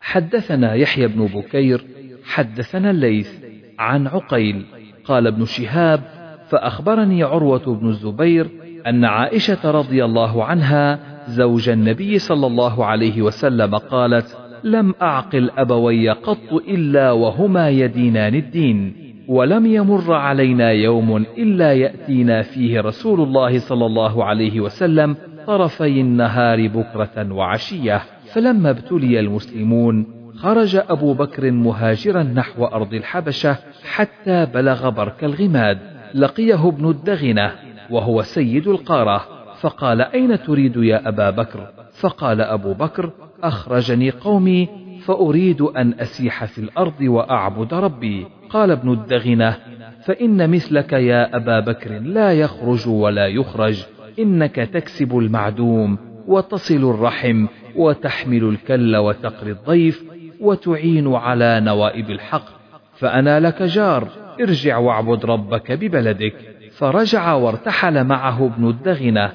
حدثنا يحيى بن بكير حدثنا الليث عن عقيل قال ابن شهاب فأخبرني عروة بن الزبير أن عائشة رضي الله عنها زوج النبي صلى الله عليه وسلم قالت لم أعقل أبوي قط إلا وهما يدينان الدين ولم يمر علينا يوم إلا يأتينا فيه رسول الله صلى الله عليه وسلم طرفي النهار بكرة وعشية. فلما ابتلي المسلمون خرج أبو بكر مهاجرا نحو أرض الحبشة حتى بلغ برك الغماد. لقيه ابن الدغنة وهو سيد القارة. فقال أين تريد يا أبا بكر؟ فقال أبو بكر أخرجني قومي فأريد أن أسيح في الأرض وأعبد ربي. قال ابن الدغنة فإن مثلك يا أبا بكر لا يخرج ولا يخرج إنك تكسب المعدوم وتصل الرحم وتحمل الكل وتقري الضيف وتعين على نوائب الحق. فأنا لك جار ارجع واعبد ربك ببلدك. فرجع وارتحل معه ابن الدغنة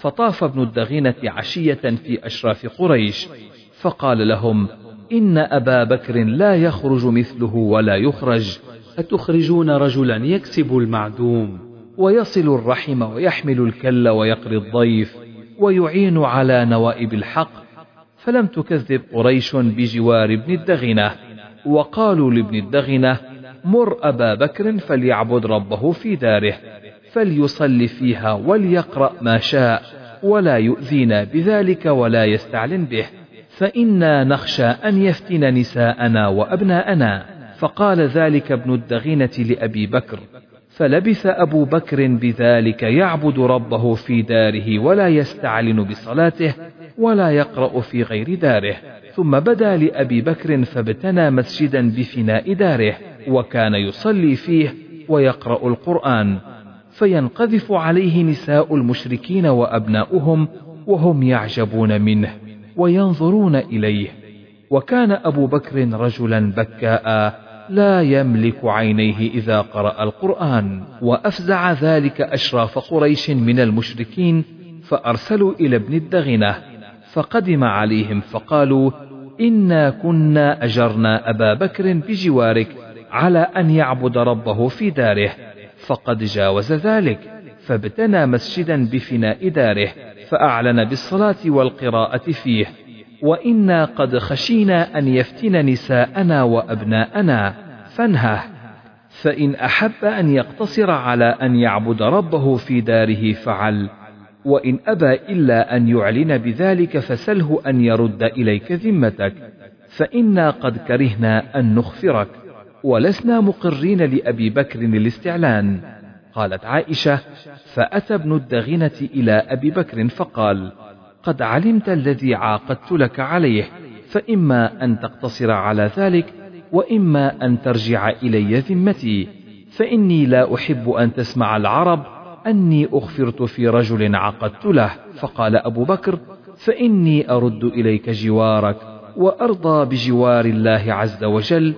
فطاف ابن الدغنة عشية في أشراف قريش. فقال لهم إن أبا بكر لا يخرج مثله ولا يخرج. أتخرجون رجلا يكسب المعدوم ويصل الرحم ويحمل الكل ويقري الضيف ويعين على نوائب الحق. فلم تكذب قريش بجوار ابن الدغنة. وقالوا لابن الدغنة مر أبا بكر فليعبد ربه في داره فليصل فيها وليقرأ ما شاء ولا يؤذينا بذلك ولا يستعلن به. فإنا نخشى أن يفتن نساءنا وأبناءنا. فقال ذلك ابن الدغينة لأبي بكر. فلبث أبو بكر بذلك يعبد ربه في داره ولا يستعلن بصلاته ولا يقرأ في غير داره. ثم بدا لأبي بكر فابتنى مسجدا بفناء داره وكان يصلي فيه ويقرأ القرآن. فينقذف عليه نساء المشركين وأبناؤهم وهم يعجبون منه. وينظرون إليه. وكان أبو بكر رجلا بكاء لا يملك عينيه إذا قرأ القرآن. وأفزع ذلك أشراف قريش من المشركين فأرسلوا إلى ابن الدغنة. فقدم عليهم فقالوا إنا كنا أجرنا أبا بكر بجوارك على أن يعبد ربه في داره فقد جاوز ذلك. فابتنى مسجدا بفناء داره فأعلن بالصلاة والقراءة فيه. وإنا قد خشينا أن يفتن نساءنا وأبناءنا. فانهه فإن أحب أن يقتصر على أن يعبد ربه في داره فعل. وإن أبى إلا أن يعلن بذلك فسله أن يرد إليك ذمتك. فإنا قد كرهنا أن نخفرك. ولسنا مقرين لأبي بكر الاستعلان. قالت عائشة فأتى ابن الدغنة إلى أبي بكر فقال قد علمت الذي عاقدت لك عليه فإما أن تقتصر على ذلك وإما أن ترجع إلي ذمتي. فإني لا أحب أن تسمع العرب أني أخفرت في رجل عقدت له. فقال أبو بكر فإني أرد إليك جوارك وأرضى بجوار الله عز وجل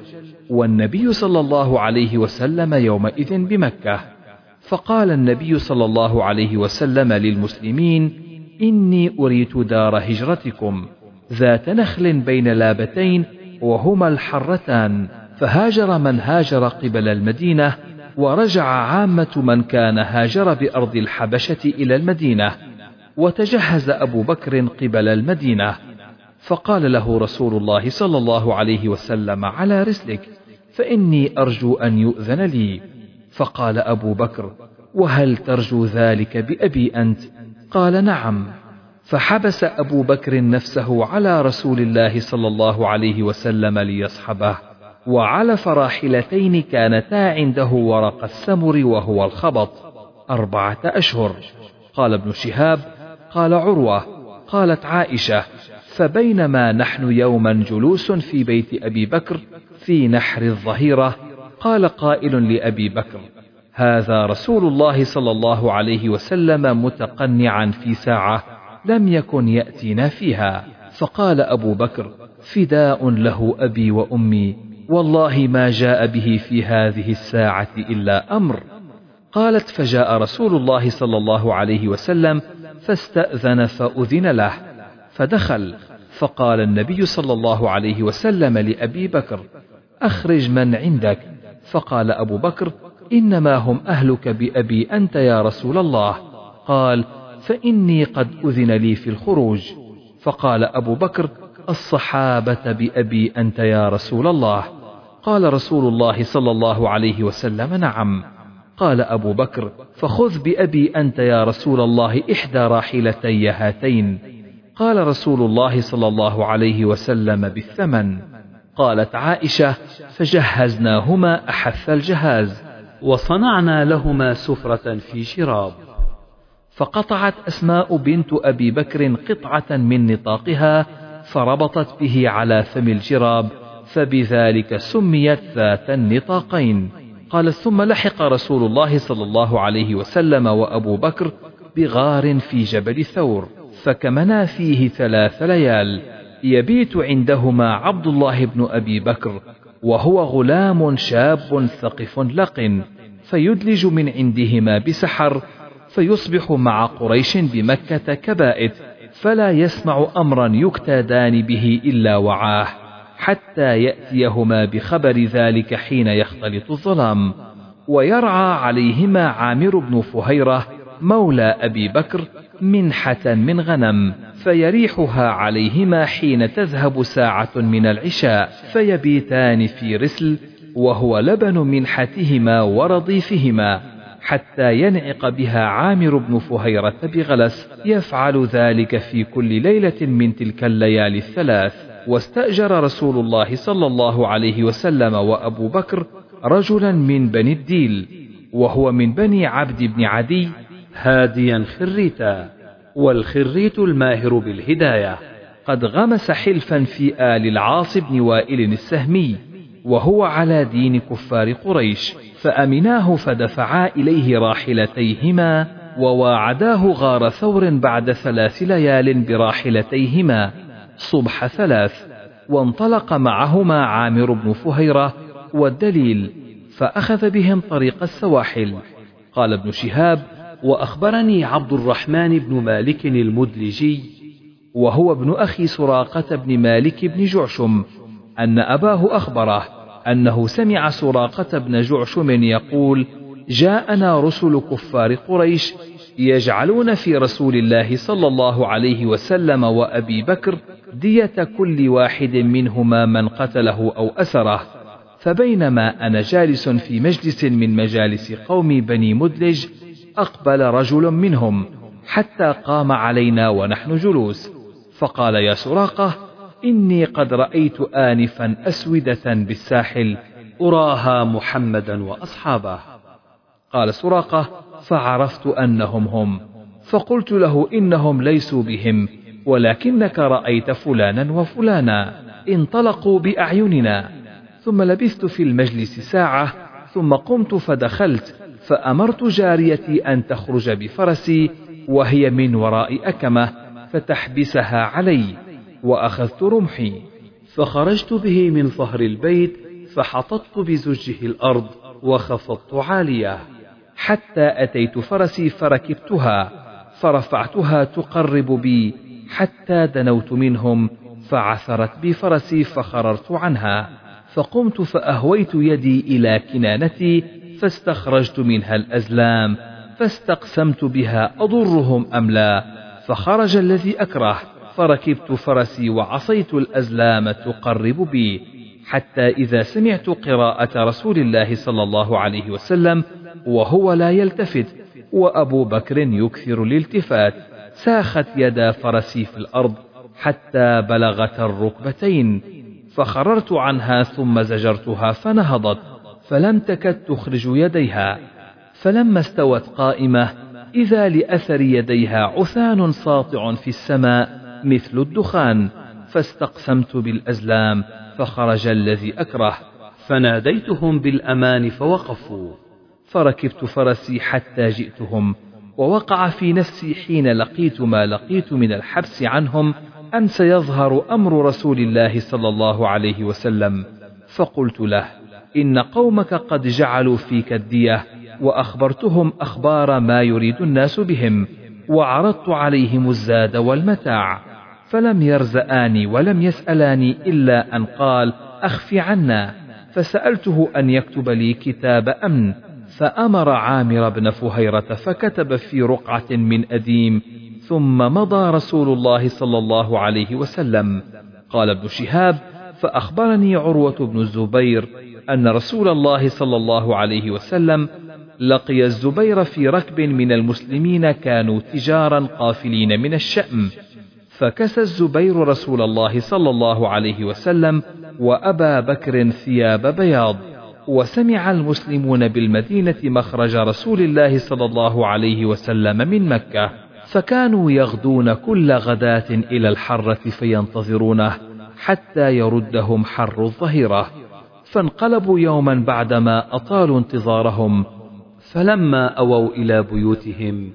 والنبي صلى الله عليه وسلم يومئذ بمكة. فقال النبي صلى الله عليه وسلم للمسلمين إني أريت دار هجرتكم ذات نخل بين لابتين وهما الحرتان فهاجر من هاجر قبل المدينة ورجع عامة من كان هاجر بأرض الحبشة إلى المدينة وتجهز أبو بكر قبل المدينة. فقال له رسول الله صلى الله عليه وسلم على رسلك فإني أرجو أن يؤذن لي. فقال أبو بكر وهل ترجو ذلك بأبي أنت؟ قال نعم. فحبس أبو بكر نفسه على رسول الله صلى الله عليه وسلم ليصحبه وعلى راحلتين كانتا عنده ورق السمر وهو الخبط أربعة أشهر. قال ابن شهاب قال عروة قالت عائشة فبينما نحن يوما جلوس في بيت أبي بكر في نحر الظهيرة قال قائل لأبي بكر هذا رسول الله صلى الله عليه وسلم متقنعا في ساعة لم يكن يأتينا فيها. فقال أبو بكر فداء له أبي وأمي والله ما جاء به في هذه الساعة إلا أمر. قالت فجاء رسول الله صلى الله عليه وسلم فاستأذن فأذن له فدخل. فقال النبي صلى الله عليه وسلم لأبي بكر أخرج من عندك. فقال أبو بكر إنما هم أهلك بأبي أنت يا رسول الله. قال فإني قد أذن لي في الخروج. فقال أبو بكر الصحابة بأبي أنت يا رسول الله. قال رسول الله صلى الله عليه وسلم نعم. قال أبو بكر فخذ بأبي أنت يا رسول الله إحدى راحلتي هاتين. قال رسول الله صلى الله عليه وسلم بالثمن. قالت عائشة فجهزناهما أحث الجهاز وصنعنا لهما سفرة في شراب. فقطعت أسماء بنت أبي بكر قطعة من نطاقها فربطت به على فم الجراب فبذلك سميت ذات النطاقين. قال ثم لحق رسول الله صلى الله عليه وسلم وأبو بكر بغار في جبل ثور فكمنا فيه ثلاث ليال يبيت عندهما عبد الله بن أبي بكر وهو غلام شاب ثقف لق فيدلج من عندهما بسحر فيصبح مع قريش بمكة كبائت فلا يسمع أمرا يكتادان به إلا وعاه حتى يأتيهما بخبر ذلك حين يختلط الظلام. ويرعى عليهما عامر بن فهيرة مولى أبي بكر منحة من غنم. فيريحها عليهما حين تذهب ساعة من العشاء فيبيتان في رسل وهو لبن منحتهما ورضيفهما حتى ينعق بها عامر بن فهيرة بغلس يفعل ذلك في كل ليلة من تلك الليالي الثلاث. واستأجر رسول الله صلى الله عليه وسلم وأبو بكر رجلا من بني الديل وهو من بني عبد بن عدي هاديا خريتا. والخريت الماهر بالهداية. قد غمس حلفا في آل العاص بن وائل السهمي وهو على دين كفار قريش فأمناه فدفعا إليه راحلتيهما وواعداه غار ثور بعد ثلاث ليال براحلتيهما. صبح ثلاث وانطلق معهما عامر بن فهيرة والدليل فأخذ بهم طريق السواحل. قال ابن شهاب وأخبرني عبد الرحمن بن مالك المدلجي وهو ابن أخي سراقة بن مالك بن جعشم أن أباه أخبره أنه سمع سراقة بن جعشم يقول جاءنا رسل كفار قريش يجعلون في رسول الله صلى الله عليه وسلم وأبي بكر دية كل واحد منهما من قتله أو أسره فبينما أنا جالس في مجلس من مجالس قوم بني مدلج أقبل رجل منهم حتى قام علينا ونحن جلوس فقال يا سراقة إني قد رأيت آنفا أسودة بالساحل أراها محمدا وأصحابه. قال سراقة فعرفت أنهم هم فقلت له إنهم ليسوا بهم ولكنك رأيت فلانا وفلانا انطلقوا بأعيننا. ثم لبثت في المجلس ساعة ثم قمت فدخلت فأمرت جاريتي أن تخرج بفرسي وهي من وراء أكمة فتحبسها علي وأخذت رمحي. فخرجت به من ظهر البيت فحططت بزجه الأرض وخفضت عالية. حتى أتيت فرسي فركبتها فرفعتها تقرب بي. حتى دنوت منهم فعثرت بي فرسي فخررت عنها. فقمت فأهويت يدي إلى كنانتي فاستخرجت منها الأزلام فاستقسمت بها أضرهم أم لا؟ فخرج الذي أكره فركبت فرسي وعصيت الأزلام تقرب بي حتى إذا سمعت قراءة رسول الله صلى الله عليه وسلم وهو لا يلتفت وأبو بكر يكثر الالتفات ساخت يدا فرسي في الأرض حتى بلغت الركبتين فخررت عنها ثم زجرتها فنهضت. فلم تكد تخرج يديها فلما استوت قائمة إذا لأثر يديها عثان ساطع في السماء مثل الدخان فاستقسمت بالأزلام فخرج الذي أكره فناديتهم بالأمان فوقفوا فركبت فرسي حتى جئتهم ووقع في نفسي حين لقيت ما لقيت من الحبس عنهم أن سيظهر أمر رسول الله صلى الله عليه وسلم فقلت له إن قومك قد جعلوا فيك الدية وأخبرتهم أخبار ما يريد الناس بهم وعرضت عليهم الزاد والمتاع فلم يرزآني ولم يسألاني إلا أن قال أخف عنا. فسألته أن يكتب لي كتاب أمن فأمر عامر بن فهيرة فكتب في رقعة من أديم ثم مضى رسول الله صلى الله عليه وسلم. قال ابن شهاب فأخبرني عروة بن الزبير أن رسول الله صلى الله عليه وسلم لقي الزبير في ركب من المسلمين كانوا تجارا قافلين من الشأم. فكسى الزبير رسول الله صلى الله عليه وسلم وأبا بكر ثياب بياض. وسمع المسلمون بالمدينة مخرج رسول الله صلى الله عليه وسلم من مكة. فكانوا يغدون كل غداة إلى الحرة فينتظرونه حتى يردهم حر الظهيرة. فانقلبوا يوما بعدما أطالوا انتظارهم فلما أووا إلى بيوتهم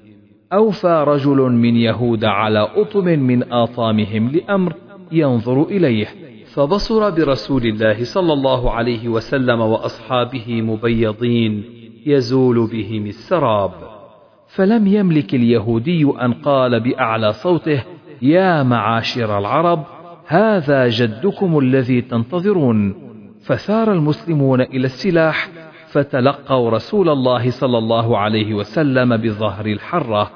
أوفى رجل من يهود على أطم من آطامهم لأمر ينظر إليه فبصر برسول الله صلى الله عليه وسلم وأصحابه مبيضين يزول بهم السراب. فلم يملك اليهودي أن قال بأعلى صوته يا معاشر العرب هذا جدكم الذي تنتظرون. فثار المسلمون إلى السلاح فتلقوا رسول الله صلى الله عليه وسلم بظهر الحرة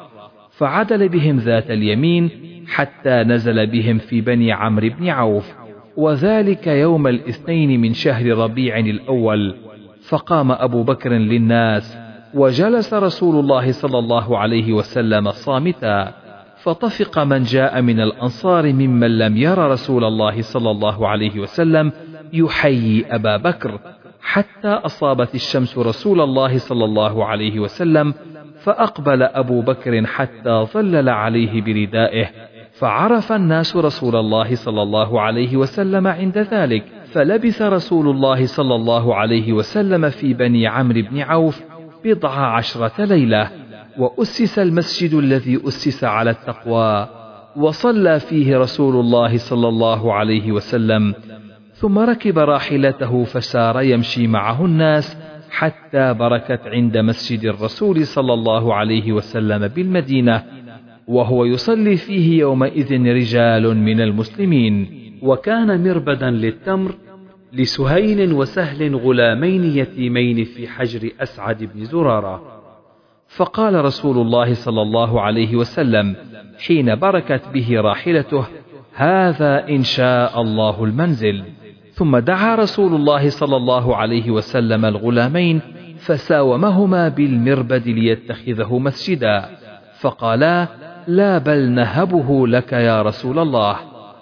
فعدل بهم ذات اليمين حتى نزل بهم في بني عمرو بن عوف. وذلك يوم الاثنين من شهر ربيع الأول فقام أبو بكر للناس وجلس رسول الله صلى الله عليه وسلم صامتا فطفق من جاء من الأنصار ممن لم ير رسول الله صلى الله عليه وسلم يحيي أبا بكر حتى أصابت الشمس رسول الله صلى الله عليه وسلم فأقبل أبو بكر حتى ظلل عليه بردائه فعرف الناس رسول الله صلى الله عليه وسلم عند ذلك فلبث رسول الله صلى الله عليه وسلم في بني عمرو بن عوف بضع عشرة ليلة وأسس المسجد الذي أسس على التقوى وصلى فيه رسول الله صلى الله عليه وسلم ثم ركب راحلته فسار يمشي معه الناس حتى بركت عند مسجد الرسول صلى الله عليه وسلم بالمدينة وهو يصلي فيه يومئذ رجال من المسلمين. وكان مربدا للتمر لسهيل وسهل غلامين يتيمين في حجر أسعد بن زرارة. فقال رسول الله صلى الله عليه وسلم حين بركت به راحلته هذا إن شاء الله المنزل. ثم دعا رسول الله صلى الله عليه وسلم الغلامين فساومهما بالمربد ليتخذه مسجدا. فقالا لا بل نهبه لك يا رسول الله.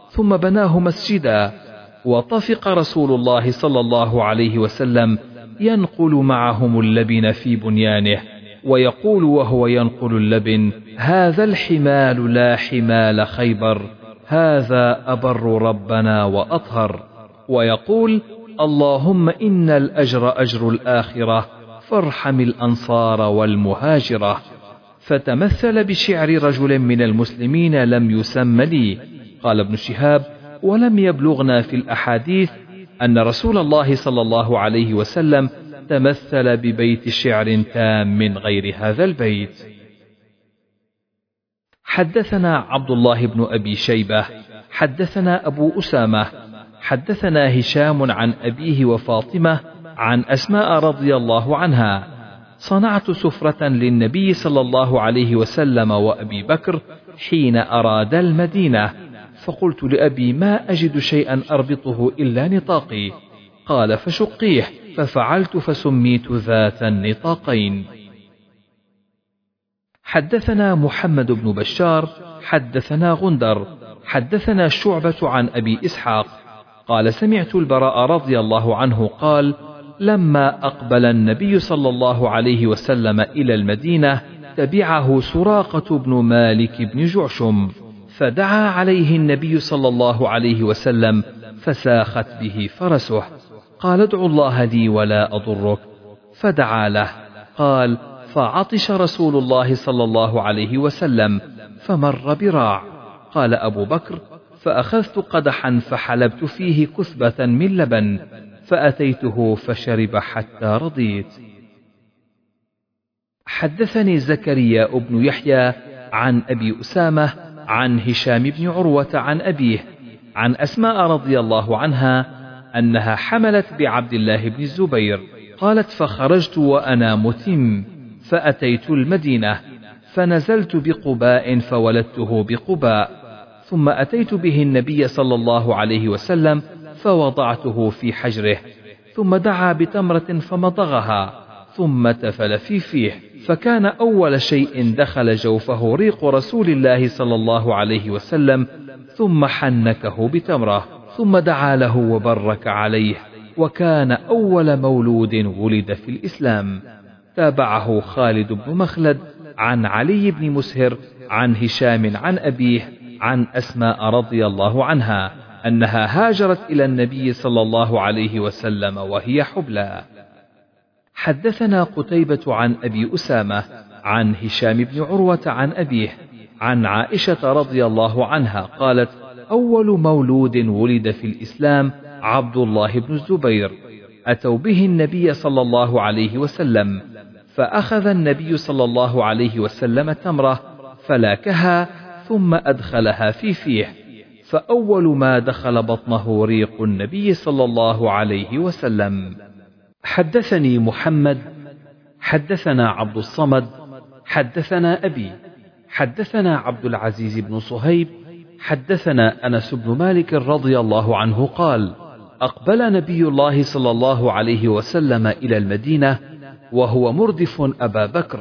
ثم بناه مسجدا. وطفق رسول الله صلى الله عليه وسلم ينقل معهم اللبن في بنيانه ويقول وهو ينقل اللبن هذا الحمال لا حمال خيبر هذا أبر ربنا وأطهر. ويقول اللهم إن الأجر أجر الآخرة فارحم الأنصار والمهاجرة. فتمثل بشعر رجل من المسلمين لم يسم لي. قال ابن شهاب ولم يبلغنا في الأحاديث أن رسول الله صلى الله عليه وسلم تمثل ببيت شعر تام من غير هذا البيت. حدثنا عبد الله بن أبي شيبة حدثنا أبو أسامة حدثنا هشام عن أبيه وفاطمة عن أسماء رضي الله عنها. صنعت سفرة للنبي صلى الله عليه وسلم وأبي بكر حين أراد المدينة. فقلت لأبي ما أجد شيئا أربطه إلا نطاقي. قال فشقيه. ففعلت فسميت ذات النطاقين. حدثنا محمد بن بشار حدثنا غندر حدثنا شعبة عن أبي إسحاق قال سمعت البراء رضي الله عنه قال لما أقبل النبي صلى الله عليه وسلم إلى المدينة تبعه سراقة بن مالك بن جعشم فدعا عليه النبي صلى الله عليه وسلم فساخت به فرسه قال ادع الله لي ولا أضرك فدعا له قال فعطش رسول الله صلى الله عليه وسلم فمر براع قال أبو بكر فأخذت قدحا فحلبت فيه كثبة من لبن فأتيته فشرب حتى رضيت. حدثني زكريا بن يحيى عن أبي أسامة عن هشام بن عروة عن أبيه عن أسماء رضي الله عنها أنها حملت بعبد الله بن الزبير قالت فخرجت وأنا متم فأتيت المدينة فنزلت بقباء فولدته بقباء. ثم أتيت به النبي صلى الله عليه وسلم فوضعته في حجره ثم دعا بتمرة فمضغها ثم تفل في فيه فكان أول شيء دخل جوفه ريق رسول الله صلى الله عليه وسلم ثم حنكه بتمرة ثم دعا له وبرك عليه وكان أول مولود ولد في الإسلام. تابعه خالد بن مخلد عن علي بن مسهر عن هشام عن أبيه عن أسماء رضي الله عنها أنها هاجرت إلى النبي صلى الله عليه وسلم وهي حبلى. حدثنا قتيبة عن أبي أسامة عن هشام بن عروة عن أبيه عن عائشة رضي الله عنها قالت أول مولود ولد في الإسلام عبد الله بن الزبير أتوا به النبي صلى الله عليه وسلم فأخذ النبي صلى الله عليه وسلم تمرة فلاكها ثم أدخلها في فيه فأول ما دخل بطنه ريق النبي صلى الله عليه وسلم. حدثني محمد حدثنا عبد الصمد حدثنا أبي حدثنا عبد العزيز بن صهيب حدثنا أنس بن مالك رضي الله عنه قال أقبل نبي الله صلى الله عليه وسلم إلى المدينة وهو مردف أبا بكر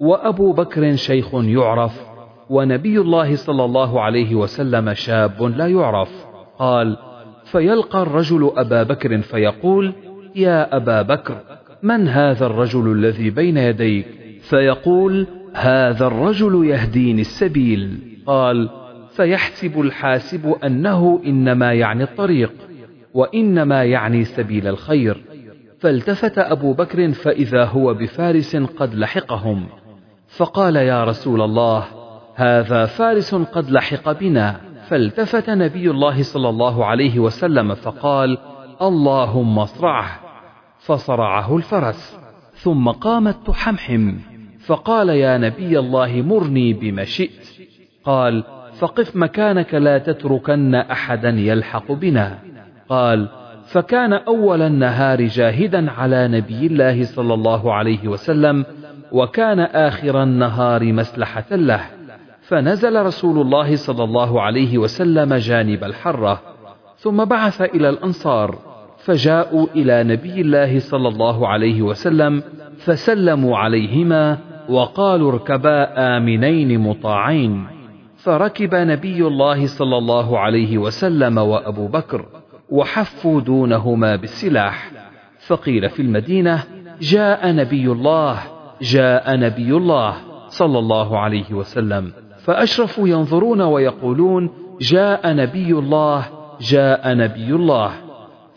وأبو بكر شيخ يعرف ونبي الله صلى الله عليه وسلم شاب لا يعرف. قال فيلقى الرجل أبا بكر فيقول يا أبا بكر من هذا الرجل الذي بين يديك؟ فيقول هذا الرجل يهديني السبيل. قال فيحسب الحاسب أنه إنما يعني الطريق وإنما يعني سبيل الخير. فالتفت أبو بكر فإذا هو بفارس قد لحقهم. فقال يا رسول الله هذا فارس قد لحق بنا. فالتفت نبي الله صلى الله عليه وسلم فقال اللهم اصرعه. فصرعه الفرس ثم قامت تحمحم. فقال يا نبي الله مرني بما شئت. قال فقف مكانك لا تتركن أحدا يلحق بنا. قال فكان أول النهار جاهدا على نبي الله صلى الله عليه وسلم وكان آخر النهار مسلحة له. فنزل رسول الله صلى الله عليه وسلم جانب الحرة ثم بعث إلى الأنصار فجاءوا إلى نبي الله صلى الله عليه وسلم فسلموا عليهما وقالوا اركبا آمنين مطاعين. فركب نبي الله صلى الله عليه وسلم وأبو بكر وحفوا دونهما بالسلاح. فقيل في المدينة جاء نبي الله جاء نبي الله صلى الله عليه وسلم. فأشرفوا ينظرون ويقولون جاء نبي الله جاء نبي الله.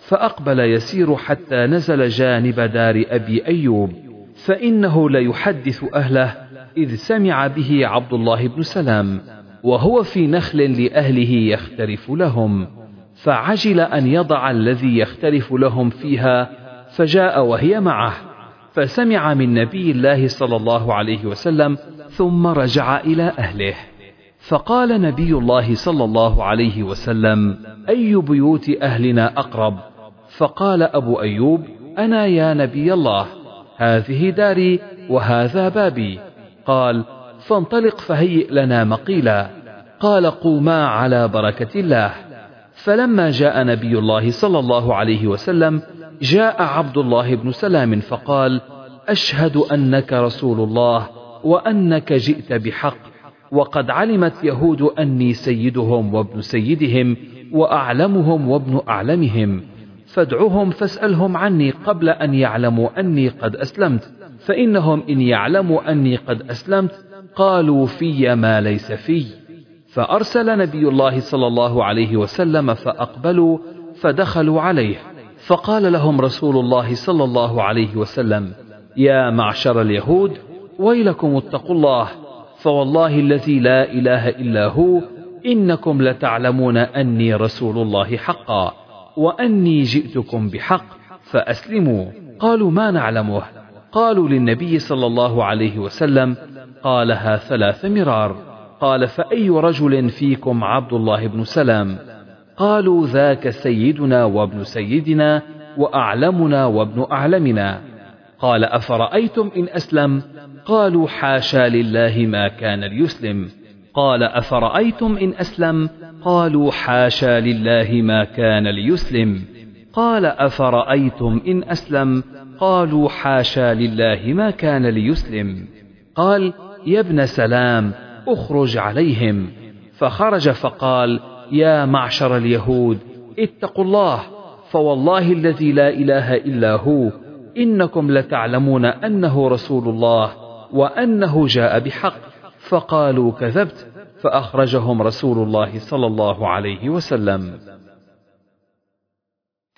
فأقبل يسير حتى نزل جانب دار أبي أيوب فإنه ليحدث أهله إذ سمع به عبد الله بن سلام وهو في نخل لأهله يختلف لهم. فعجل أن يضع الذي يختلف لهم فيها فجاء وهي معه. فسمع من نبي الله صلى الله عليه وسلم ثم رجع إلى أهله. فقال نبي الله صلى الله عليه وسلم أي بيوت أهلنا أقرب؟ فقال أبو أيوب أنا يا نبي الله هذه داري وهذا بابي. قال فانطلق فهيئ لنا مقيلا. قال قوما على بركة الله. فلما جاء نبي الله صلى الله عليه وسلم جاء عبد الله بن سلام فقال أشهد أنك رسول الله. وأنك جئت بحق وقد علمت يهود أني سيدهم وابن سيدهم وأعلمهم وابن أعلمهم. فادعهم فاسألهم عني قبل أن يعلموا أني قد أسلمت. فإنهم إن يعلموا أني قد أسلمت قالوا في ما ليس في. فأرسل نبي الله صلى الله عليه وسلم فأقبلوا فدخلوا عليه. فقال لهم رسول الله صلى الله عليه وسلم يا معشر اليهود ويلكم اتقوا الله فوالله الذي لا إله إلا هو إنكم لتعلمون أني رسول الله حقا وأني جئتكم بحق فأسلموا. قالوا ما نعلمه؟ قالوا للنبي صلى الله عليه وسلم قالها ثلاث مرار. قال فأي رجل فيكم عبد الله بن سلام؟ قالوا ذاك سيدنا وابن سيدنا وأعلمنا وابن أعلمنا. قال أفرأيتم إن أسلم؟ قالوا حاشا لله ما كان ليسلم. قال أفرأيتم إن أسلم؟ قالوا حاشا لله ما كان ليسلم. قال أفرأيتم إن أسلم؟ قالوا حاشا لله ما كان ليسلم. قال يا ابن سلام أخرج عليهم. فخرج فقال يا معشر اليهود اتقوا الله فوالله الذي لا إله إلا هو إنكم لتعلمون أنه رسول الله. وأنه جاء بحق فقالوا كذبت فأخرجهم رسول الله صلى الله عليه وسلم.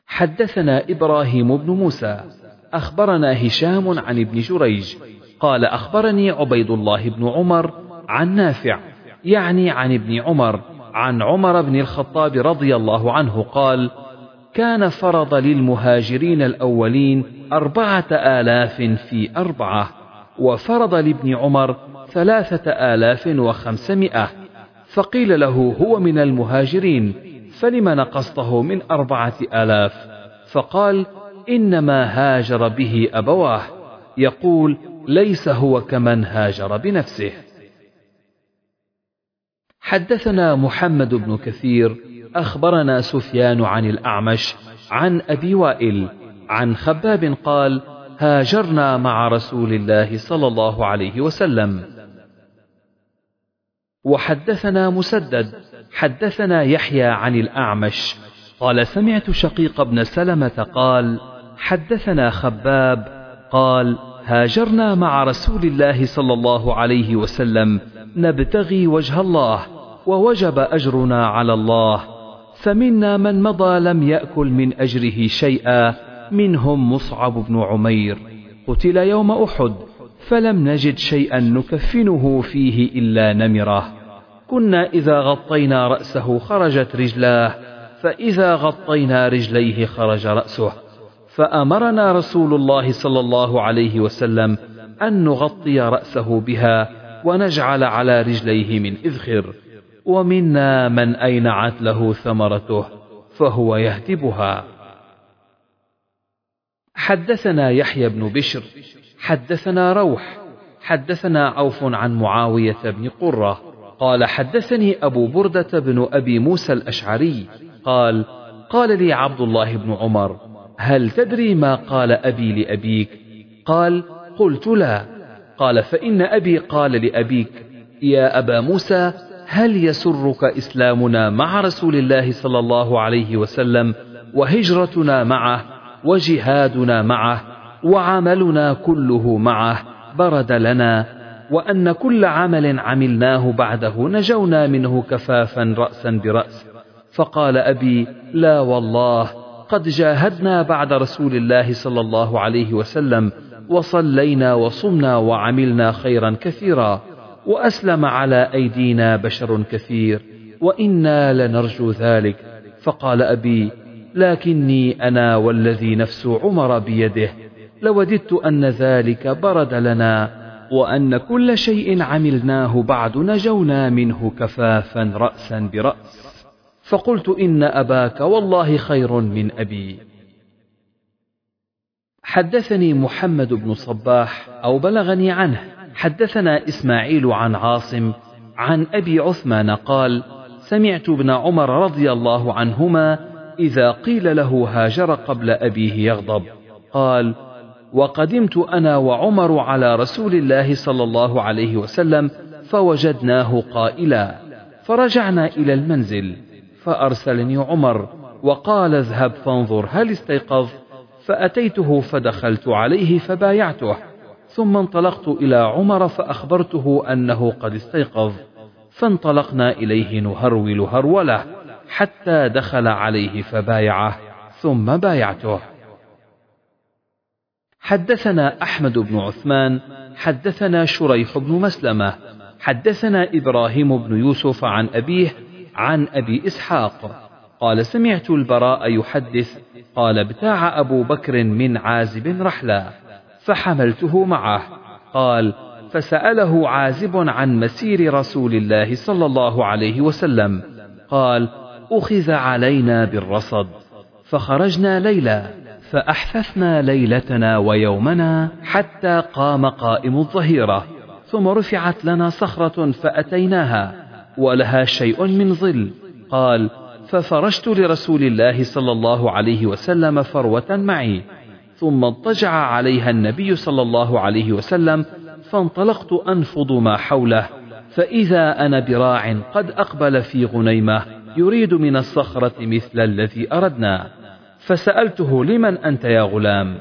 حدثنا إبراهيم بن موسى أخبرنا هشام عن ابن جريج قال أخبرني عبيد الله بن عمر عن نافع يعني عن ابن عمر عن عمر بن الخطاب رضي الله عنه قال كان فرض للمهاجرين الأولين أربعة آلاف في أربعة وفرض لابن عمر ثلاثة آلاف وخمسمائة. فقيل له هو من المهاجرين فلم نقصته من أربعة آلاف؟ فقال إنما هاجر به أبواه. يقول ليس هو كمن هاجر بنفسه. حدثنا محمد بن كثير أخبرنا سفيان عن الأعمش عن أبي وائل عن خباب قال هاجرنا مع رسول الله صلى الله عليه وسلم. وحدثنا مسدد حدثنا يحيى عن الأعمش. قال سمعت شقيق بن سلمة قال حدثنا خباب قال هاجرنا مع رسول الله صلى الله عليه وسلم. نبتغي وجه الله ووجب أجرنا على الله. فمنا من مضى لم يأكل من أجره شيئا. منهم مصعب بن عمير. قتل يوم أحد فلم نجد شيئا نكفنه فيه إلا نمرة. كنا إذا غطينا رأسه خرجت رجلاه فإذا غطينا رجليه خرج رأسه. فأمرنا رسول الله صلى الله عليه وسلم أن نغطي رأسه بها ونجعل على رجليه من إذخر. ومنا من أينعت له ثمرته فهو يهتبها. حدثنا يحيى بن بشر حدثنا روح حدثنا عوف عن معاوية بن قرة قال حدثني أبو بردة بن أبي موسى الأشعري قال قال لي عبد الله بن عمر هل تدري ما قال أبي لأبيك؟ قال قلت لا. قال فإن أبي قال لأبيك يا أبا موسى هل يسرك إسلامنا مع رسول الله صلى الله عليه وسلم وهجرتنا معه؟ وجهادنا معه وعملنا كله معه برد لنا وأن كل عمل عملناه بعده نجونا منه كفافا رأسا برأس. فقال أبي لا والله قد جاهدنا بعد رسول الله صلى الله عليه وسلم وصلينا وصمنا وعملنا خيرا كثيرا وأسلم على أيدينا بشر كثير وإنا لنرجو ذلك. فقال أبي لكني أنا والذي نفس عمر بيده. لوددت أن ذلك برد لنا وأن كل شيء عملناه بعد نجونا منه كفافا رأسا برأس. فقلت إن أباك والله خير من أبي. حدثني محمد بن صباح أو بلغني عنه. حدثنا إسماعيل عن عاصم عن أبي عثمان قال سمعت ابن عمر رضي الله عنهما إذا قيل له هاجر قبل أبيه يغضب. قال وقدمت أنا وعمر على رسول الله صلى الله عليه وسلم فوجدناه قائلا. فرجعنا إلى المنزل فأرسلني عمر وقال اذهب فانظر هل استيقظ. فأتيته فدخلت عليه فبايعته. ثم انطلقت إلى عمر فأخبرته أنه قد استيقظ. فانطلقنا إليه نهرول هروله حتى دخل عليه فبايعه ثم بايعته. حدثنا أحمد بن عثمان حدثنا شريح بن مسلمة حدثنا إبراهيم بن يوسف عن أبيه عن أبي إسحاق. قال سمعت البراء يحدث قال ابتاع أبو بكر من عازب رحلا فحملته معه. قال فسأله عازب عن مسير رسول الله صلى الله عليه وسلم. قال أخذ علينا بالرصد فخرجنا ليلا فأحففنا ليلتنا ويومنا حتى قام قائم الظهيرة ثم رفعت لنا صخرة فأتيناها ولها شيء من ظل قال ففرشت لرسول الله صلى الله عليه وسلم فروة معي ثم اضطجع عليها النبي صلى الله عليه وسلم فانطلقت أنفض ما حوله فإذا أنا براع قد أقبل في غنيمة يريد من الصخرة مثل الذي أردنا. فسألته لمن أنت يا غلام؟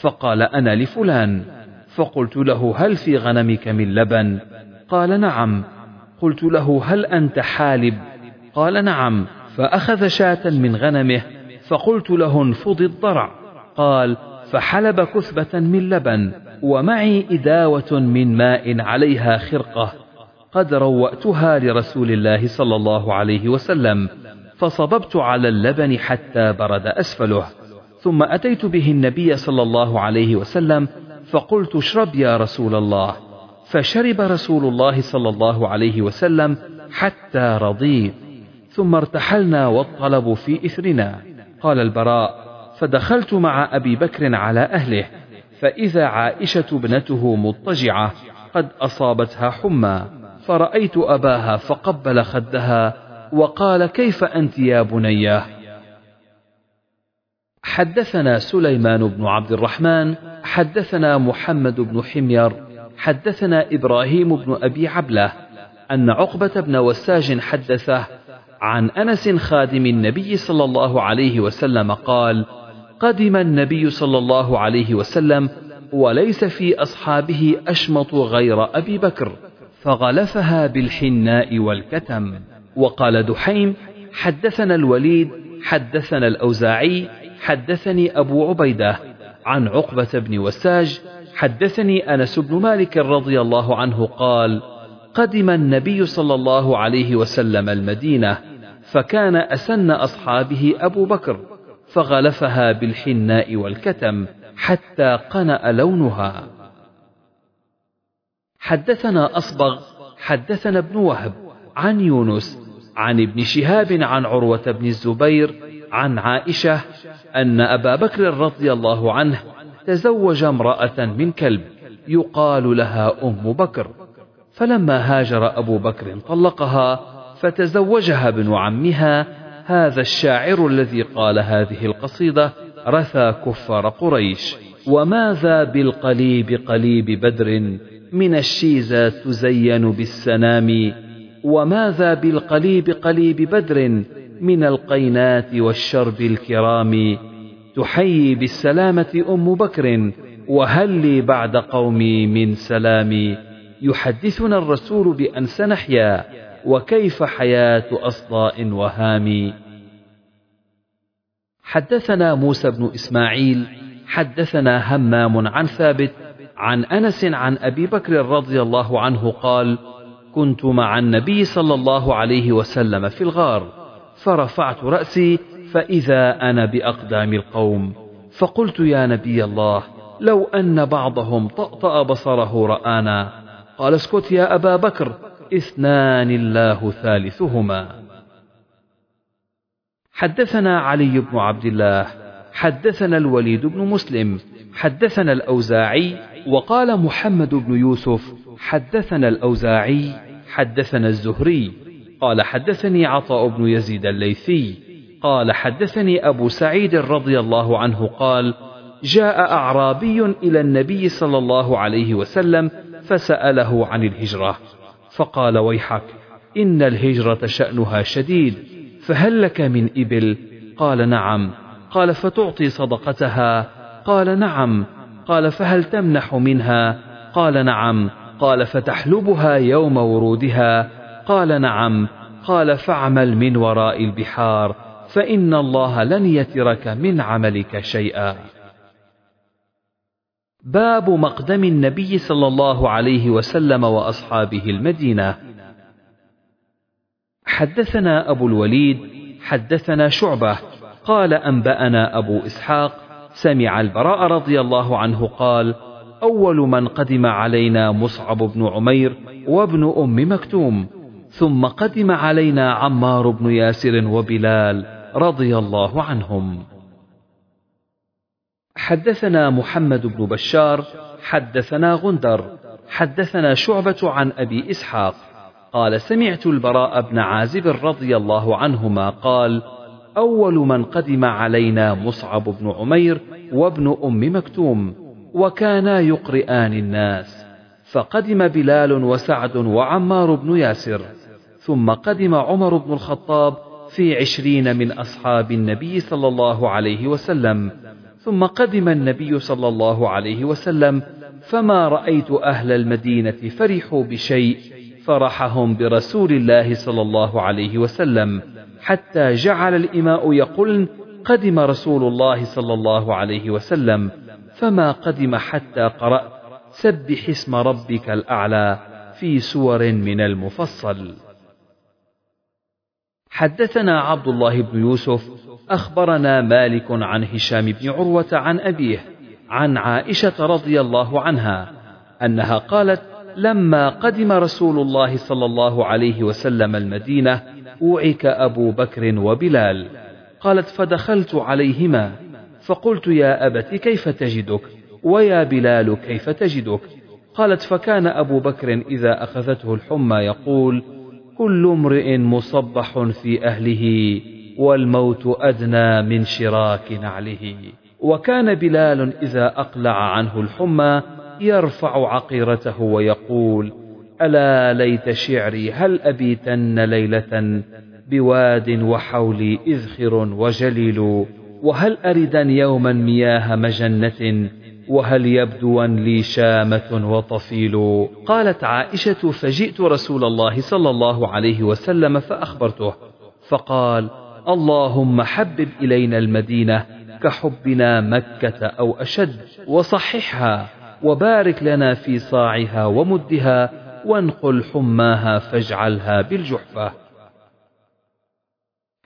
فقال أنا لفلان. فقلت له هل في غنمك من لبن؟ قال نعم. قلت له هل أنت حالب؟ قال نعم. فأخذ شاة من غنمه فقلت له انفض الضرع. قال فحلب كثبة من لبن ومعي إداوة من ماء عليها خرقة. قد روأتها لرسول الله صلى الله عليه وسلم فصببت على اللبن حتى برد أسفله. ثم أتيت به النبي صلى الله عليه وسلم فقلت اشرب يا رسول الله. فشرب رسول الله صلى الله عليه وسلم حتى رضيت ثم ارتحلنا والطلب في إثرنا. قال البراء فدخلت مع أبي بكر على أهله فإذا عائشة ابنته مضطجعة قد أصابتها حمى. فرأيت أباها فقبل خدها وقال كيف أنت يا بنية؟ حدثنا سليمان بن عبد الرحمن حدثنا محمد بن حمير حدثنا إبراهيم بن أبي عبلة أن عقبة بن وساج حدثه عن أنس خادم النبي صلى الله عليه وسلم قال قدم النبي صلى الله عليه وسلم وليس في أصحابه أشمط غير أبي بكر. فغلفها بالحناء والكتم. وقال دحيم حدثنا الوليد حدثنا الأوزاعي حدثني أبو عبيدة عن عقبة بن وساج حدثني أنس بن مالك رضي الله عنه قال قدم النبي صلى الله عليه وسلم المدينة فكان أسن أصحابه أبو بكر فغلفها بالحناء والكتم حتى قنأ لونها. حدثنا أصبغ حدثنا ابن وهب عن يونس عن ابن شهاب عن عروة بن الزبير عن عائشة أن أبا بكر رضي الله عنه تزوج امرأة من كلب يقال لها أم بكر. فلما هاجر أبو بكر طلقها فتزوجها ابن عمها. هذا الشاعر الذي قال هذه القصيدة رثى كفار قريش. وماذا بالقليب قليب بدر؟ من الشيزة تزين بالسنام وماذا بالقليب قليب بدر من القينات والشرب الكرام؟ تحيي بالسلامة أم بكر وهل لي بعد قومي من سلام. يحدثنا الرسول بأن سنحيا وكيف حياة أصداء وهام. حدثنا موسى بن إسماعيل حدثنا همام عن ثابت عن أنس عن أبي بكر رضي الله عنه قال كنت مع النبي صلى الله عليه وسلم في الغار فرفعت رأسي فإذا أنا بأقدام القوم فقلت يا نبي الله لو أن بعضهم طأطأ بصره رآنا قال اسكت يا أبا بكر اثنان الله ثالثهما. حدثنا علي بن عبد الله حدثنا الوليد بن مسلم حدثنا الأوزاعي وقال محمد بن يوسف حدثنا الأوزاعي حدثنا الزهري قال حدثني عطاء بن يزيد الليثي قال حدثني أبو سعيد رضي الله عنه قال جاء أعرابي إلى النبي صلى الله عليه وسلم فسأله عن الهجرة فقال ويحك إن الهجرة شأنها شديد فهل لك من إبل؟ قال نعم. قال فتعطي صدقتها؟ قال نعم. قال فهل تمنح منها؟ قال نعم. قال فتحلبها يوم ورودها؟ قال نعم. قال فاعمل من وراء البحار فإن الله لن يترك من عملك شيئا. باب مقدم النبي صلى الله عليه وسلم وأصحابه المدينة. حدثنا أبو الوليد حدثنا شعبة قال أنبأنا أبو إسحاق سمع البراء رضي الله عنه قال أول من قدم علينا مصعب بن عمير وابن أم مكتوم ثم قدم علينا عمار بن ياسر وبلال رضي الله عنهم. حدثنا محمد بن بشار حدثنا غندر حدثنا شعبة عن أبي إسحاق قال سمعت البراء بن عازب رضي الله عنهما قال أول من قدم علينا مصعب بن عمير وابن أم مكتوم وكانا يقرئان الناس. فقدم بلال وسعد وعمار بن ياسر ثم قدم عمر بن الخطاب في عشرين من أصحاب النبي صلى الله عليه وسلم. ثم قدم النبي صلى الله عليه وسلم فما رأيت أهل المدينة فرحوا بشيء فرحهم برسول الله صلى الله عليه وسلم. حتى جعل الإماء يقولن قدم رسول الله صلى الله عليه وسلم فما قدم حتى قرأت سبح اسم ربك الأعلى في سور من المفصل. حدثنا عبد الله بن يوسف أخبرنا مالك عن هشام بن عروة عن أبيه عن عائشة رضي الله عنها أنها قالت لما قدم رسول الله صلى الله عليه وسلم المدينة أوعك أبو بكر وبلال. قالت فدخلت عليهما. فقلت يا أبت كيف تجدك؟ ويا بلال كيف تجدك؟ قالت فكان أبو بكر إذا أخذته الحمى يقول كل امرئ مصبح في أهله والموت أدنى من شراك نعله. وكان بلال إذا أقلع عنه الحمى يرفع عقيرته ويقول ألا ليت شعري هل أبيتن ليلة بواد وحولي إذخر وجليل؟ وهل أردن يوما مياه مجنة؟ وهل يبدوا لي شامة وطفيل؟ قالت عائشة فجئت رسول الله صلى الله عليه وسلم فأخبرته فقال اللهم حبب إلينا المدينة كحبنا مكة أو أشد وصححها وبارك لنا في صاعها ومدها وانقل حماها فاجعلها بالجحفة.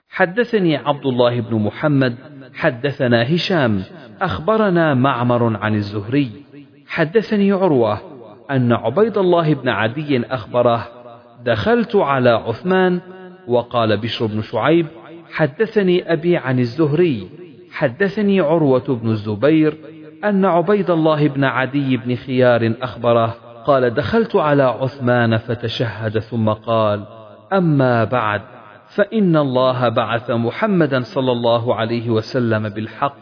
حدثني عبد الله بن محمد حدثنا هشام أخبرنا معمر عن الزهري. حدثني عروة أن عبيد الله بن عدي أخبره دخلت على عثمان وقال بشر بن شعيب حدثني أبي عن الزهري. حدثني عروة بن الزبير أن عبيد الله بن عدي بن خيار أخبره قال دخلت على عثمان فتشهد ثم قال أما بعد فإن الله بعث محمدا صلى الله عليه وسلم بالحق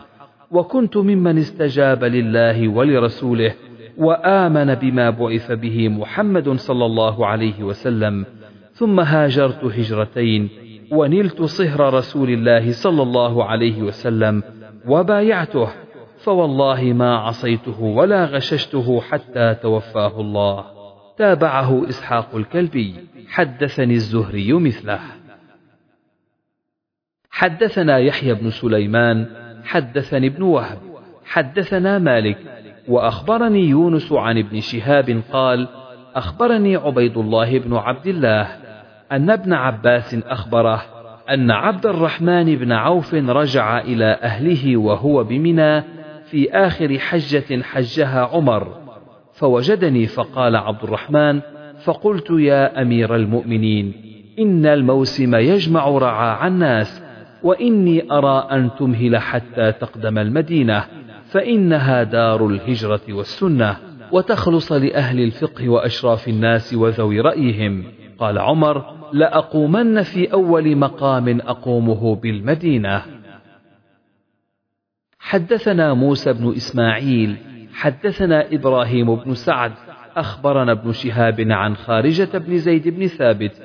وكنت ممن استجاب لله ولرسوله وآمن بما بعث به محمد صلى الله عليه وسلم ثم هاجرت هجرتين ونلت صهر رسول الله صلى الله عليه وسلم وبايعته فوالله ما عصيته ولا غششته حتى توفاه الله. تابعه إسحاق الكلبي. حدثني الزهري مثله. حدثنا يحيى بن سليمان. حدثني ابن وهب. حدثنا مالك. وأخبرني يونس عن ابن شهاب قال أخبرني عبيد الله بن عبد الله أن ابن عباس أخبره أن عبد الرحمن بن عوف رجع إلى أهله وهو بمنى في آخر حجة حجها عمر فوجدني فقال عبد الرحمن فقلت يا أمير المؤمنين إن الموسم يجمع رعاع الناس وإني أرى أن تمهل حتى تقدم المدينة فإنها دار الهجرة والسنة وتخلص لأهل الفقه وأشراف الناس وذوي رأيهم. قال عمر لأقومن في أول مقام أقومه بالمدينة. حدثنا موسى بن إسماعيل حدثنا إبراهيم بن سعد أخبرنا ابن شهاب عن خارجة بن زيد بن ثابت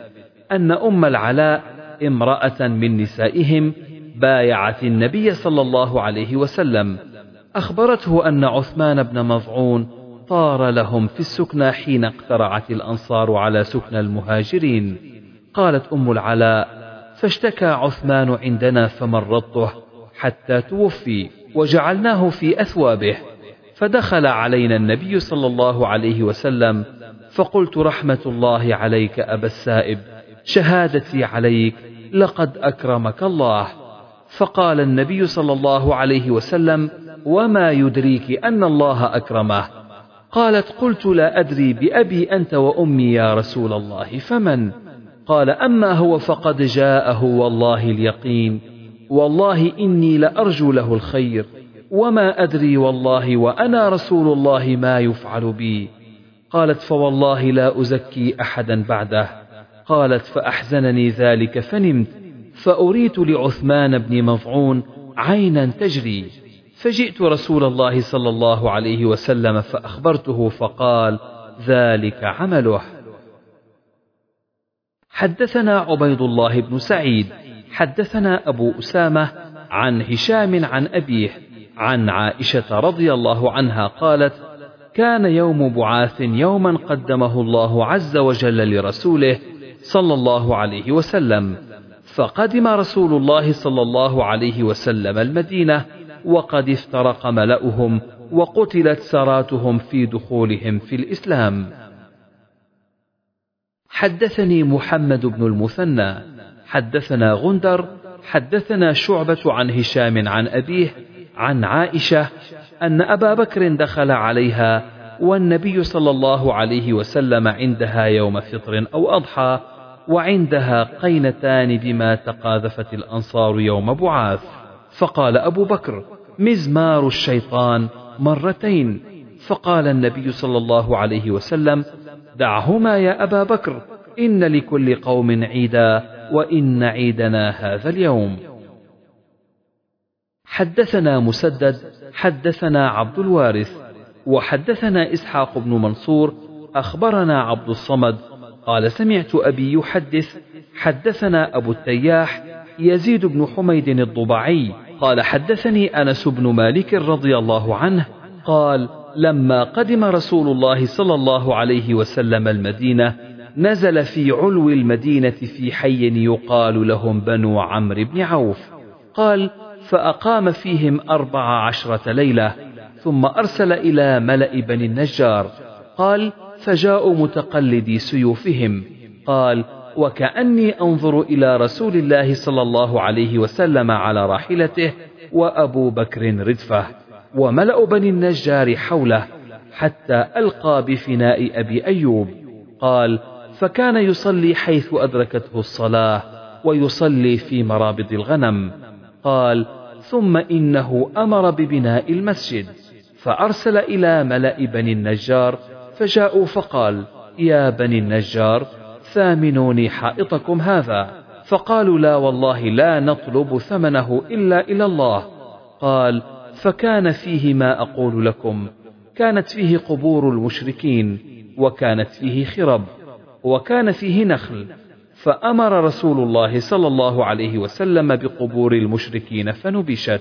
أن أم العلاء امرأة من نسائهم بايعت النبي صلى الله عليه وسلم. أخبرته أن عثمان بن مظعون طار لهم في السكنى حين اقترعت الأنصار على سكنى المهاجرين. قالت أم العلاء فاشتكى عثمان عندنا فمرضته حتى توفي. وجعلناه في أثوابه. فدخل علينا النبي صلى الله عليه وسلم فقلت رحمة الله عليك أبا السائب شهادتي عليك لقد أكرمك الله. فقال النبي صلى الله عليه وسلم وما يدريك أن الله أكرمه؟ قالت قلت لا أدري بأبي أنت وأمي يا رسول الله فمن؟ قال أما هو فقد جاءه والله اليقين. والله إني لأرجو له الخير وما أدري والله وأنا رسول الله ما يفعل بي. قالت فوالله لا أزكي أحدا بعده. قالت فأحزنني ذلك فنمت فأريت لعثمان بن مضعون عينا تجري. فجئت رسول الله صلى الله عليه وسلم فأخبرته فقال ذلك عمله. حدثنا عبيد الله بن سعيد. حدثنا أبو أسامة عن هشام عن أبيه عن عائشة رضي الله عنها قالت كان يوم بعاث يوما قدمه الله عز وجل لرسوله صلى الله عليه وسلم فقدم رسول الله صلى الله عليه وسلم المدينة وقد افترق ملأهم وقتلت سراتهم في دخولهم في الإسلام. حدثني محمد بن المثنى حدثنا غندر حدثنا شعبة عن هشام عن أبيه عن عائشة أن أبا بكر دخل عليها والنبي صلى الله عليه وسلم عندها يوم فطر أو أضحى وعندها قينتان بما تقاذفت الأنصار يوم بعاث. فقال أبو بكر مزمار الشيطان مرتين. فقال النبي صلى الله عليه وسلم دعهما يا أبا بكر إن لكل قوم عيدا. وإن عيدنا هذا اليوم. حدثنا مسدد حدثنا عبد الوارث وحدثنا إسحاق بن منصور أخبرنا عبد الصمد قال سمعت أبي يحدث حدثنا أبو التياح يزيد بن حميد الضبعي قال حدثني أنس بن مالك رضي الله عنه قال لما قدم رسول الله صلى الله عليه وسلم المدينة نزل في علو المدينة في حي يقال لهم بنو عمرو بن عوف. قال فأقام فيهم أربع عشرة ليلة ثم أرسل إلى ملأ بني النجار. قال فجاءوا متقلدي سيوفهم. قال وكأني أنظر إلى رسول الله صلى الله عليه وسلم على راحلته وأبو بكر ردفه وملأ بني النجار حوله حتى ألقى بفناء أبي أيوب. قال فكان يصلي حيث أدركته الصلاة ويصلي في مرابض الغنم. قال ثم إنه أمر ببناء المسجد. فأرسل إلى ملأ بني النجار فجاءوا فقال يا بني النجار ثامنوني حائطكم هذا. فقالوا لا والله لا نطلب ثمنه إلا إلى الله. قال فكان فيه ما أقول لكم كانت فيه قبور المشركين وكانت فيه خرب. وكان فيه نخل فأمر رسول الله صلى الله عليه وسلم بقبور المشركين فنبشت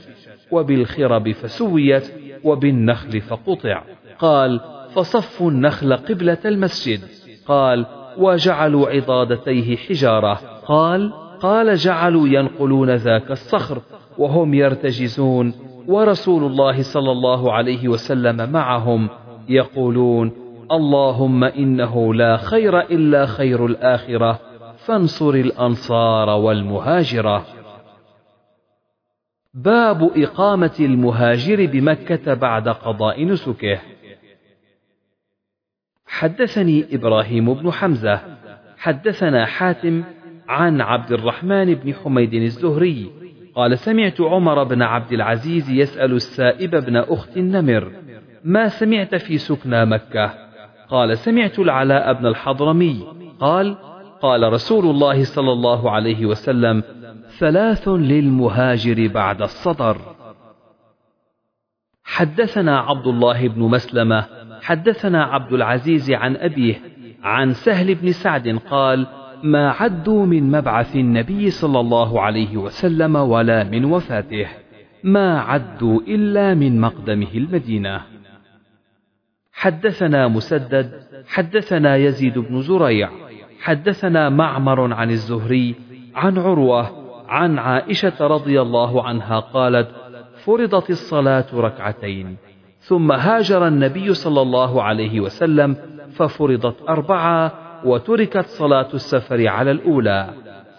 وبالخرب فسويت وبالنخل فقطع. قال فصفوا النخل قبلة المسجد. قال وجعلوا عضادتيه حجارة. قال قال جعلوا ينقلون ذاك الصخر وهم يرتجزون ورسول الله صلى الله عليه وسلم معهم يقولون اللهم إنه لا خير إلا خير الآخرة فانصر الأنصار والمهاجرة. باب إقامة المهاجر بمكة بعد قضاء نسكه. حدثني إبراهيم بن حمزة حدثنا حاتم عن عبد الرحمن بن حميد الزهري قال سمعت عمر بن عبد العزيز يسأل السائب بن أخت النمر ما سمعت في سكنى مكة؟ قال سمعت العلاء بن الحضرمي. قال قال رسول الله صلى الله عليه وسلم ثلاث للمهاجر بعد الصدر حدثنا عبد الله بن مسلمة حدثنا عبد العزيز عن أبيه عن سهل بن سعد قال ما عدوا من مبعث النبي صلى الله عليه وسلم ولا من وفاته ما عدوا إلا من مقدمه المدينة. حدثنا مسدد حدثنا يزيد بن زريع حدثنا معمر عن الزهري عن عروة عن عائشة رضي الله عنها قالت فرضت الصلاة ركعتين ثم هاجر النبي صلى الله عليه وسلم ففرضت أربعة وتركت صلاة السفر على الأولى.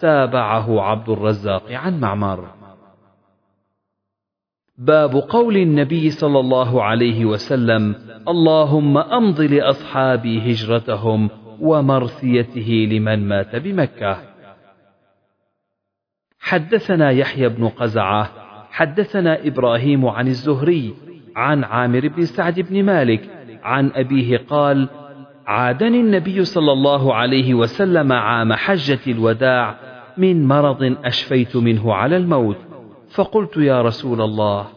تابعه عبد الرزاق عن معمر. باب قول النبي صلى الله عليه وسلم اللهم أمض لأصحابي هجرتهم ومرثيته لمن مات بمكة. حدثنا يحيى بن قزعة حدثنا إبراهيم عن الزهري عن عامر بن سعد بن مالك عن أبيه قال عادني النبي صلى الله عليه وسلم عام حجة الوداع من مرض أشفيت منه على الموت. فقلت يا رسول الله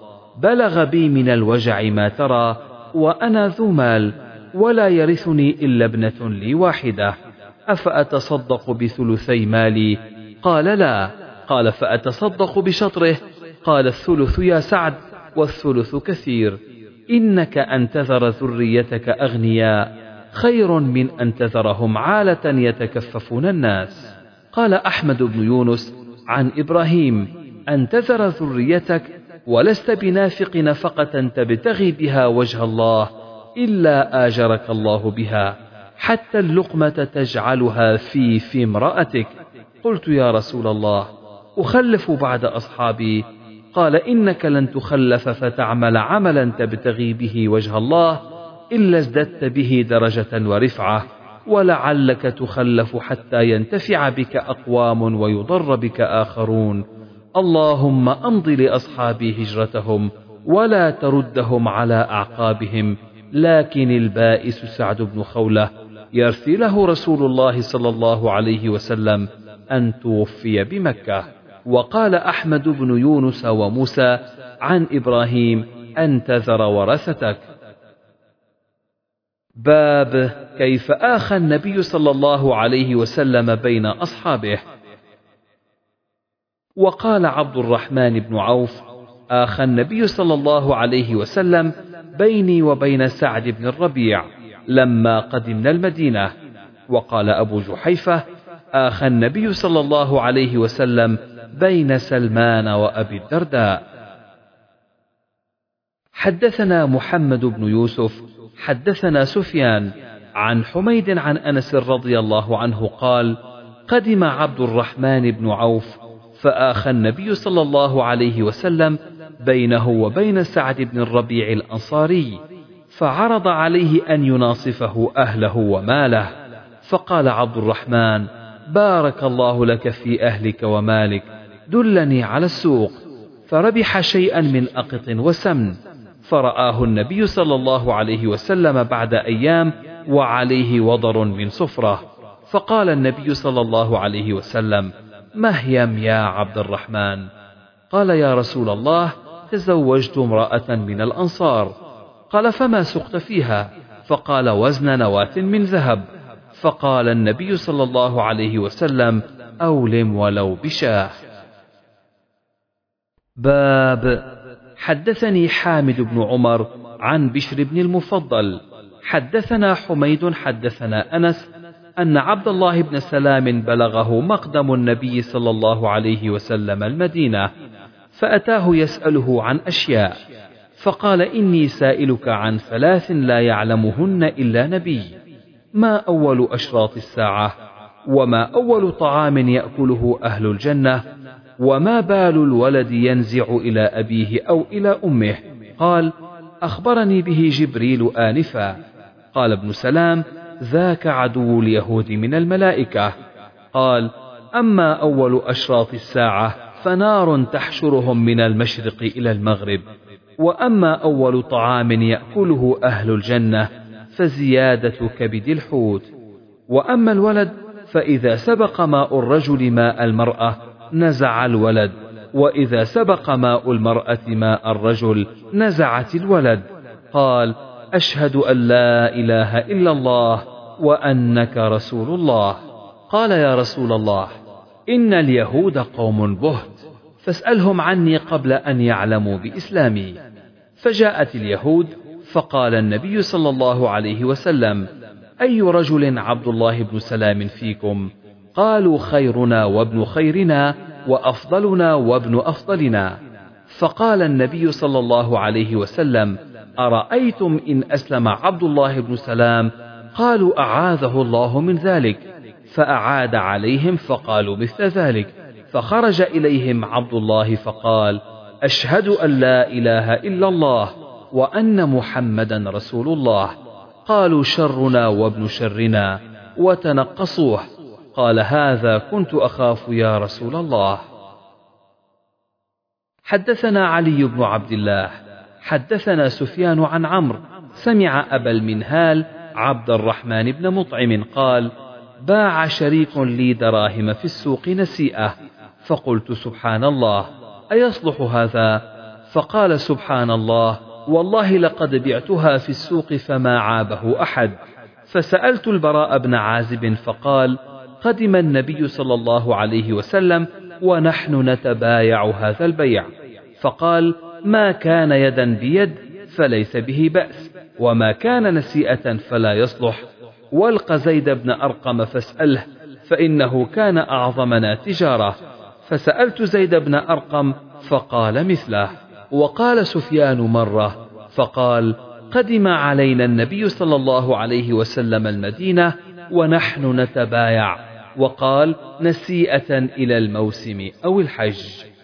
بلغ بي من الوجع ما ترى وأنا ذو مال ولا يرثني إلا ابنة لي واحدة. أفأتصدق بثلثي مالي؟ قال لا. قال فأتصدق بشطره؟ قال الثلث يا سعد والثلث كثير. إنك أن تذر ذريتك أغنياء خير من أن تذرهم عالة يتكففون الناس. قال أحمد بن يونس عن إبراهيم أن تذر ذريتك ولست بنافق نفقة تبتغي بها وجه الله إلا آجرك الله بها حتى اللقمة تجعلها في في امرأتك. قلت يا رسول الله أخلف بعد أصحابي. قال إنك لن تخلف فتعمل عملا تبتغي به وجه الله إلا ازددت به درجة ورفعة ولعلك تخلف حتى ينتفع بك أقوام ويضر بك آخرون. اللهم أمض لأصحابي هجرتهم ولا تردهم على أعقابهم لكن البائس سعد بن خولة يرثي له رسول الله صلى الله عليه وسلم أن توفي بمكة. وقال أحمد بن يونس وموسى عن إبراهيم أن تذر ورثتك باب كيف آخى النبي صلى الله عليه وسلم بين أصحابه؟ وقال عبد الرحمن بن عوف آخى النبي صلى الله عليه وسلم بيني وبين سعد بن الربيع لما قدمنا المدينة. وقال أبو جحيفة آخى النبي صلى الله عليه وسلم بين سلمان وأبي الدرداء. حدثنا محمد بن يوسف حدثنا سفيان عن حميد عن أنس رضي الله عنه قال قدم عبد الرحمن بن عوف فآخى النبي صلى الله عليه وسلم بينه وبين سعد بن الربيع الأنصاري فعرض عليه أن يناصفه أهله وماله فقال عبد الرحمن بارك الله لك في أهلك ومالك دلني على السوق. فربح شيئا من أقط وسمن فرآه النبي صلى الله عليه وسلم بعد أيام وعليه وضر من صفرة. فقال النبي صلى الله عليه وسلم مهيم يا عبد الرحمن؟ قال يا رسول الله تزوجت امرأة من الأنصار. قال فما سقت فيها؟ فقال وزن نواة من ذهب. فقال النبي صلى الله عليه وسلم أولم ولو بشاه. باب حدثني حامد بن عمر عن بشر بن المفضل. حدثنا حميد حدثنا أنس أن عبد الله بن سلام بلغه مقدم النبي صلى الله عليه وسلم المدينة فأتاه يسأله عن أشياء فقال إني سائلك عن ثلاث لا يعلمهن إلا نبي ما أول أشراط الساعة؟ وما أول طعام يأكله أهل الجنة؟ وما بال الولد ينزع إلى أبيه أو إلى أمه؟ قال أخبرني به جبريل آنفا. قال ابن سلام ذاك عدو اليهود من الملائكة. قال أما أول أشراط الساعة فنار تحشرهم من المشرق إلى المغرب. وأما أول طعام يأكله أهل الجنة فزيادة كبد الحوت. وأما الولد فإذا سبق ماء الرجل ماء المرأة نزع الولد. وإذا سبق ماء المرأة ماء الرجل نزعت الولد. قال أشهد أن لا إله إلا الله وأنك رسول الله. قال يا رسول الله إن اليهود قوم بهت فاسألهم عني قبل أن يعلموا بإسلامي. فجاءت اليهود فقال النبي صلى الله عليه وسلم أي رجل عبد الله بن سلام فيكم؟ قالوا خيرنا وابن خيرنا وأفضلنا وابن أفضلنا. فقال النبي صلى الله عليه وسلم أرأيتم إن أسلم عبد الله بن سلام؟ قالوا أعاذه الله من ذلك. فأعاد عليهم فقالوا مثل ذلك. فخرج إليهم عبد الله فقال أشهد أن لا إله إلا الله وأن محمدا رسول الله. قالوا شرنا وابن شرنا وتنقصوه. قال هذا كنت أخاف يا رسول الله. حدثنا علي بن عبد الله. حدثنا سفيان عن عمرو سمع أبا المنهال عبد الرحمن بن مطعم قال باع شريك لي دراهم في السوق نسيئة فقلت سبحان الله أيصلح هذا؟ فقال سبحان الله والله لقد بعتها في السوق فما عابه أحد. فسألت البراء بن عازب فقال قدم النبي صلى الله عليه وسلم ونحن نتبايع هذا البيع. فقال ما كان يدا بيد فليس به بأس وما كان نسيئة فلا يصلح. والق زيد بن أرقم فاسأله فإنه كان أعظمنا تجارة. فسألت زيد بن أرقم فقال مثله. وقال سفيان مرة فقال قدم علينا النبي صلى الله عليه وسلم المدينة ونحن نتبايع. وقال نسيئة إلى الموسم أو الحج.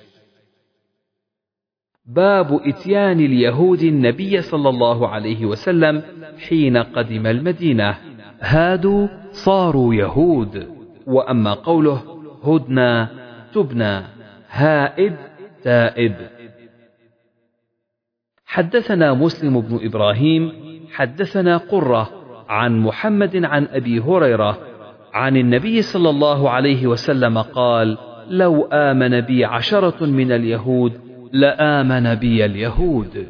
باب إتيان اليهود النبي صلى الله عليه وسلم حين قدم المدينة. هادوا صاروا يهود وأما قوله هدنا تبنى هائد تائب. حدثنا مسلم بن إبراهيم حدثنا قرة عن محمد عن أبي هريرة عن النبي صلى الله عليه وسلم قال لو آمن بي عشرة من اليهود لآمن بي اليهود.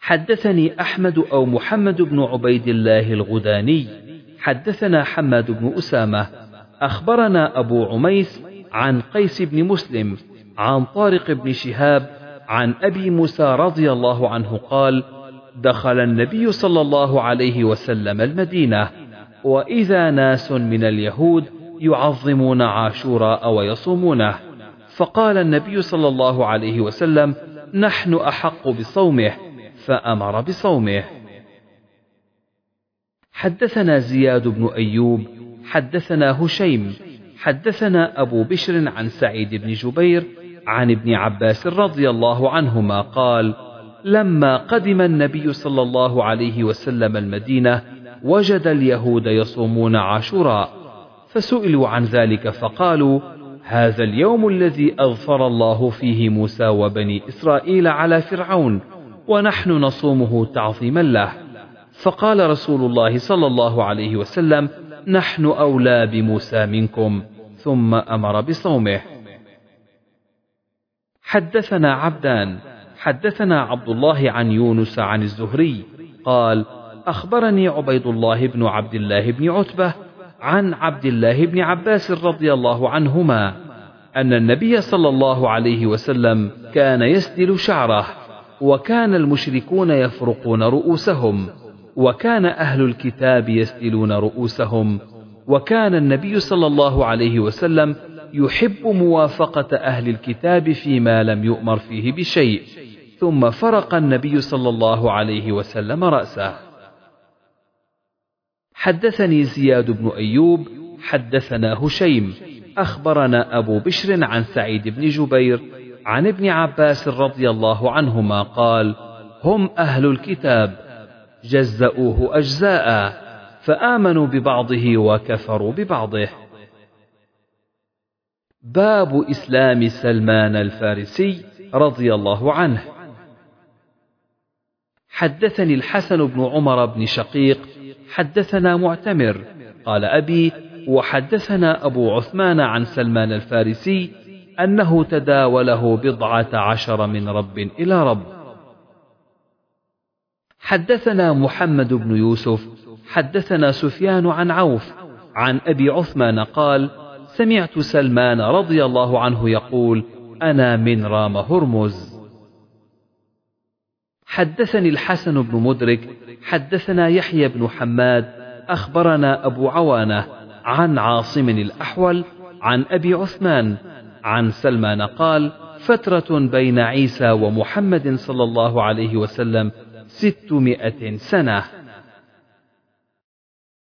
حدثني أحمد أو محمد بن عبيد الله الغداني حدثنا حماد بن أسامة. أخبرنا أبو عميس عن قيس بن مسلم عن طارق بن شهاب عن أبي موسى رضي الله عنه قال دخل النبي صلى الله عليه وسلم المدينة وإذا ناس من اليهود يعظمون عاشوراء ويصومونه. فقال النبي صلى الله عليه وسلم نحن أحق بصومه. فأمر بصومه. حدثنا زياد بن أيوب حدثنا هشيم حدثنا أبو بشر عن سعيد بن جبير عن ابن عباس رضي الله عنهما قال لما قدم النبي صلى الله عليه وسلم المدينة وجد اليهود يصومون عاشوراء فسئلوا عن ذلك فقالوا هذا اليوم الذي أظفر الله فيه موسى وبني إسرائيل على فرعون ونحن نصومه تعظيما له. فقال رسول الله صلى الله عليه وسلم نحن أولى بموسى منكم ثم أمر بصومه. حدثنا عبدان حدثنا عبد الله عن يونس عن الزهري قال أخبرني عبيد الله بن عبد الله بن عتبة عن عبد الله بن عباس رضي الله عنهما أن النبي صلى الله عليه وسلم كان يسدل شعره وكان المشركون يفرقون رؤوسهم وكان أهل الكتاب يسدلون رؤوسهم وكان النبي صلى الله عليه وسلم يحب موافقة أهل الكتاب فيما لم يؤمر فيه بشيء ثم فرق النبي صلى الله عليه وسلم رأسه. حدثني زياد بن أيوب حدثنا هشيم أخبرنا أبو بشر عن سعيد بن جبير عن ابن عباس رضي الله عنهما قال هم أهل الكتاب جزأوه أجزاء فآمنوا ببعضه وكفروا ببعضه. باب إسلام سلمان الفارسي رضي الله عنه. حدثني الحسن بن عمر بن شقيق حدثنا معتمر قال أبي وحدثنا أبو عثمان عن سلمان الفارسي أنه تداوله بضعة عشر من رب إلى رب. حدثنا محمد بن يوسف حدثنا سفيان عن عوف عن أبي عثمان قال سمعت سلمان رضي الله عنه يقول أنا من رام هرمز. حدثني الحسن بن مدرك حدثنا يحيى بن حماد أخبرنا أبو عوانة عن عاصم الأحول عن أبي عثمان عن سلمان قال فترة بين عيسى ومحمد صلى الله عليه وسلم ستمائة سنة.